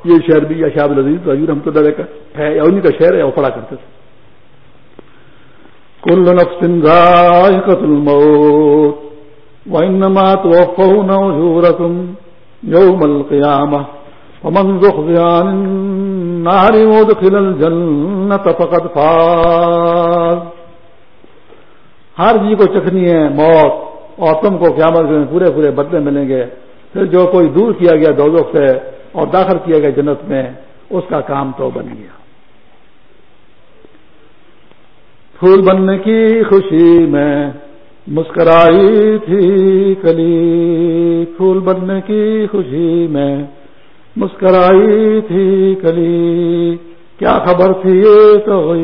یہ شہر بھی اشاب العزیز حضور ہم تو ڈرے کا ہے، یا انہیں کا شہر ہے وہ پڑا کرتے تھے۔ کل نفس ذائقة الموت وإنما توفون أجوركم يوم القيامة ومن زخزي عن النار ودخل الجنة فقد فاز۔ ہر جی کو چکھنی ہے موت، اور تم کو قیامت میں پورے پورے بدلے ملیں گے۔ پھر جو کوئی دور کیا گیا دوزخ سے اور داخل کیا گیا جنت میں اس کا کام تو بن گیا۔ پھول بننے کی خوشی میں مسکرائی تھی کلی۔ پھول بننے کی خوشی میں مسکرائی تھی کلی۔ کیا خبر تھی یہ تو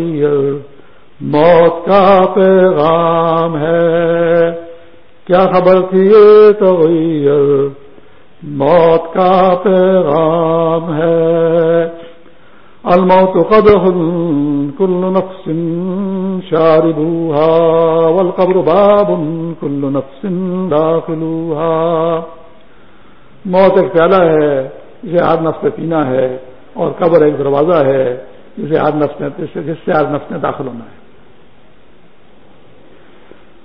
موت کا پیغام ہے۔ کیا خبر تھی یہ تو موت کا پیغام ہے۔ الموت قدح كل نفس شاربوها والقبر باب كل نفس داخلوها۔ موت ایک پیالہ ہے، جسے ہر نفس نے پینا ہے، اور قبر ایک دروازہ ہے، جسے ہر نفس نے جس سے ہر نفس نے داخل ہونا ہے۔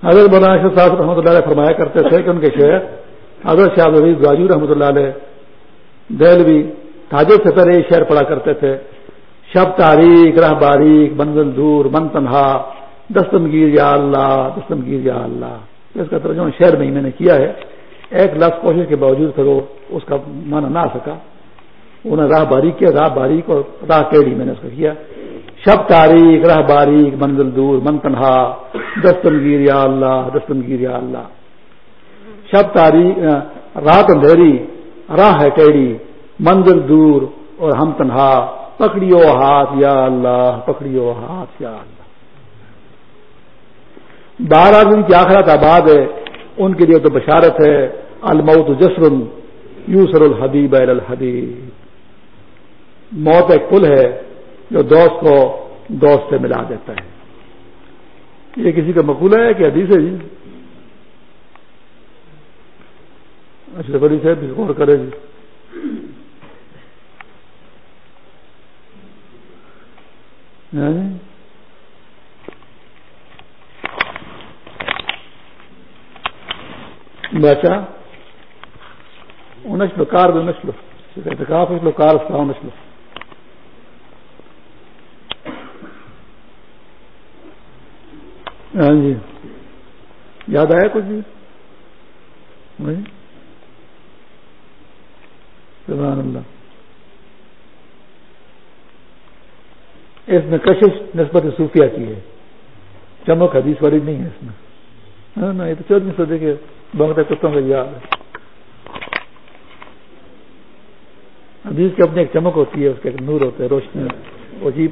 حضرت مولانا صاحب رحمۃ اللہ علیہ فرمایا کرتے تھے کہ ان کے شہر حضرت شاہ عزیز راجو رحمۃ اللہ علیہ، دہلوی تاجر سے پہلے شعر پڑا کرتے تھے۔ شب تاریخ راہ باریک، منزل دور، من تنہا، دستمگیر یا اللہ، دستمگیر یا اللہ۔ اس کا ترجمہ شہر میں ہی میں نے کیا ہے۔ ایک لفظ کوشش کے باوجود کرو اس کا مانا نہ آ سکا۔ انہوں نے راہ باریک کیا راہ باریک اور راہ کیڑی میں نے اس کا کیا۔ شب تاریخ راہ باریک، منزل دور، من تنہا، دستمگیر یا اللہ، دستمگیر یا اللہ۔ شب تاریخ رات اندھیری، راہ ہے ٹیڑی مندر دور اور ہم تنہا، پکڑیو ہاتھ، یا اللہ، پکڑیو ہاتھ، یا اللہ۔ بارہ دن کی آخرت آباد ہے، ان کے لیے تو بشارت ہے، الموت جسر یوسر الحبیب الحبیب۔ موت ایک پل ہے جو دوست کو دوست سے ملا دیتا ہے۔ یہ کسی کا مقولہ ہے کہ حدیث ہے جی؟ اچھا بڑی صاحب غور کرے جی ہاں جی؟ بچا کار بھی انسلو اعتکاف اسلو کار اس کا انسلو ہاں جی یاد آیا کچھ جی, ہاں جی؟ سبحان اللہ۔ اس میں کشش نسبت صوفیہ کی ہے۔ چمک حدیث والی نہیں ہے اس میں۔ ہاں، نا یہ تو چودہ سو دیکھے بنگتے کتوں کا یاد ہے۔ حدیث کی اپنی ایک چمک ہوتی ہے، اس کا ایک نور ہوتا ہے روشنی عجیب۔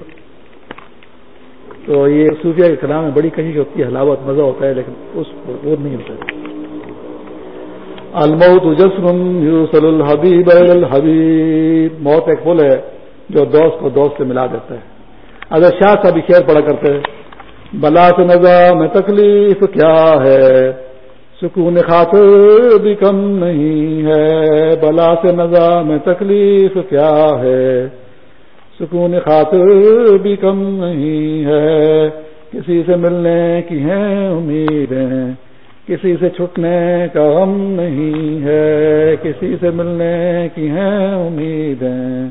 تو یہ صوفیہ کے کلام میں بڑی کشش ہوتی ہے، حلاوت، مزہ ہوتا ہے، لیکن اس وہ نہیں ہوتا۔ الموت جسم یوسل الحبیب الحبیب موت ایک پل ہے جو دوست کو دوست سے ملا دیتا ہے۔ اگر شاہ صاحب شعر پڑا کرتے بلا سے نظام میں تکلیف کیا ہے؟ سکون خاطر بھی کم نہیں ہے۔ بلا سے نظام میں تکلیف کیا ہے؟ سکون خاطر بھی کم نہیں ہے۔ کسی سے ملنے کی ہیں امیدیں۔ کسی سے چھٹنے کا غم نہیں ہے، کسی سے ملنے کی ہیں امیدیں،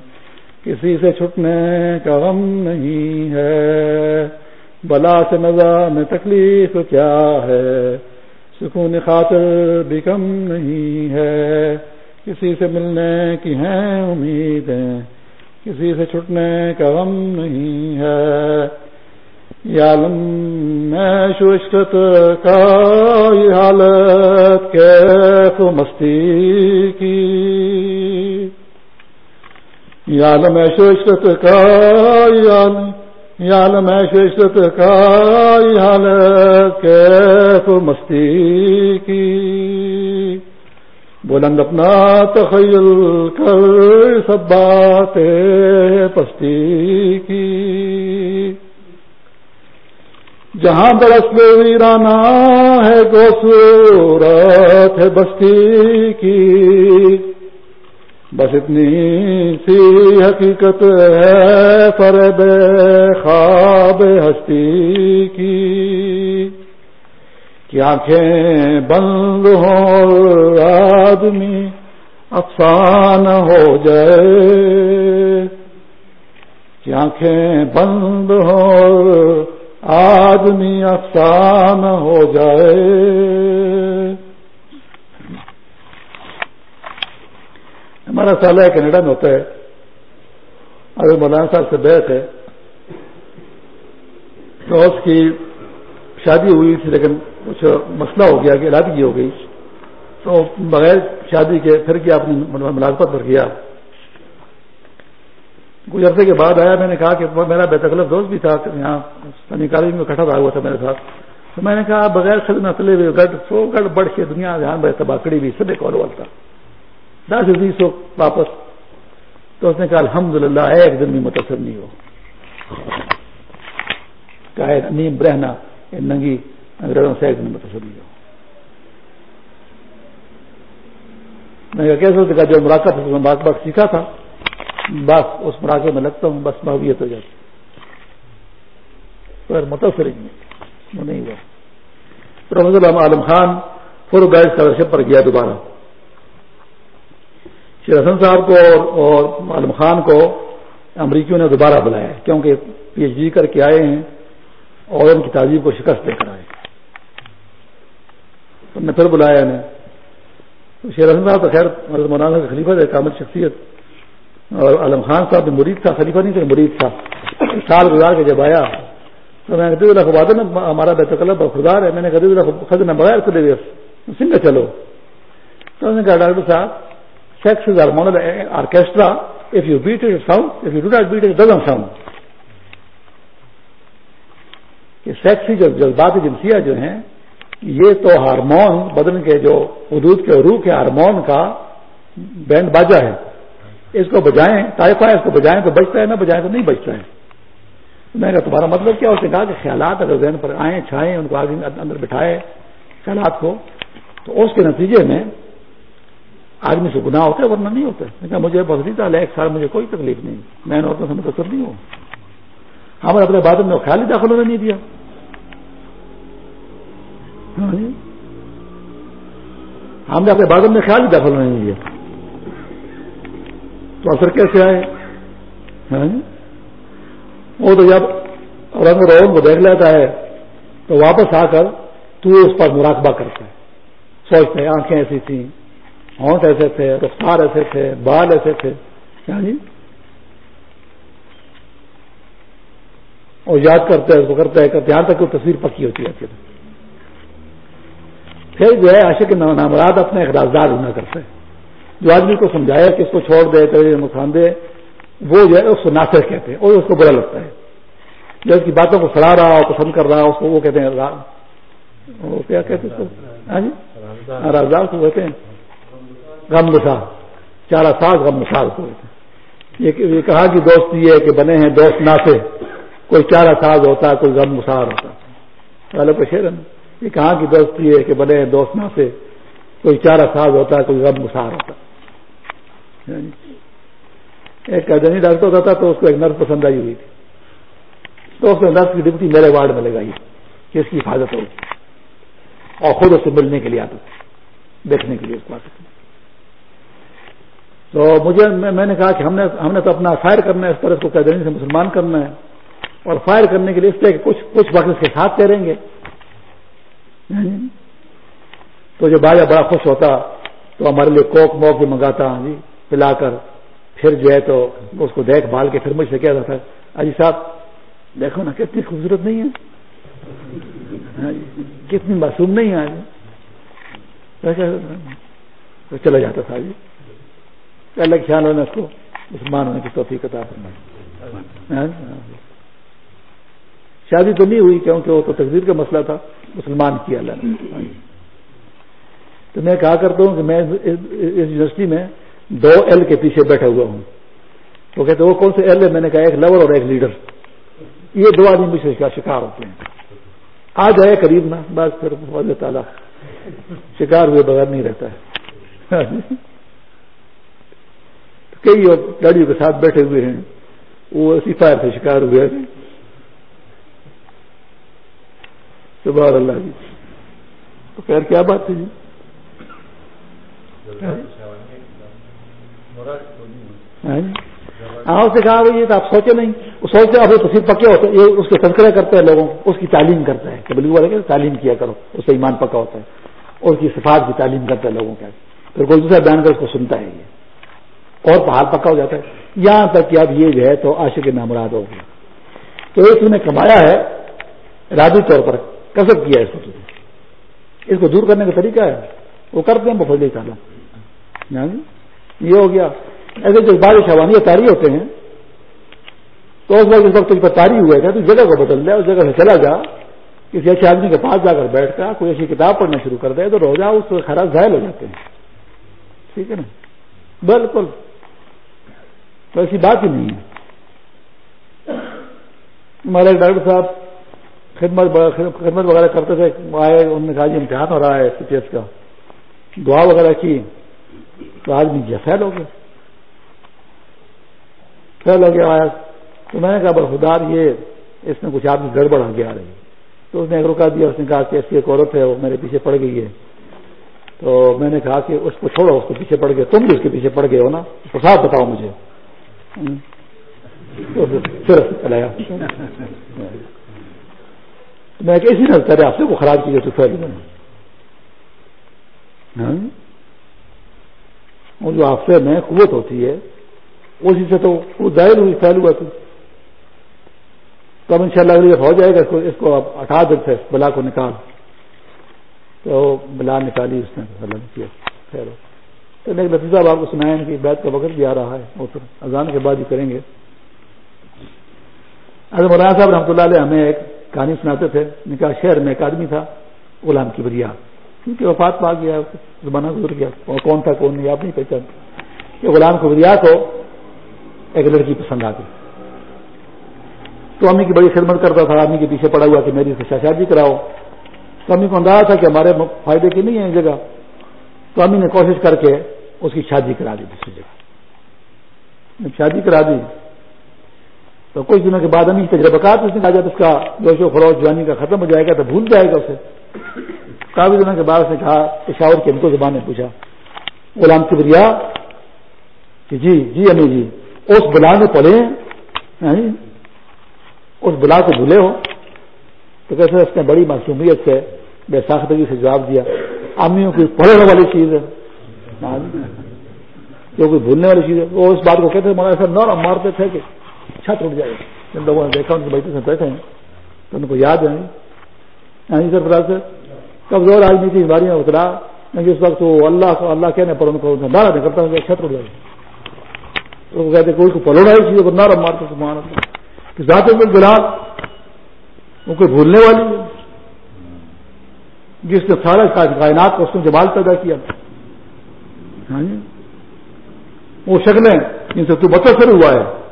کسی سے چھٹنے کا غم نہیں ہے۔ بلا سے نظا میں تکلیف کیا ہے، سکون خاطر بھی کم نہیں ہے۔ کسی سے ملنے کی ہیں امیدیں، کسی سے چھٹنے کا غم نہیں ہے۔ میں شوشت کا یہ حالت کیف مستی کی یالم شوشت کا یالم شوشت کا یہ حالت کیف مستی کی بلند اپنا تخیل کر سب بات پستی کی جہاں برس میں ویرانہ ہے گو سورت ہے بستی کی۔ بس اتنی سی حقیقت ہے فرد خواب ہستی کی۔ کہ آنکھیں بند ہو آدمی افسان ہو جائے۔ کہ آنکھیں بند ہو آدمی افسان ہو جائے۔ ہمارا سال ہے، کینیڈا میں ہوتا ہے۔ اگر مولانا صاحب سے بیٹھ ہے۔ تو اس کی شادی ہوئی تھی، لیکن کچھ مسئلہ ہو گیا کہ علادگی ہو گئی۔ تو بغیر شادی کے پھر کیا اپنی ملازمت پر کیا؟ کچھ عرصے کے بعد آیا، میں نے کہا کہ میرا بے تکلف دوست بھی تھا، یہاں کالج میں کٹھا ہوا تھا میرے ساتھ۔ تو میں نے کہا، بغیر خود نسلے ہوئے گڑھ، سو گڑھ بڑھ کے دنیا دھیان بھائی تباکڑی بھی سب ایک اور تھا؟ دس بیس سو واپس۔ تو اس نے کہا الحمد للہ ایک دن بھی متاثر نہیں ہو۔ کہا، نیم رہنا ننگی انگریزوں سے ایک دن متاثر نہیں ہو۔ میں کہا، کیسے کہا، جو مراکب مراقبہ سیکھا تھا۔ بس اس مراقبے میں لگتا ہوں بس محبیت ہو جاتی متاثر وہ نہیں ہوا۔ Professor Alam Khan for guide scholarship پر گیا دوبارہ۔ شیر حسن صاحب کو اور عالم خان کو امریکیوں نے دوبارہ بلایا کیونکہ پی ایچ ڈی کر کے آئے ہیں اور ان کی تعلیم کو شکست دے کر آئے انہوں نے پھر بلایا انہیں۔ شیر حسن صاحب تو خیر مولانا خلیفہ تھے، کامل شخصیت۔ اور عالم خان صاحب بھی مرید تھا خلیفہ نہیں تھا مرید تھا سال گزار کے جب آیا تو میں نے اللہ خباد ہمارا بیت کلب خدار ہے میں نے کہا خد نہ بغیر خدے سنگھ چلو تو انہوں نے کہا ڈاکٹر صاحب sex is hormonal orchestra. If you beat it, it sounds. If you do not beat it, it doesn't sound. یہ سیکسی جو جذبات جنسیہ جو ہیں یہ تو ہارمون بدن کے جو حدود کے روح کے ہارمون کا بینڈ باجا ہے اس کو بجائیں طائفہ اس کو بجائیں تو بچتا ہے، نہ بجائیں تو نہیں بچتا ہے۔ میں نے کہا، تمہارا مطلب کیا اس نے کہا کہ خیالات اگر ذہن پر آئیں، چھائیں، ان کو آگے اندر بٹھائے خیالات کو، تو اس کے نتیجے میں آدمی سے گناہ ہوتا ہے، ورنہ نہیں ہوتا ہے۔ مجھے بہت ایک سال مجھے کوئی تکلیف نہیں۔ میں نے عورتوں سے متاثر نہیں ہوں۔ ہم نے اپنے بادل ہاں جی۔ میں خیال ہی داخل ہونے نہیں دیا۔ ہم نے اپنے بادل میں خیال ہی داخل ہونے نہیں دیا۔ تو اثر کیسے آئے؟ ہاں جی؟ وہ تو جب رنگ روم کو دیکھ لیتا ہے تو واپس آ کر تو اس پر مراقبہ کرتا ہے۔ سوچتا ہے، آنکھیں ایسی تھیں، ہونٹ ایسے تھے، رفتار ایسے تھے، بال ایسے تھے۔ ہاں جی؟ اور یاد کرتے ہیں اس کو کرتے کرتے، یہاں تک وہ تصویر پکی ہوتی ہے۔ پھر جو ہے، عاشق نامراد اپنے اخراجدار ہونا کرتا ہے جو آدمی کو سمجھایا کہ اس کو چھوڑ دے کرے نقصان دے، وہ جو ہے اس کو ناصر کہتے ہیں اور اس کو برا لگتا ہے۔ جو اس کی باتوں کو سڑا رہا ہو پسند کر رہا، اس کو وہ کہتے ہیں وہ کیا کہتے ہیں ہاں جی؟ ہاں، رازدار کو کہتے ہیں۔ غم نسا چارہ ساز غم نسار کو کہتے ہیں۔ یہ کہا کہ دوستی ہے کہ بنے ہیں دوست ناسے کوئی چارہ ساز ہوتا ہے کوئی غم مسار ہوتا۔ ہے والے کو شیر ہے یہ کہاں کی دوستی ہے کہ بنے ہیں دوست نہ سے کوئی چارہ ساز ہوتا ہے کوئی غم مسار ہوتا۔ ہے یعنی ایک کردنی ڈاکٹر ہوتا تھا تو اس کو ایک نرس پسند آئی ہوئی تھی۔ تو اس نے نرس کی ڈپٹی میرے وارڈ میں لگائی کہ اس کی حفاظت ہوگی اور خود اس سے ملنے کے لیے آتا تھا، دیکھنے کے لیے اس کو آتا تھا۔ تو مجھے، میں نے کہا کہ ہم نے ہم نے تو اپنا فائر کرنا ہے، اس پر اس کو قیدنی سے مسلمان کرنا ہے۔ اور فائر کرنے کے لیے اس طرح کچھ کچھ وقت اس کے ساتھ تیریں گے۔ یعنی تو جو باجا بڑا خوش ہوتا تو ہمارے لیے کوک موک بھی منگاتا ہاں جی۔ پلا کر، پھر جو ہے تو اس کو دیکھ بھال کے پھر مجھ سے کہہ رہا تھا اجی صاحب، دیکھو نا، کتنی خوبصورت نہیں ہے۔ ہاں جی، کتنی معصوم نہیں ہے۔ تو چلا جاتا تھا جی۔ الگ خیال ہونا اس کو مسلمان ہونے کی توفیق عطا فرمائی۔ ہاں جی، ہاں جی۔ شادی تو نہیں ہوئی، کیونکہ وہ تو تقدیر کا مسئلہ تھا، مسلمان کیا اللہ نے۔ تو میں کہا کرتا ہوں کہ میں اس یونیورسٹی میں دو ایل کے پیچھے بیٹھا ہوا ہوں۔ تو کہتے وہ کون سے ایل ہے؟ میں نے کہا، ایک لیور اور ایک لیڈر یہ دو آدمی مجھ سے شکار ہوتے ہیں۔ آ جائے قریب نا بس پھر اللہ تعالیٰ۔ شکار ہوئے بغیر نہیں رہتا ہے۔ کئی گاڑیوں کے ساتھ بیٹھے ہوئے ہیں۔ وہ اسی فائر سے شکار ہوئے سبحان اللہ جی۔ تو خیر، کیا بات تھی جی؟ ہاں جی؟ کہا بھائی تو آپ سوچے نہیں۔ وہ سوچتے آپ تصویر پکے ہوتے یہ اس کے تذکرہ کرتے ہیں لوگوں اس کی تعلیم کرتا ہے کہ بلکہ والے تعلیم کیا کرو۔ اس سے ایمان پکا ہوتا ہے۔ اور اس کی صفات کی تعلیم کرتا ہے لوگوں کا پھر کوئی دوسرا بیان کر اس کو سنتا ہے یہ۔ اور پہاڑ پکا ہو جاتا ہے۔ یہاں تک کہ اب یہ جو ہے تو عاشق نامراد ہو گیا۔ تو اس نے کمایا ہے ارادی طور پر کسب کیا اس کو اس کو دور کرنے کا طریقہ ہے۔ وہ کرتے ہیں بفلی تعالیٰ جی، یہ ہو گیا۔ ایسے جو بارش ہوانی تاری ہوتے ہیں، تو اس وقت اس وقت پر تاری ہوئے تھے تو جگہ کو بدل دے اس جگہ سے چلا جا۔ کسی اچھے آدمی کے پاس جا کر بیٹھ کر کوئی ایسی کتاب پڑھنا شروع کر دے تو روزہ اس کو خراب ظاہر ہو جاتے ہیں۔ ٹھیک ہے نا؟ بالکل۔ تو ایسی بات ہی نہیں ہے۔ ہمارے ڈاکٹر صاحب خدمت خدمت وغیرہ کرتے تھے، آئے، انہوں نے کہا جی امتحان ہو رہا ہے سی پی ایس کا دعا وغیرہ کی، تو آدمی جی فیل ہو ہو گیا آیا تو میں نے کہا برفدار یہ، اس میں کچھ آدمی گڑبڑ آ گیا رہی تو اس نے ایک روکا دیا، اس نے کہا کہ ایسی ایک عورت ہے، وہ میرے پیچھے پڑ گئی ہے۔ تو میں نے کہا کہ اس کو چھوڑو، اس کو پیچھے پڑ گئے۔ تم بھی اس کے پیچھے پڑ گئے ہو نا تو صاف بتاؤ مجھے۔ چلایا میں کیسی کرے آپ سے وہ خراب کی تو ہاں؟ وہ جو آپ میں قوت ہوتی ہے اسی سے تو وہ ظاہر ہوئی، پھیل ہوا تھی۔ تو اب ان شاء اللہ اگلی ہو جائے گا، اس کو اس کو اب اٹھا دیتے بلا کو نکال۔ تو بلا نکالی اس نے کیا۔ خیر۔ ہو تو ایک لطیفہ آپ کو سنائیں کہ بیت کا وقت بھی آ رہا ہے وہ پھر اذان کے بعد ہی کریں گے۔ اگر مولانا صاحب رحمۃ اللہ علیہ ہمیں ایک کہانی سناتے تھے۔ نکاح شہر میں ایک آدمی تھا، غلام کی بریا کیونکہ وفات پا گیا، زمانہ گزر گیا۔ اور کون تھا، کون نہیں، آپ نہیں پہچان کہ غلام کی بریا کو ایک لڑکی پسند آ گئی تو امی کی بڑی خدمت کرتا تھا، امی کے پیچھے پڑا ہوا کہ میری سے شادی کراؤ۔ تو امی کو اندازہ تھا کہ ہمارے فائدے کی نہیں ہے اس جگہ۔ تو امی نے کوشش کر کے اس کی شادی کرا دی دوسری جگہ۔ شادی کرا دی، تو کچھ دنوں کے بعد ہم تجربہ کار اس نے کہا، جب اس کا جوش و فروغ جوانی کا ختم ہو جائے گا تو بھول جائے گا اسے۔ کافی دنوں کے بعد اس نے کہا، پشاور کے ان کو زبان نے پوچھا، غلام کبریا؟ کہ جی جی امی جی۔ اس بلا میں پڑھے یعنی اس بلا کو بھولے ہو۔ تو کیسے اس نے بڑی معصومیت سے بے ساختگی سے جواب دیا۔ امیوں کی پڑھنے والی چیز ہے۔ جو کوئی بھولنے والی چیز ہے۔ وہ اس بات کو کہتے ہیں ایسا نورم مارتے تھے کہ چھت اٹھ جائے۔ جن لوگوں نے دیکھا، ان کے بیٹھے سے بیٹھے ہیں۔ تو ان کو یاد ہے۔ ہاں جی سر فراز سے کمزور آج نہیں تھی بیماریاں اترا۔ اس وقت وہ اللہ کو، اللہ کہنے پر ان کو نارا نہیں کرتا چھت اٹھ جائے۔ تو وہ کہتے کوئی کو پلوڑا ہی چیز نارم مارتے تو مان کہ ذات میں گلاب وہ کوئی بھولنے والی ہے۔ جس نے سارا کائنات کو اس نے جمال پیدا کیا۔ ہاں جی؟ وہ شکلیں جن سے تو متاثر ہوا ہے۔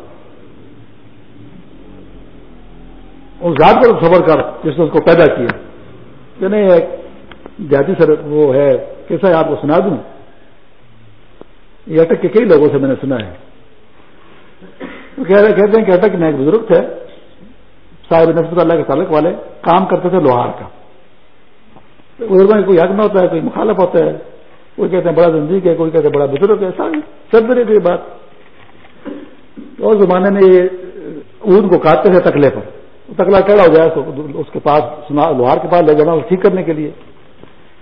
اس ذات پر صبر کر، جس نے اس کو پیدا کیا۔ کہ نہیں ایک جاتی سر، وہ ہے، کیسا ہے؟ آپ کو سنا دوں۔ یہ اٹک کے کئی لوگوں سے میں نے سنا ہے۔ کہتے ہیں کہ اٹک میں ایک بزرگ تھے، صاحب نسبت اللہ کے تعلق والے، کام کرتے تھے لوہار کا۔ بزرگوں میں کوئی حق نہ ہوتا ہے، کوئی مخالف ہوتا ہے۔ کوئی کہتے ہیں بڑا زندگی ہے، کوئی کہتے ہیں بڑا بزرگ ہے، ساری چل رہی تھی بات۔ تو اس زمانے میں یہ اون کو کاٹتے تھے تکلے پر۔ تکلا ٹیڑا ہو جائے تو اس کے پاس لوہار کے پاس لے جانا ٹھیک کرنے کے لیے۔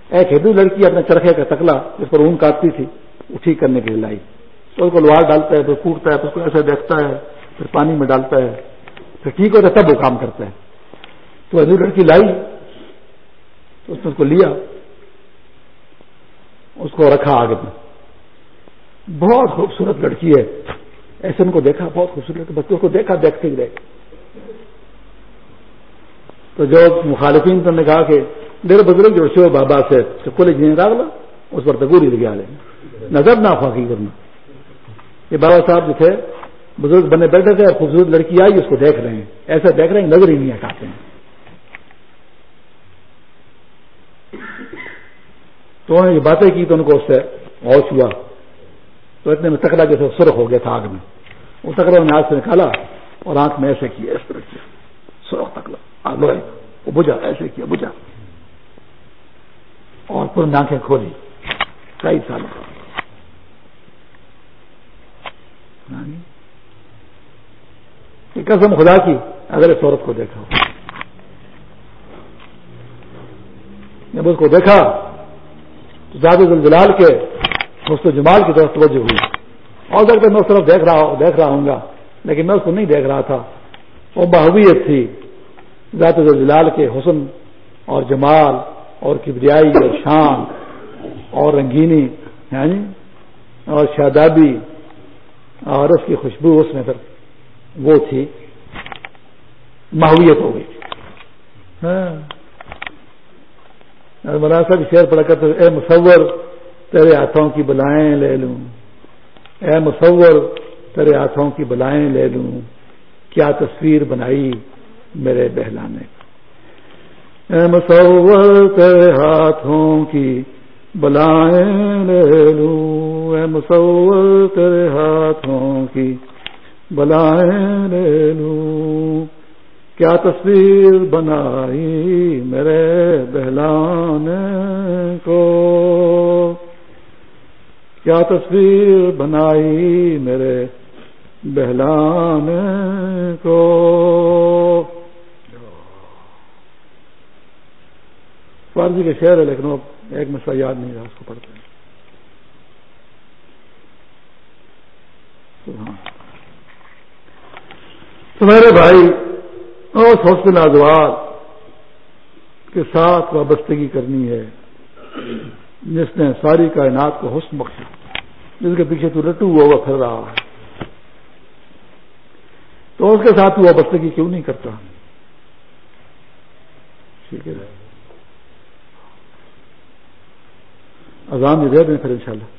ایک ہندو لڑکی اپنے چرخے کا تکلا جس پر اون کاٹتی تھی، وہ ٹھیک کرنے کے لیے لائی۔ اس کو لوہار ڈالتا ہے، پھر کوٹتا ہے، پھر اس کو ایسے دیکھتا ہے، پھر پانی میں ڈالتا ہے۔ پھر ٹھیک ہوتا ہے، تب وہ کام کرتا ہے۔ تو ہندو لڑکی لائی، تو اس نے اس کو لیا، اس کو رکھا آگے میں۔ بہت خوبصورت لڑکی ہے۔ ایسے ان کو دیکھا، بہت خوبصورت بچوں کو دیکھا، دیکھتے ہی رہے۔ تو جو مخالفین نے کہا کہ میرے بزرگ جو شو بابا سے کالج نہیں ڈالا اس پر تگوری لگا لیں۔ نظر نہ فاقی کرنا۔ یہ بابا صاحب جو تھے، بزرگ بنے بیٹھے تھے خوبصورت لڑکی آئی، اس کو دیکھ رہے ہیں۔ ایسا دیکھ رہے ہیں، نظر ہی نہیں ہٹاتے ہیں۔ تو انہوں نے یہ باتیں کی تو ان کو اس سے ہوش ہوا۔ تو اتنے میں تکڑا جیسے سرخ ہو گیا تھا آگ میں۔ وہ تکڑا نے آگ سے نکالا اور آنکھ میں ایسے کیا، اس طرح کیا۔ سرخ تکڑا۔ آگ وہ بجا ایسے کیا بجا اور پورن آنکھیں کھولی۔ کئی سالوں سال قسم خدا کی، اگر اس عورت کو دیکھا۔ جب اس کو دیکھا، تو زیادہ زلزلال کے حسن جمال کی طرف توجہ ہوئی۔ اور سکتے میں اس طرف دیکھ رہا دیکھ رہا ہوں گا، لیکن میں اس کو نہیں دیکھ رہا تھا۔ وہ بحویت تھی۔ ذات زلزلال کے حسن اور جمال اور کبریائی اور شان اور رنگینی یعنی، اور شادابی اور اس کی خوشبو اس میں پھر وہ تھی ماحویت ہو گئی۔ ہاں۔ مولانا صاحب، شعر پڑا کرتے اے مصور، تیرے ہاتھوں کی بلائیں لے لوں۔ اے مصور، تیرے ہاتھوں کی بلائیں لے لوں۔ کیا تصویر بنائی میرے بہلانے۔ اے مصور، تیرے ہاتھوں کی بلائیں لے لوں اے مصور تیرے ہاتھوں کی۔ بلائیں لے لوں کیا تصویر بنائی میرے بہلان کو؟ کیا تصویر بنائی میرے بہلان کو؟ فارسی کے شعر ہے لیکن وہ ایک مسئلہ یاد نہیں رہا، اس کو پڑھتے ہیں۔ تو میرے بھائی اس حسن ازوار کے ساتھ وابستگی کرنی ہے، جس نے ساری کائنات کو حسن بخشا۔ جس کے پیچھے تو لٹو ہوا ہوا پھر رہا ہے۔ تو اس کے ساتھ وابستگی کیوں نہیں کرتا؟ ٹھیک ہے۔ اذان دے دیں پھر انشاءاللہ۔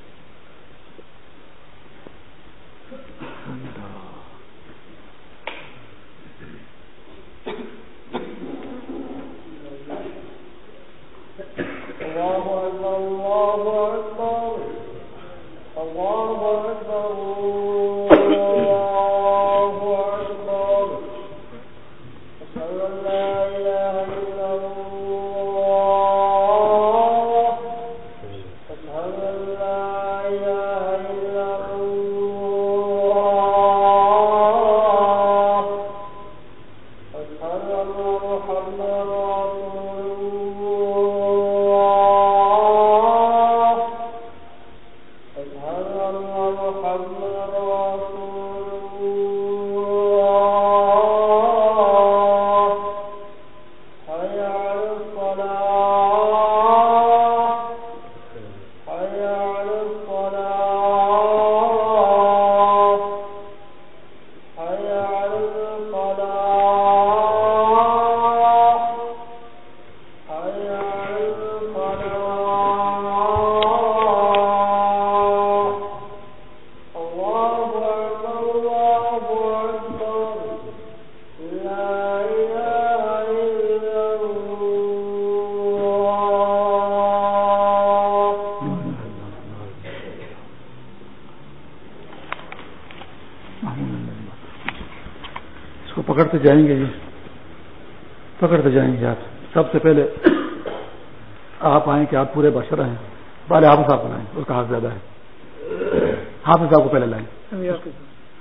جائیں گے جی۔ پکڑتے جائیں گے آپ۔ سب سے پہلے آپ آئیں کہ آپ پورے بشر ہیں۔ پہلے آپ صاحب کو لائیں، اس کا حق زیادہ ہے۔ حافظ صاحب کو پہلے لائیں۔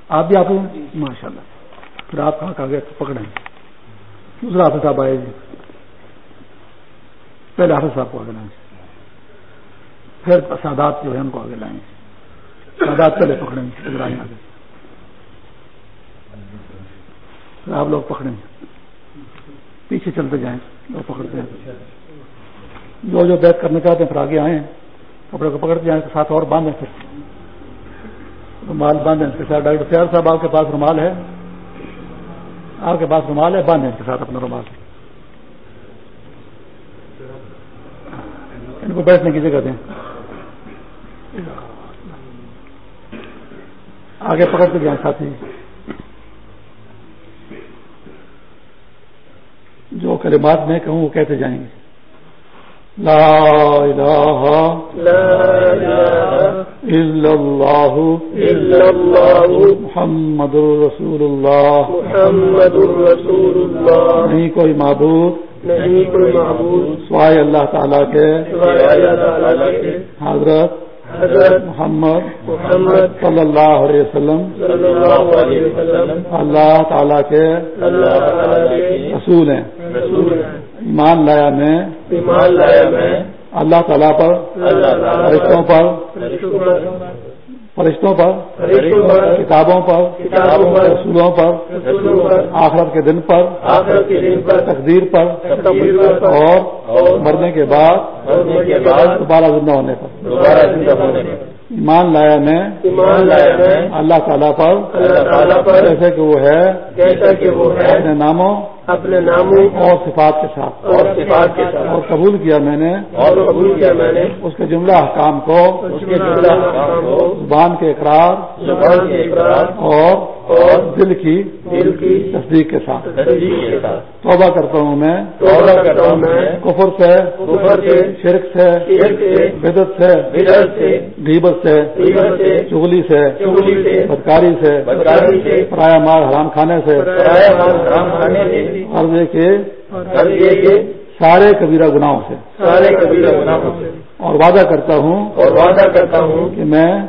آپ بھی آپ ماشاء اللہ پھر آپ کہاں آگے پکڑیں۔ دوسرا حافظ صاحب آئے جی۔ پہلے حافظ صاحب کو آگے لائیں۔ پھر سادات جو ہے ان کو آگے لائیں۔ سادات پہلے پکڑیں۔ گے آگے پھر آپ لوگ پکڑیں پیچھے چلتے جائیں، لوگ پکڑتے ہیں۔ جو جو بیت کرنا چاہتے ہیں، پھر آگے آئے کپڑے کو پکڑتے جائیں، ساتھ اور باندھیں پھر۔ رومال باندھیں کے ساتھ ڈاکٹر سیار صاحب آپ کے پاس رومال ہے۔ آپ کے پاس رومال ہے، باندھیں اس کے ساتھ اپنا رومال۔ ان کو بیٹھنے کی جگہ دیں۔ آگے پکڑتے جائیں ساتھی جو کلمات میں کہوں وہ کہتے جائیں گے؟ لا الہ الا اللہ محمد الرسول اللہ محمد الرسول اللہ نہیں کوئی معبود نہیں کوئی معبود۔ سوائے اللہ تعالیٰ کے حضرت حضرت محمد محمد صلی اللہ علیہ وسلم۔ صلی اللہ علیہ وسلم۔ اللہ تعالیٰ کے اللہ رسول ہیں۔ ایمان لایا میں ایمان لایا میں اللہ تعالیٰ پر فرشتوں پر فرشتوں پر کتابوں پر کتابوں پر رسولوں پر آخرت کے دن پر آخرت کے دن پر تقدیر پر تقدیر پر اور مرنے کے بعد دوبارہ زندہ ہونے پر۔ دوبارہ زندہ ہونے پر۔ ایمان لایا میں اللہ تعالیٰ پر جیسے کہ وہ ہے جیسا کہ وہ ہے اپنے ناموں اپنے ناموں اور صفات کے ساتھ۔ اور صفات کے اور ساتھ قبول کیا میں نے۔ اور قبول کیا میں نے۔ اس کے جملہ حکام کو۔ اس کے جملہ احکام کو۔ زبان کے اقرار۔ زبان کے اقرار۔ اور اور دل کی دل کی تصدیق کے ساتھ۔ توبہ کرتا ہوں میں۔ توبہ کرتا ہوں میں۔ کفر سے۔ کفر سے۔ شرک سے۔ شرک سے۔ بدت سے۔ بدعت سے۔ غیبت سے۔ غیبت سے۔ چغلی سے۔ چغلی سے۔ بدکاری سے۔ بدکاری سے۔ پرایا مال حرام کھانے سے۔ پرایا مال حرام کھانے سے۔ عرضے کے۔ کے۔ سارے کبیرہ گناہوں سے۔ سارے کبیرہ گناہوں سے۔ اور وعدہ کرتا ہوں اور وعدہ کرتا ہوں کہ میں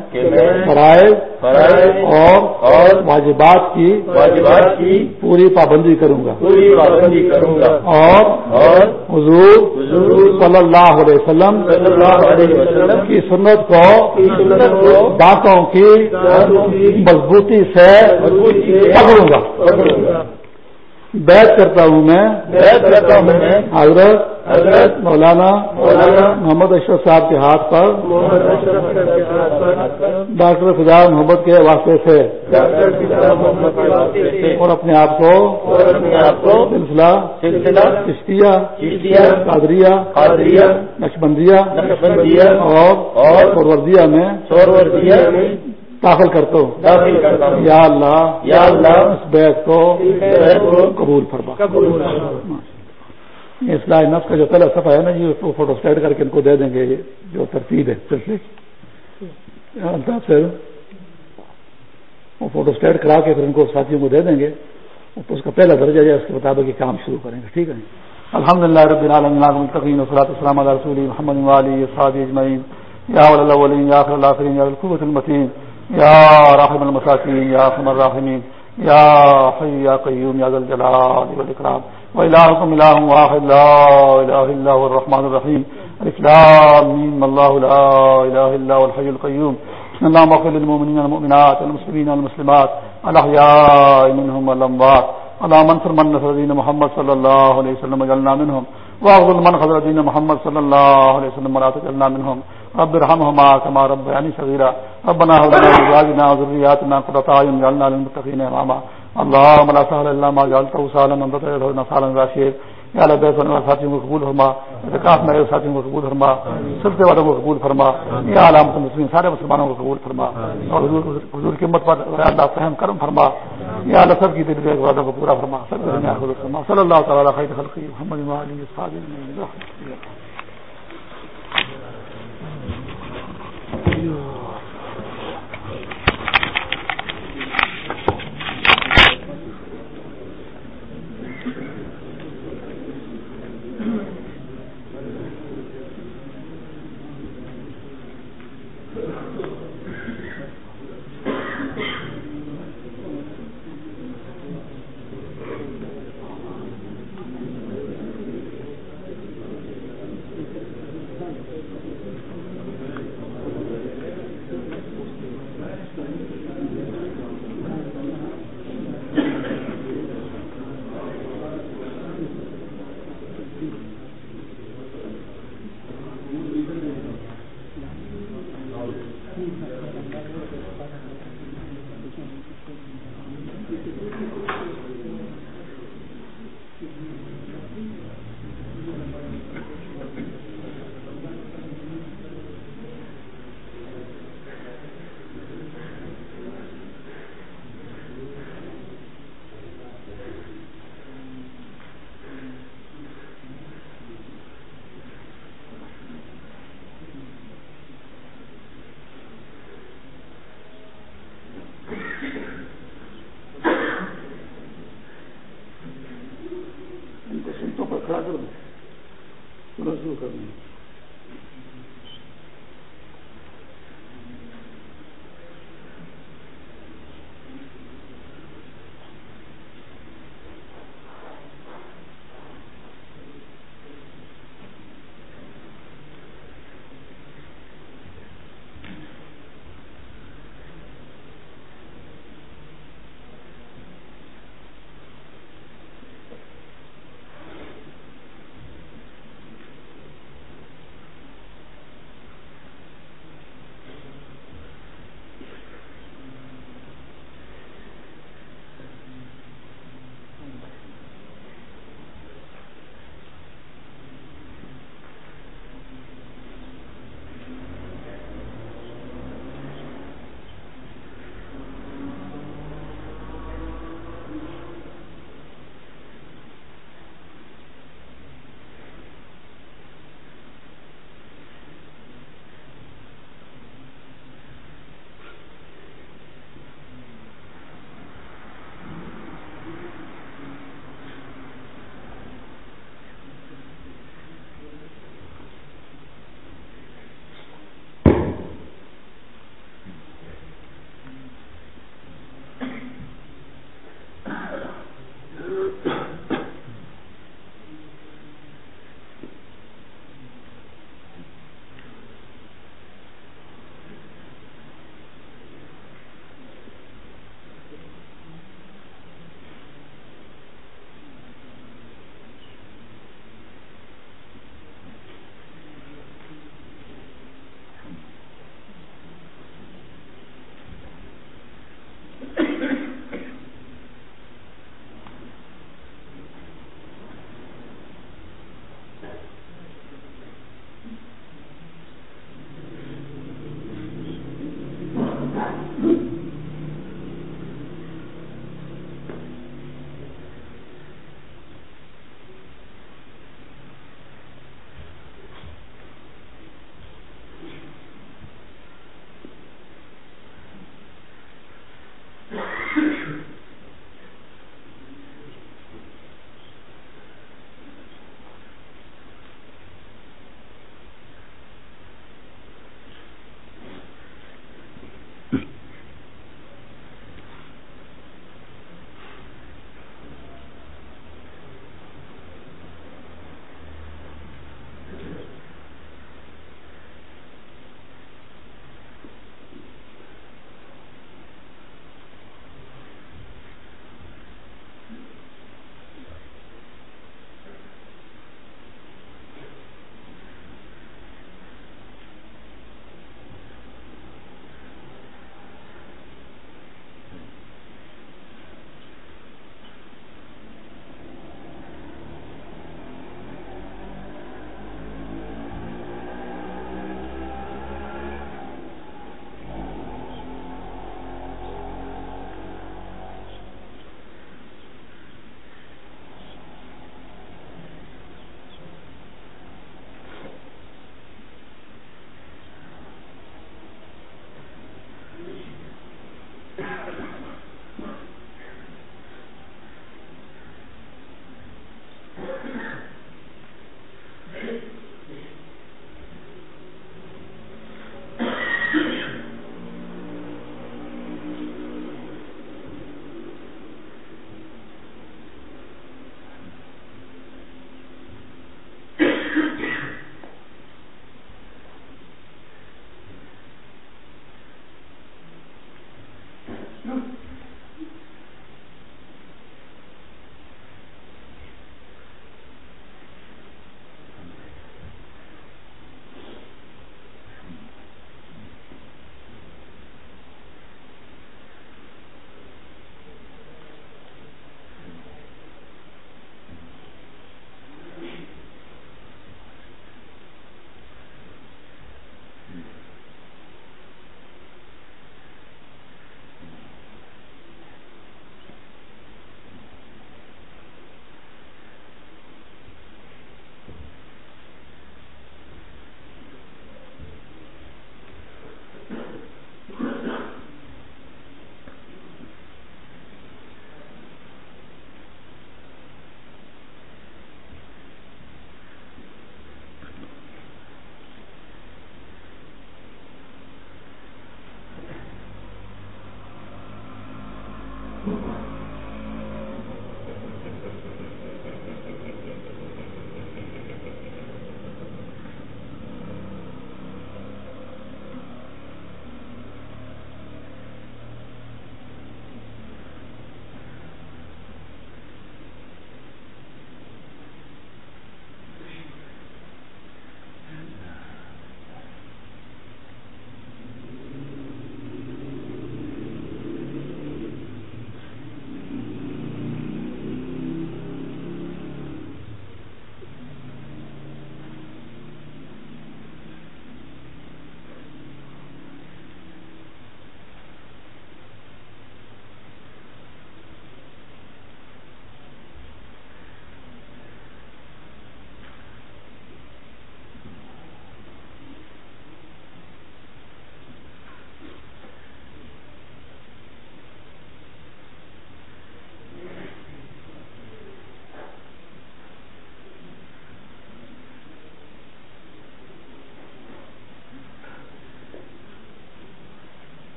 فرائض فرائض اور اور واجبات کی واجبات کی پوری پابندی کروں گا۔ پوری پابندی کروں گا۔ اور اور حضور حضور صلی اللہ علیہ وسلم صلی اللہ علیہ وسلم کی سنت کو سنت کو باتوں کی مضبوطی سے پکڑوں گا۔ بیت کرتا ہوں میں. بیعت کرتا ہوں میں. حضرت حضرت مولانا مولانا محمد اشرف صاحب کے ہاتھ پر. ڈاکٹر فضا محمد کے واسطے سے. اور اپنے آپ کو سلسلہ چشتیہ قادریہ قادریہ نقشبندیہ اور سوروردیہ میں داخل کرتا ہوں داخل کرتا ہوں یا اللہ یا اللہ اس بیت کو اس کو قبول فرما۔ اصلاح نفس کا جو پہلا صفحہ ہے نا یہ وہ فوٹو اسٹیٹ کر کے ان کو دے دیں گے۔ جو ترتیب ہے سلسلے۔ الطاف سے وہ فوٹو اسٹیٹ کرا کے پھر ان کو ساتھیوں کو دے دیں گے۔ تو اس کا پہلا درجہ ہے اس کے مطابق یہ کام شروع کریں گے۔ ٹھیک ہے الحمد للہ رب العالمین المتقین والصلاة والسلام علی رسول محمد وعلی صحابہ اجمعین۔ یا اول الاولین یا آخر الاخرین یا القوة المتین۔ یا رحم المساکین، یا ارحم الراحمین، یا حی یا قیوم، یا ذا الجلال والاکرام وإلهكم إله واحد، لا إله إلا هو الرحمن الرحيم الإسلام ميم الله لا إله إلا هو الحي القيوم اللهم اغفر للمؤمنين والمؤمنات والمسلمين والمسلمات. الأحياء منهم والأموات. اللهم انصر من نصر دين محمد صلى الله عليه وسلم وجعلنا منهم. واغفر من خذل دين محمد صلى الله عليه وسلم ولا تجعلنا منهم. رب ارحمهما كما ربياني صغيرا. ربنا هب لنا من ازواجنا وذرياتنا قرة اعين واجعلنا للمتقين اماما. اللهم لا سهل الا ما جعلته سهلا انت تجعل سهلا راشد. یا اللہ بیت ہونے والے ساتھیوں کو قبول فرما. اعتکاف میں ساتھیوں کو قبول فرما. سلسلے والوں کو قبول فرما. یا علامت مسلم سارے مسلمانوں کو قبول فرما. اور حضور حضور کی امت پر اللہ فہم کرم فرما. یا اللہ سب کی دل کے وعدوں کو پورا فرما. سب کی دنیا قبول فرما. صلی اللہ تعالیٰ خیر خلقی محمد علی صاحب ہوں <coughs>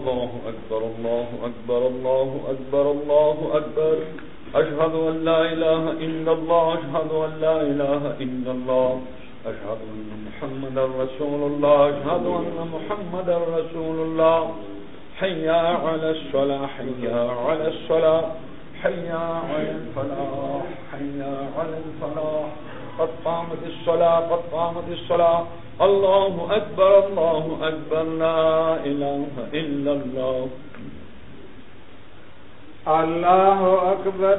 الله أكبر الله أكبر الله أكبر الله أكبر. أشهد أن لا إله إلا الله، أشهد أن لا إله إلا الله. أشهد أن محمد رسول الله، أشهد أن محمد رسول الله. حيا على الصلاة، حيا على الصلاة. حيا على الفلاح، حيا على الفلاح. قد قامت الصلاة، قد قامت الصلاة. الله أكبر الله أكبر لا إله إلا الله الله أكبر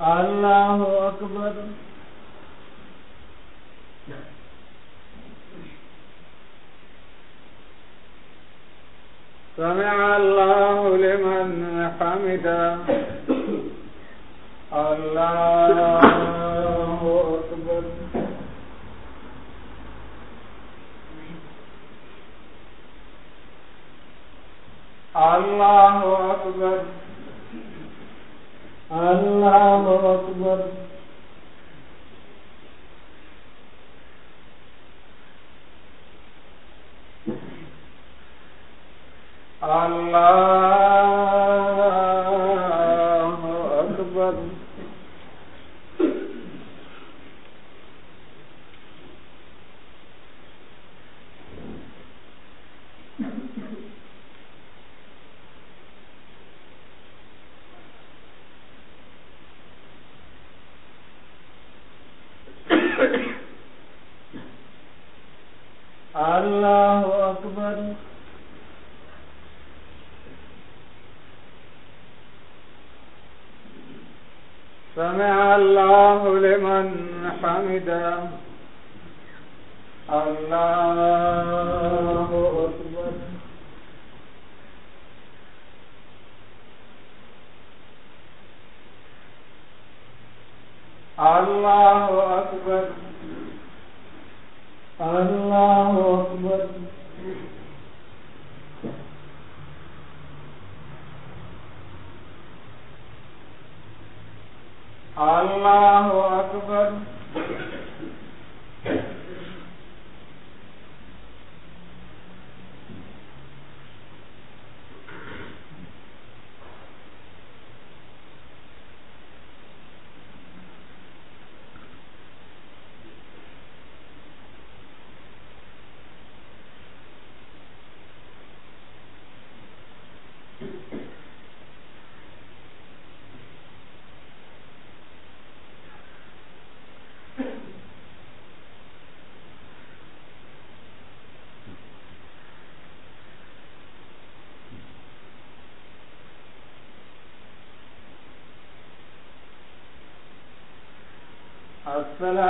الله أكبر سمع الله لمن حمده الله أكبر الله أكبر الله أكبر اللہ أكبر اللہ سمع الله لمن حمده الله أكبر الله أكبر الله أكبر الله اکبر فلا